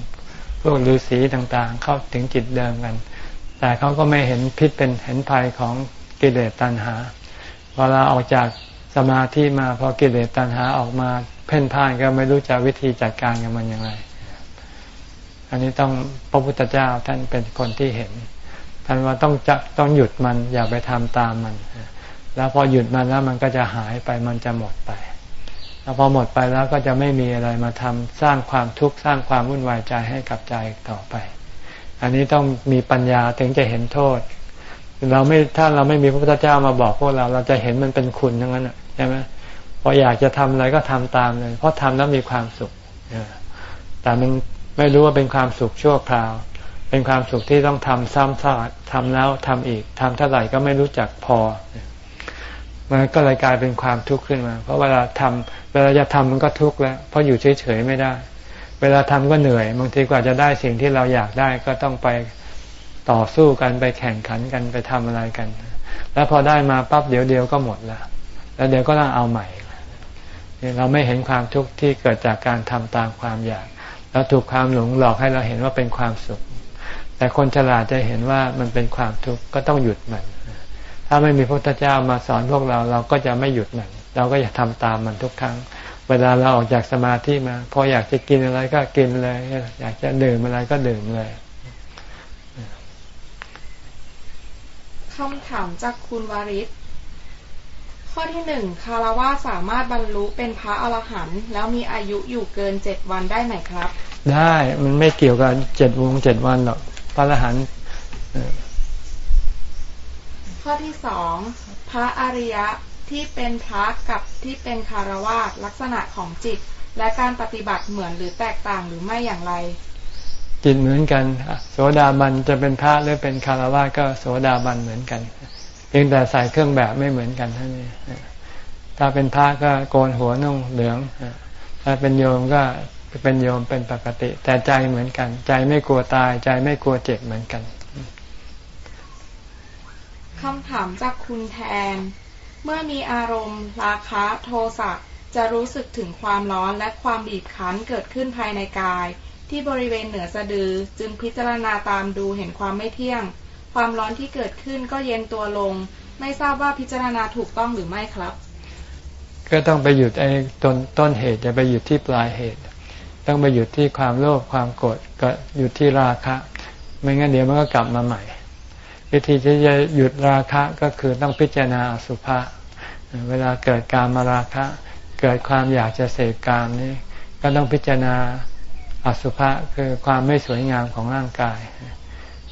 พวกฤาษีต่างๆ เข้าถึงจิตเดิมกัน แต่เขาก็ไม่เห็นพิษเป็นเห็นภัยของกิเลสตัณหาเวลาออกจากสมาธิมาพอกิเลสตัณหาออกมาเพ่นพ่านก็ไม่รู้จะวิธีจัดการกับมันอย่างไร อันนี้ต้องพระพุทธเจ้าท่านเป็นคนที่เห็น ท่านว่าต้องจะต้องหยุดมันอย่าไปทำตามมัน แล้วพอหยุดมันแล้วมันก็จะหายไปมันจะหมดไป แล้วพอหมดไปแล้วก็จะไม่มีอะไรมาทำสร้างความทุกข์สร้างความวุ่นวายใจให้กับใจต่อไป อันนี้ต้องมีปัญญาถึงจะเห็นโทษ เราไม่ถ้าเราไม่มีพระพุทธเจ้ามาบอกพวกเราเราจะเห็นมันเป็นคุณทั้งนั้นใช่ไหมพออยากจะทำอะไรก็ทำตามเลยเพราะทำแล้วมีความสุขแต่มันไม่รู้ว่าเป็นความสุขชั่วคราว เป็นความสุขที่ต้องทำซ้ำซากทำแล้วทำอีกทำเท่าไหร่ก็ไม่รู้จักพอ มันก็เลยกลายเป็นความทุกข์ขึ้นมา เพราะเวลาทำเวลาจะทำมันก็ทุกข์แล้ว เพราะอยู่เฉยๆไม่ได้ เวลาทำก็เหนื่อยบางทีกว่าจะได้สิ่งที่เราอยากได้ก็ต้องไปต่อสู้กันไปแข่งขันกันไปทำอะไรกัน แล้วพอได้มาปั๊บเดี๋ยวเดียวก็หมดแล้วแล้วเดี๋ยวก็ต้องเอาใหม่เราไม่เห็นความทุกข์ที่เกิดจากการทำตามความอยากเราถูกความหลงหลอกให้เราเห็นว่าเป็นความสุข แต่คนฉลาดจะเห็นว่ามันเป็นความทุกข์ก็ต้องหยุดมัน ถ้าไม่มีพระพุทธเจ้ามาสอนพวกเราเราก็จะไม่หยุดมัน เราก็อยากทำตามมันทุกครั้ง เวลาเราออกจากสมาธิมาพออยากจะกินอะไรก็กินเลย อยากจะดื่มอะไรก็ดื่มเลยคำถามจากคุณวาริศข้อที่หนึ่งคารวะสามารถบรรลุเป็นพระอรหันต์แล้วมีอายุอยู่เกินเจ็ดวันได้ไหมครับ ได้มันไม่เกี่ยวกับเจ็ดวงเจ็ดวันหรอกพระอรหันต์ข้อที่สองพระอริยะ ที่เป็นพระกับที่เป็นคารวะลักษณะของจิต และการปฏิบัติเหมือนหรือแตกต่างหรือไม่อย่างไร จิตเหมือนกัน โสดาบันจะเป็นพระหรือเป็นคารวะก็โสดาบันเหมือนกันเพียงแต่ใส่เครื่องแบบไม่เหมือนกันเท่านี้ถ้าเป็นพระก็โกนหัวนุ่งเหลืองถ้าเป็นโยมก็เป็นโยมเป็นปกติ แต่ใจเหมือนกัน ใจไม่กลัวตาย ใจไม่กลัวเจ็บเหมือนกันคำถามจากคุณแทน เมื่อมีอารมณ์ ราคะโทสะจะรู้สึกถึงความร้อนและความบีบคั้นเกิดขึ้นภายในกาย ที่บริเวณเหนือสะดือจึงพิจารณาตามดูเห็นความไม่เที่ยง ความร้อนที่เกิดขึ้นก็เย็นตัวลง ไม่ทราบว่าพิจารณาถูกต้องหรือไม่ครับ ก็ต้องไปหยุดไอ้ต้นต้นเหตุจะไปหยุดที่ปลายเหตุ ต้องไปหยุดที่ความโลภความโกรธก็หยุดที่ราคะ ไม่งั้นเดี๋ยวมันก็กลับมาใหม่ วิธีที่จะหยุดราคะก็คือต้องพิจารณาสุภาเวลาเกิดการมาราคะ เกิดความอยากจะเสพกามนี้ ก็ต้องพิจารณาอสุภะคือความไม่สวยงามของร่างกาย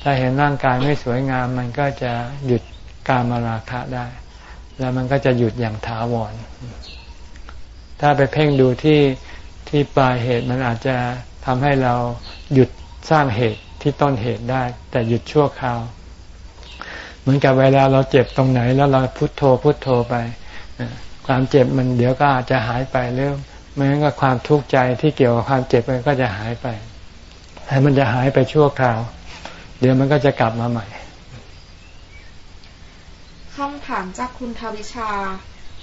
ถ้าเห็นร่างกายไม่สวยงาม มันก็จะหยุดการมาราคะได้ แล้วมันก็จะหยุดอย่างถาวร ถ้าไปเพ่งดูที่ที่ปลายเหตุมันอาจจะทำให้เราหยุดสร้างเหตุที่ต้นเหตุได้ แต่หยุดชั่วคราว เหมือนกับเวลาเราเจ็บตรงไหน แล้วเราพุโทโธพุโทโธไปความเจ็บมันเดี๋ยวก็อาจจะหายไปเรื่อไม่งั้นก็ความทุกข์ใจที่เกี่ยวกับความเจ็บมันก็จะหายไปแต่มันจะหายไปชั่วคราว เดี๋ยวมันก็จะกลับมาใหม่คำถามจากคุณทวิชา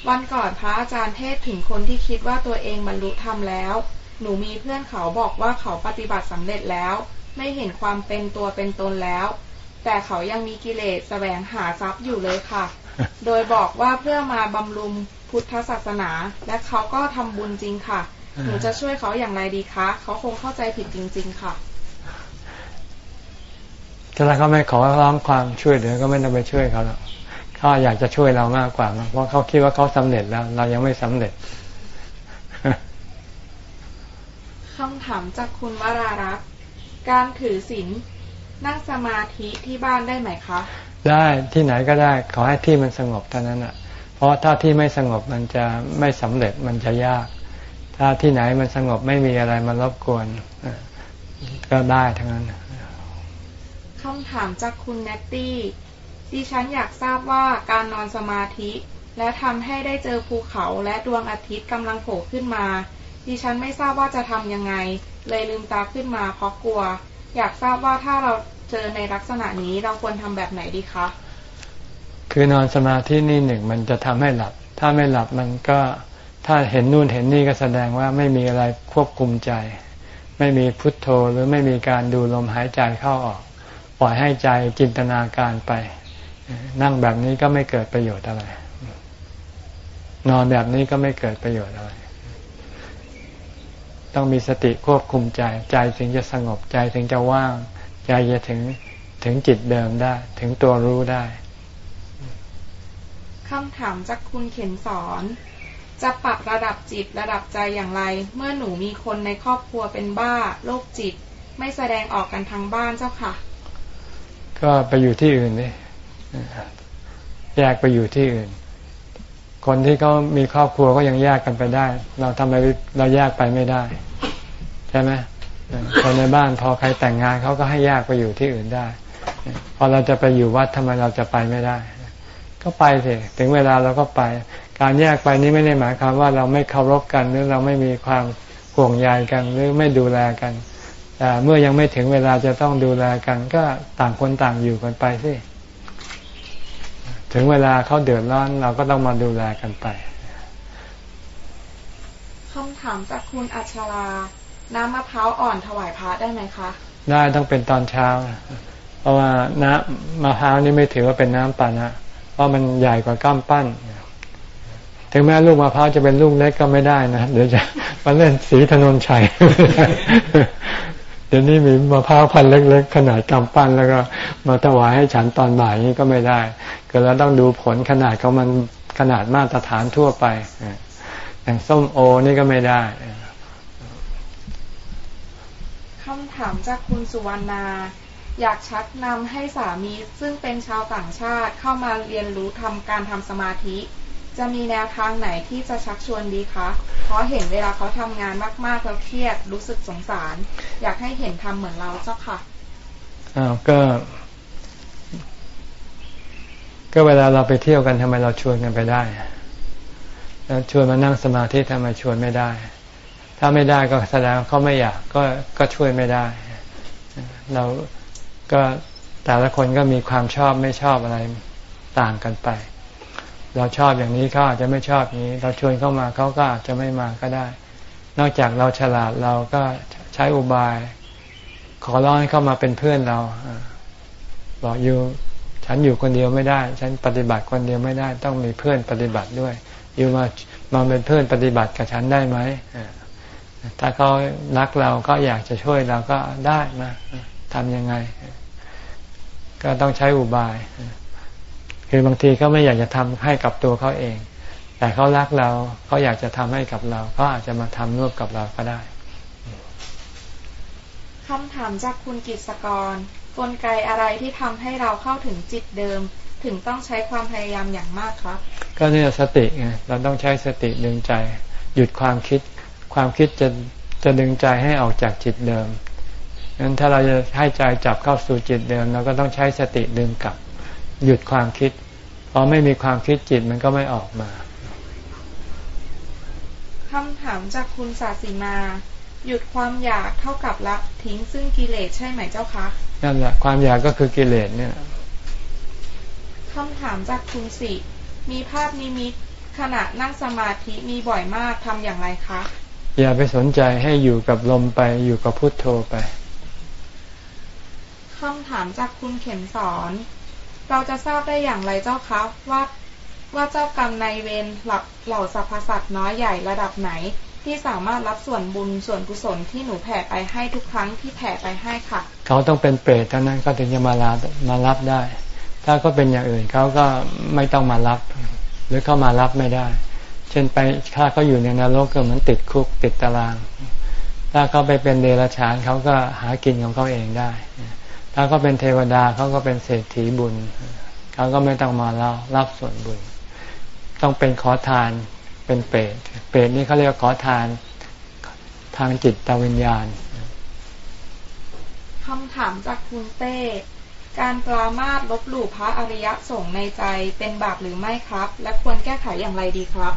วันก่อนพระอาจารย์เทศถึงคนที่คิดว่าตัวเองบรรลุธรรมแล้ว หนูมีเพื่อนเขาบอกว่าเขาปฏิบัติสำเร็จแล้ว ไม่เห็นความเป็นตัวเป็นตนแล้ว แต่เขายังมีกิเลสแสวงหาทรัพย์อยู่เลยค่ะ โดยบอกว่าเพื่อมาบำรุงพุทธศาสนา และเขาก็ทำบุญจริงค่ะ หนูจะช่วยเขาอย่างไรดีคะ เขาคงเข้าใจผิดจริง ๆ ค่ะถ้าเขาไม่ขอร้องความช่วยเหลือก็ไม่ต้องไปช่วยเขาหรอกเขาอยากจะช่วยเรามากกว่า เพราะเขาคิดว่าเขาสำเร็จแล้ว เรายังไม่สำเร็จคำถามจากคุณวรารักษ์การถือศีล นั่งสมาธิที่บ้านได้ไหมคะ ได้ที่ไหนก็ได้ขอให้ที่มันสงบเท่านั้นอะ เพราะถ้าที่ไม่สงบมันจะไม่สำเร็จมันจะยาก ถ้าที่ไหนมันสงบไม่มีอะไรมารบกวนก็ได้ทั้งนั้นคำถามจากคุณแนตตี้ดิฉันอยากทราบว่าการนอนสมาธิ และทำให้ได้เจอภูเขาและดวงอาทิตย์กำลังโผล่ขึ้นมา ดิฉันไม่ทราบว่าจะทำยังไง เลยลืมตาขึ้นมาเพราะกลัว อยากทราบว่าถ้าเราเจอในลักษณะนี้เราควรทำแบบไหนดีคะคือนอนสมาธินี่หนึ่งมันจะทำให้หลับ ถ้าไม่หลับมันก็ถ้าเห็นนู่นเห็นนี่ก็แสดงว่าไม่มีอะไรควบคุมใจ ไม่มีพุทโธหรือไม่มีการดูลมหายใจเข้าออก ปล่อยให้ใจจินตนาการไป นั่งแบบนี้ก็ไม่เกิดประโยชน์อะไร นอนแบบนี้ก็ไม่เกิดประโยชน์อะไร ต้องมีสติควบคุมใจ ใจถึงจะสงบใจถึงจะว่าง ใจจะถึงถึงจิตเดิมได้ ถึงตัวรู้ได้คำถามจากคุณเข็นสอน จะปรับระดับจิตระดับใจอย่างไร เมื่อหนูมีคนในครอบครัวเป็นบ้าโรคจิต ไม่แสดงออกกันทางบ้านเจ้าค่ะ ก็ไปอยู่ที่อื่นนี่แยกไปอยู่ที่อื่น คนที่เขามีครอบครัวก็ยังแยกกันไปได้ เราทำไมเราแยกไปไม่ได้ ใช่ไหมคนในบ้านพอใครแต่งงานเขาก็ให้แยกไปอยู่ที่อื่นได้ พอเราจะไปอยู่วัดทำไมเราจะไปไม่ได้ ก็ไปสิถึงเวลาเราก็ไป การแยกไปนี้ไม่ได้หมายความว่าเราไม่เคารพกันหรือเราไม่มีความห่วงใยกันหรือไม่ดูแลกันแต่เมื่อยังไม่ถึงเวลาจะต้องดูแลกัน ก็ต่างคนต่างอยู่กันไปสิ ถึงเวลาเขาเดือดร้อนเราก็ต้องมาดูแลกันไปคำถามจากคุณอัชรา น้ำมะพร้าวอ่อนถวายพระได้ไหมคะ ได้ต้องเป็นตอนเช้า เพราะว่าน้ำมะพร้าวนี่ไม่ถือว่าเป็นน้ำปานะ เพราะมันใหญ่กว่าก้ามปั้น ถึงแม้ลูกมะพร้าวจะเป็นลูกเล็กก็ไม่ได้นะ เดี๋ยวจะมาเล่นสีถนนชัย เดี๋ยวนี้มีมะพร้าวพันเล็ก ๆ ขนาดกำปั้นแล้วก็มาถวายให้ฉันตอนบ่ายนี้ก็ไม่ได้ ก็เราต้องดูผลขนาดเขามันขนาดมาตรฐานทั่วไปอย่างส้มโอนี่ก็ไม่ได้คำถามจากคุณสุวรรณาอยากชักนำให้สามีซึ่งเป็นชาวต่างชาติเข้ามาเรียนรู้ทำการทำสมาธิ จะมีแนวทางไหนที่จะชักชวนดีคะ เพราะเห็นเวลาเขาทำงานมากๆแล้วเครียดรู้สึกสงสาร อยากให้เห็นทำเหมือนเราเจ้าค่ะอ้าวก็ ก็เวลาเราไปเที่ยวกันทำไมเราชวนกันไปได้ แล้วชวนมานั่งสมาธิทำไมชวนไม่ได้ ถ้าไม่ได้ก็แสดงเขาไม่อยากก็ก็ช่วยไม่ได้ เราก็แต่ละคนก็มีความชอบไม่ชอบอะไรต่างกันไป เราชอบอย่างนี้เขาอาจจะไม่ชอบนี้ เราชวนเข้ามาเขาก็อาจจะไม่มาก็ได้ นอกจากเราฉลาดเราก็ใช้อุบาย ขอร้องให้เข้ามาเป็นเพื่อนเราบอกอยู่ฉันอยู่คนเดียวไม่ได้ ฉันปฏิบัติคนเดียวไม่ได้ ต้องมีเพื่อนปฏิบัติด้วย อยู่มามาเป็นเพื่อนปฏิบัติกับฉันได้ไหมถ้าเขารักเราก็อยากจะช่วยเราก็ได้นะทำยังไง ก็ต้องใช้อุบาย คือบางทีเขาไม่อยากจะทำให้กับตัวเขาเอง แต่เขารักเราเขาอยากจะทำให้กับเราเขาอาจจะมาทำร่วมกับเราก็ได้คำถามจากคุณกิตกร กลไกอะไรที่ทำให้เราเข้าถึงจิตเดิม ถึงต้องใช้ความพยายามอย่างมากครับ ก็เนี่ยสติไงเราต้องใช้สติดึงใจ หยุดความคิด ความคิดจะจะดึงใจให้ออกจากจิตเดิมงั้นถ้าเราจะให้ใจจับเข้าสู่จิตเดิมเราก็ต้องใช้สติดึงกลับ หยุดความคิด พอไม่มีความคิดจิตมันก็ไม่ออกมาคำถามจากคุณศาสีมา หยุดความอยากเท่ากับละทิ้งซึ่งกิเลสใช่ไหมเจ้าคะนั่นแหละความอยากก็คือกิเลสเนี่ยคำถามจากคุณสิมีภาพนิมิตขณะนั่งสมาธิมีบ่อยมากทำอย่างไรคะ อย่าไปสนใจให้อยู่กับลมไปอยู่กับพุทโธไปคำถามจากคุณเข็มสอน เราจะทราบได้อย่างไรเจ้าคะว่าว่าเจ้ากรรมในเวรหลับเหล่าสรรพสัตว์น้อยใหญ่ระดับไหน ที่สามารถรับส่วนบุญส่วนกุศลที่หนูแผ่ไปให้ทุกครั้งที่แผ่ไปให้ค่ะ เขาต้องเป็นเปรตเท่านั้นก็ถึงจะมารับมารับได้ ถ้าก็เป็นอย่างอื่นเขาก็ไม่ต้องมารับ หรือเข้ามารับไม่ได้ เช่นไปถ้าเขาอยู่ในนรกก็เหมือนติดคุกติดตาราง ถ้าเขาไปเป็นเดรัจฉานเขาก็หากินของเขาเองได้ ถ้าเขาเป็นเทวดาเขาก็เป็นเศรษฐีบุญเขาก็ไม่ต้องมาเารับส่วนบุญ ต้องเป็นขอทานเป็นเปรตเปรตนี่เขาเรียกขอทานทางจิตตวิญญาณคำถามจากคุณเต้การปรามาสลบหลู่พระอริยสงฆ์ในใจเป็นบาปหรือไม่ครับ และควรแก้ไขอย่างไรดีครับ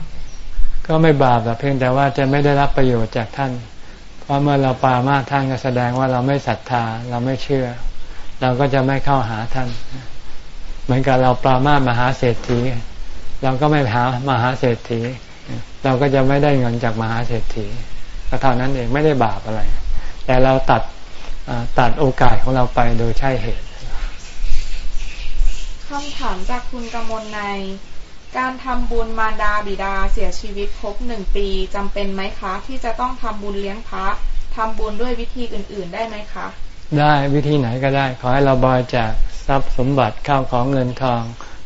ก็ไม่บาปแต่เพียงแต่ว่าจะไม่ได้รับประโยชน์จากท่าน เพราะเมื่อเราปามาท่านก็แสดงว่าเราไม่ศรัทธาเราไม่เชื่อ เราก็จะไม่เข้าหาท่าน เหมือนกับเราปรามาามหาเศรษฐี เราก็ไม่หามหาเศรษฐี เราก็จะไม่ได้เงินจากมหาเศรษฐีก็เท่านั้นเองไม่ได้บาปอะไร แต่เราตัดตัดโอกาสของเราไปโดยใช่เหตุคำถามจากคุณกมลใน การทำบุญมารดาบิดาเสียชีวิตครบหนึ่งปีจำเป็นไหมคะ ที่จะต้องทำบุญเลี้ยงพระทำบุญด้วยวิธีอื่น ๆ ได้ไหมคะ ได้วิธีไหนก็ได้ ขอให้เราบริจาคทรัพย์สมบัติข้าวของเงินทอง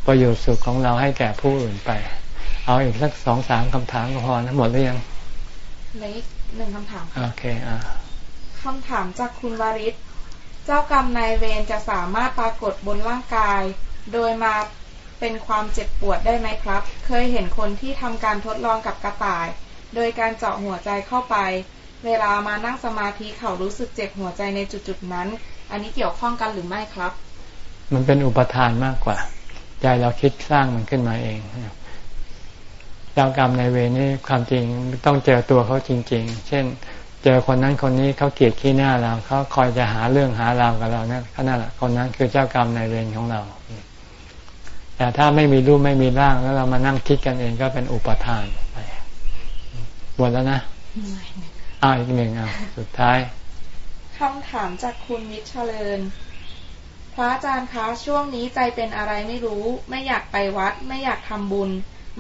ประโยชน์สุขของเราให้แก่ผู้อื่นไป เอาอีกสักสองสามคำถามก็พอนะหมดหรือยังเหลือหนึ่งคำถามโอเคอ่าคำถามจากคุณวาริศเจ้ากรรมนายเวรจะสามารถปรากฏบนร่างกาย โดยมาเป็นความเจ็บปวดได้ไหมครับ เคยเห็นคนที่ทำการทดลองกับกระต่าย โดยการเจาะหัวใจเข้าไป เวลามานั่งสมาธิเขารู้สึกเจ็บหัวใจในจุดๆนั้น อันนี้เกี่ยวข้องกันหรือไม่ครับ มันเป็นอุปทานมากกว่า ใจเราคิดสร้างมันขึ้นมาเองเจ้ากรรมในเวรนี่ความจริงต้องเจอตัวเขาจริง ๆ เช่น เจอคนนั้นคนนี้เขาเกลียดขี้หน้าเราเขาคอยจะหาเรื่องหาราวกับเราเนี่ยขนาดคนนั้นคือเจ้ากรรมในเวรของเราแต่ถ้าไม่มีรูปไม่มีร่างแล้วเรามานั่งคิดกันเองก็เป็นอุปทานไปหมดแล้วนะ อ้าวอีกหนึ่งอะสุดท้ายคำถามจากคุณมิชเลินพระอาจารย์คะช่วงนี้ใจเป็นอะไรไม่รู้ ไม่อยากไปวัด ไม่อยากทำบุญ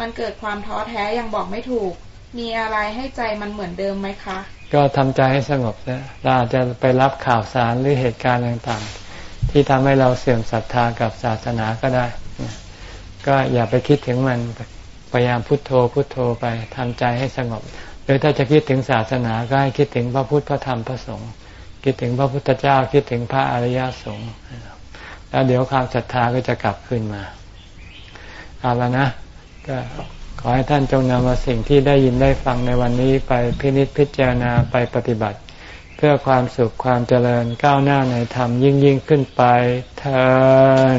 มันเกิดความท้อแท้ยังบอกไม่ถูก มีอะไรให้ใจมันเหมือนเดิมไหมคะ ก็ทำใจให้สงบนะเราอาจจะไปรับข่าวสารหรือเหตุการณ์ต่างๆ ที่ทำให้เราเสื่อมศรัทธากับศาสนาก็ได้ ก็อย่าไปคิดถึงมันพยายามพุโทโธพุโทโธไปทำใจให้สงบห รือถ้าจะคิดถึงศาสนาก็ให้คิดถึงพระพุทธพระธรรมพระสงฆ์คิดถึงพระพุทธเจ้าคิดถึงพระอริยสงฆ์แล้วเดี๋ยวความศรัทธาก็จะกลับคืนมาเอาละนะ ก็ขอให้ท่านจงนำมาสิ่งที่ได้ยินได้ฟังในวันนี้ไปพินิจพิจารณาไปปฏิบัติ เพื่อความสุขความเจริญก้าวหน้าในธรรมยิ่งยิ่งขึ้นไปเทอ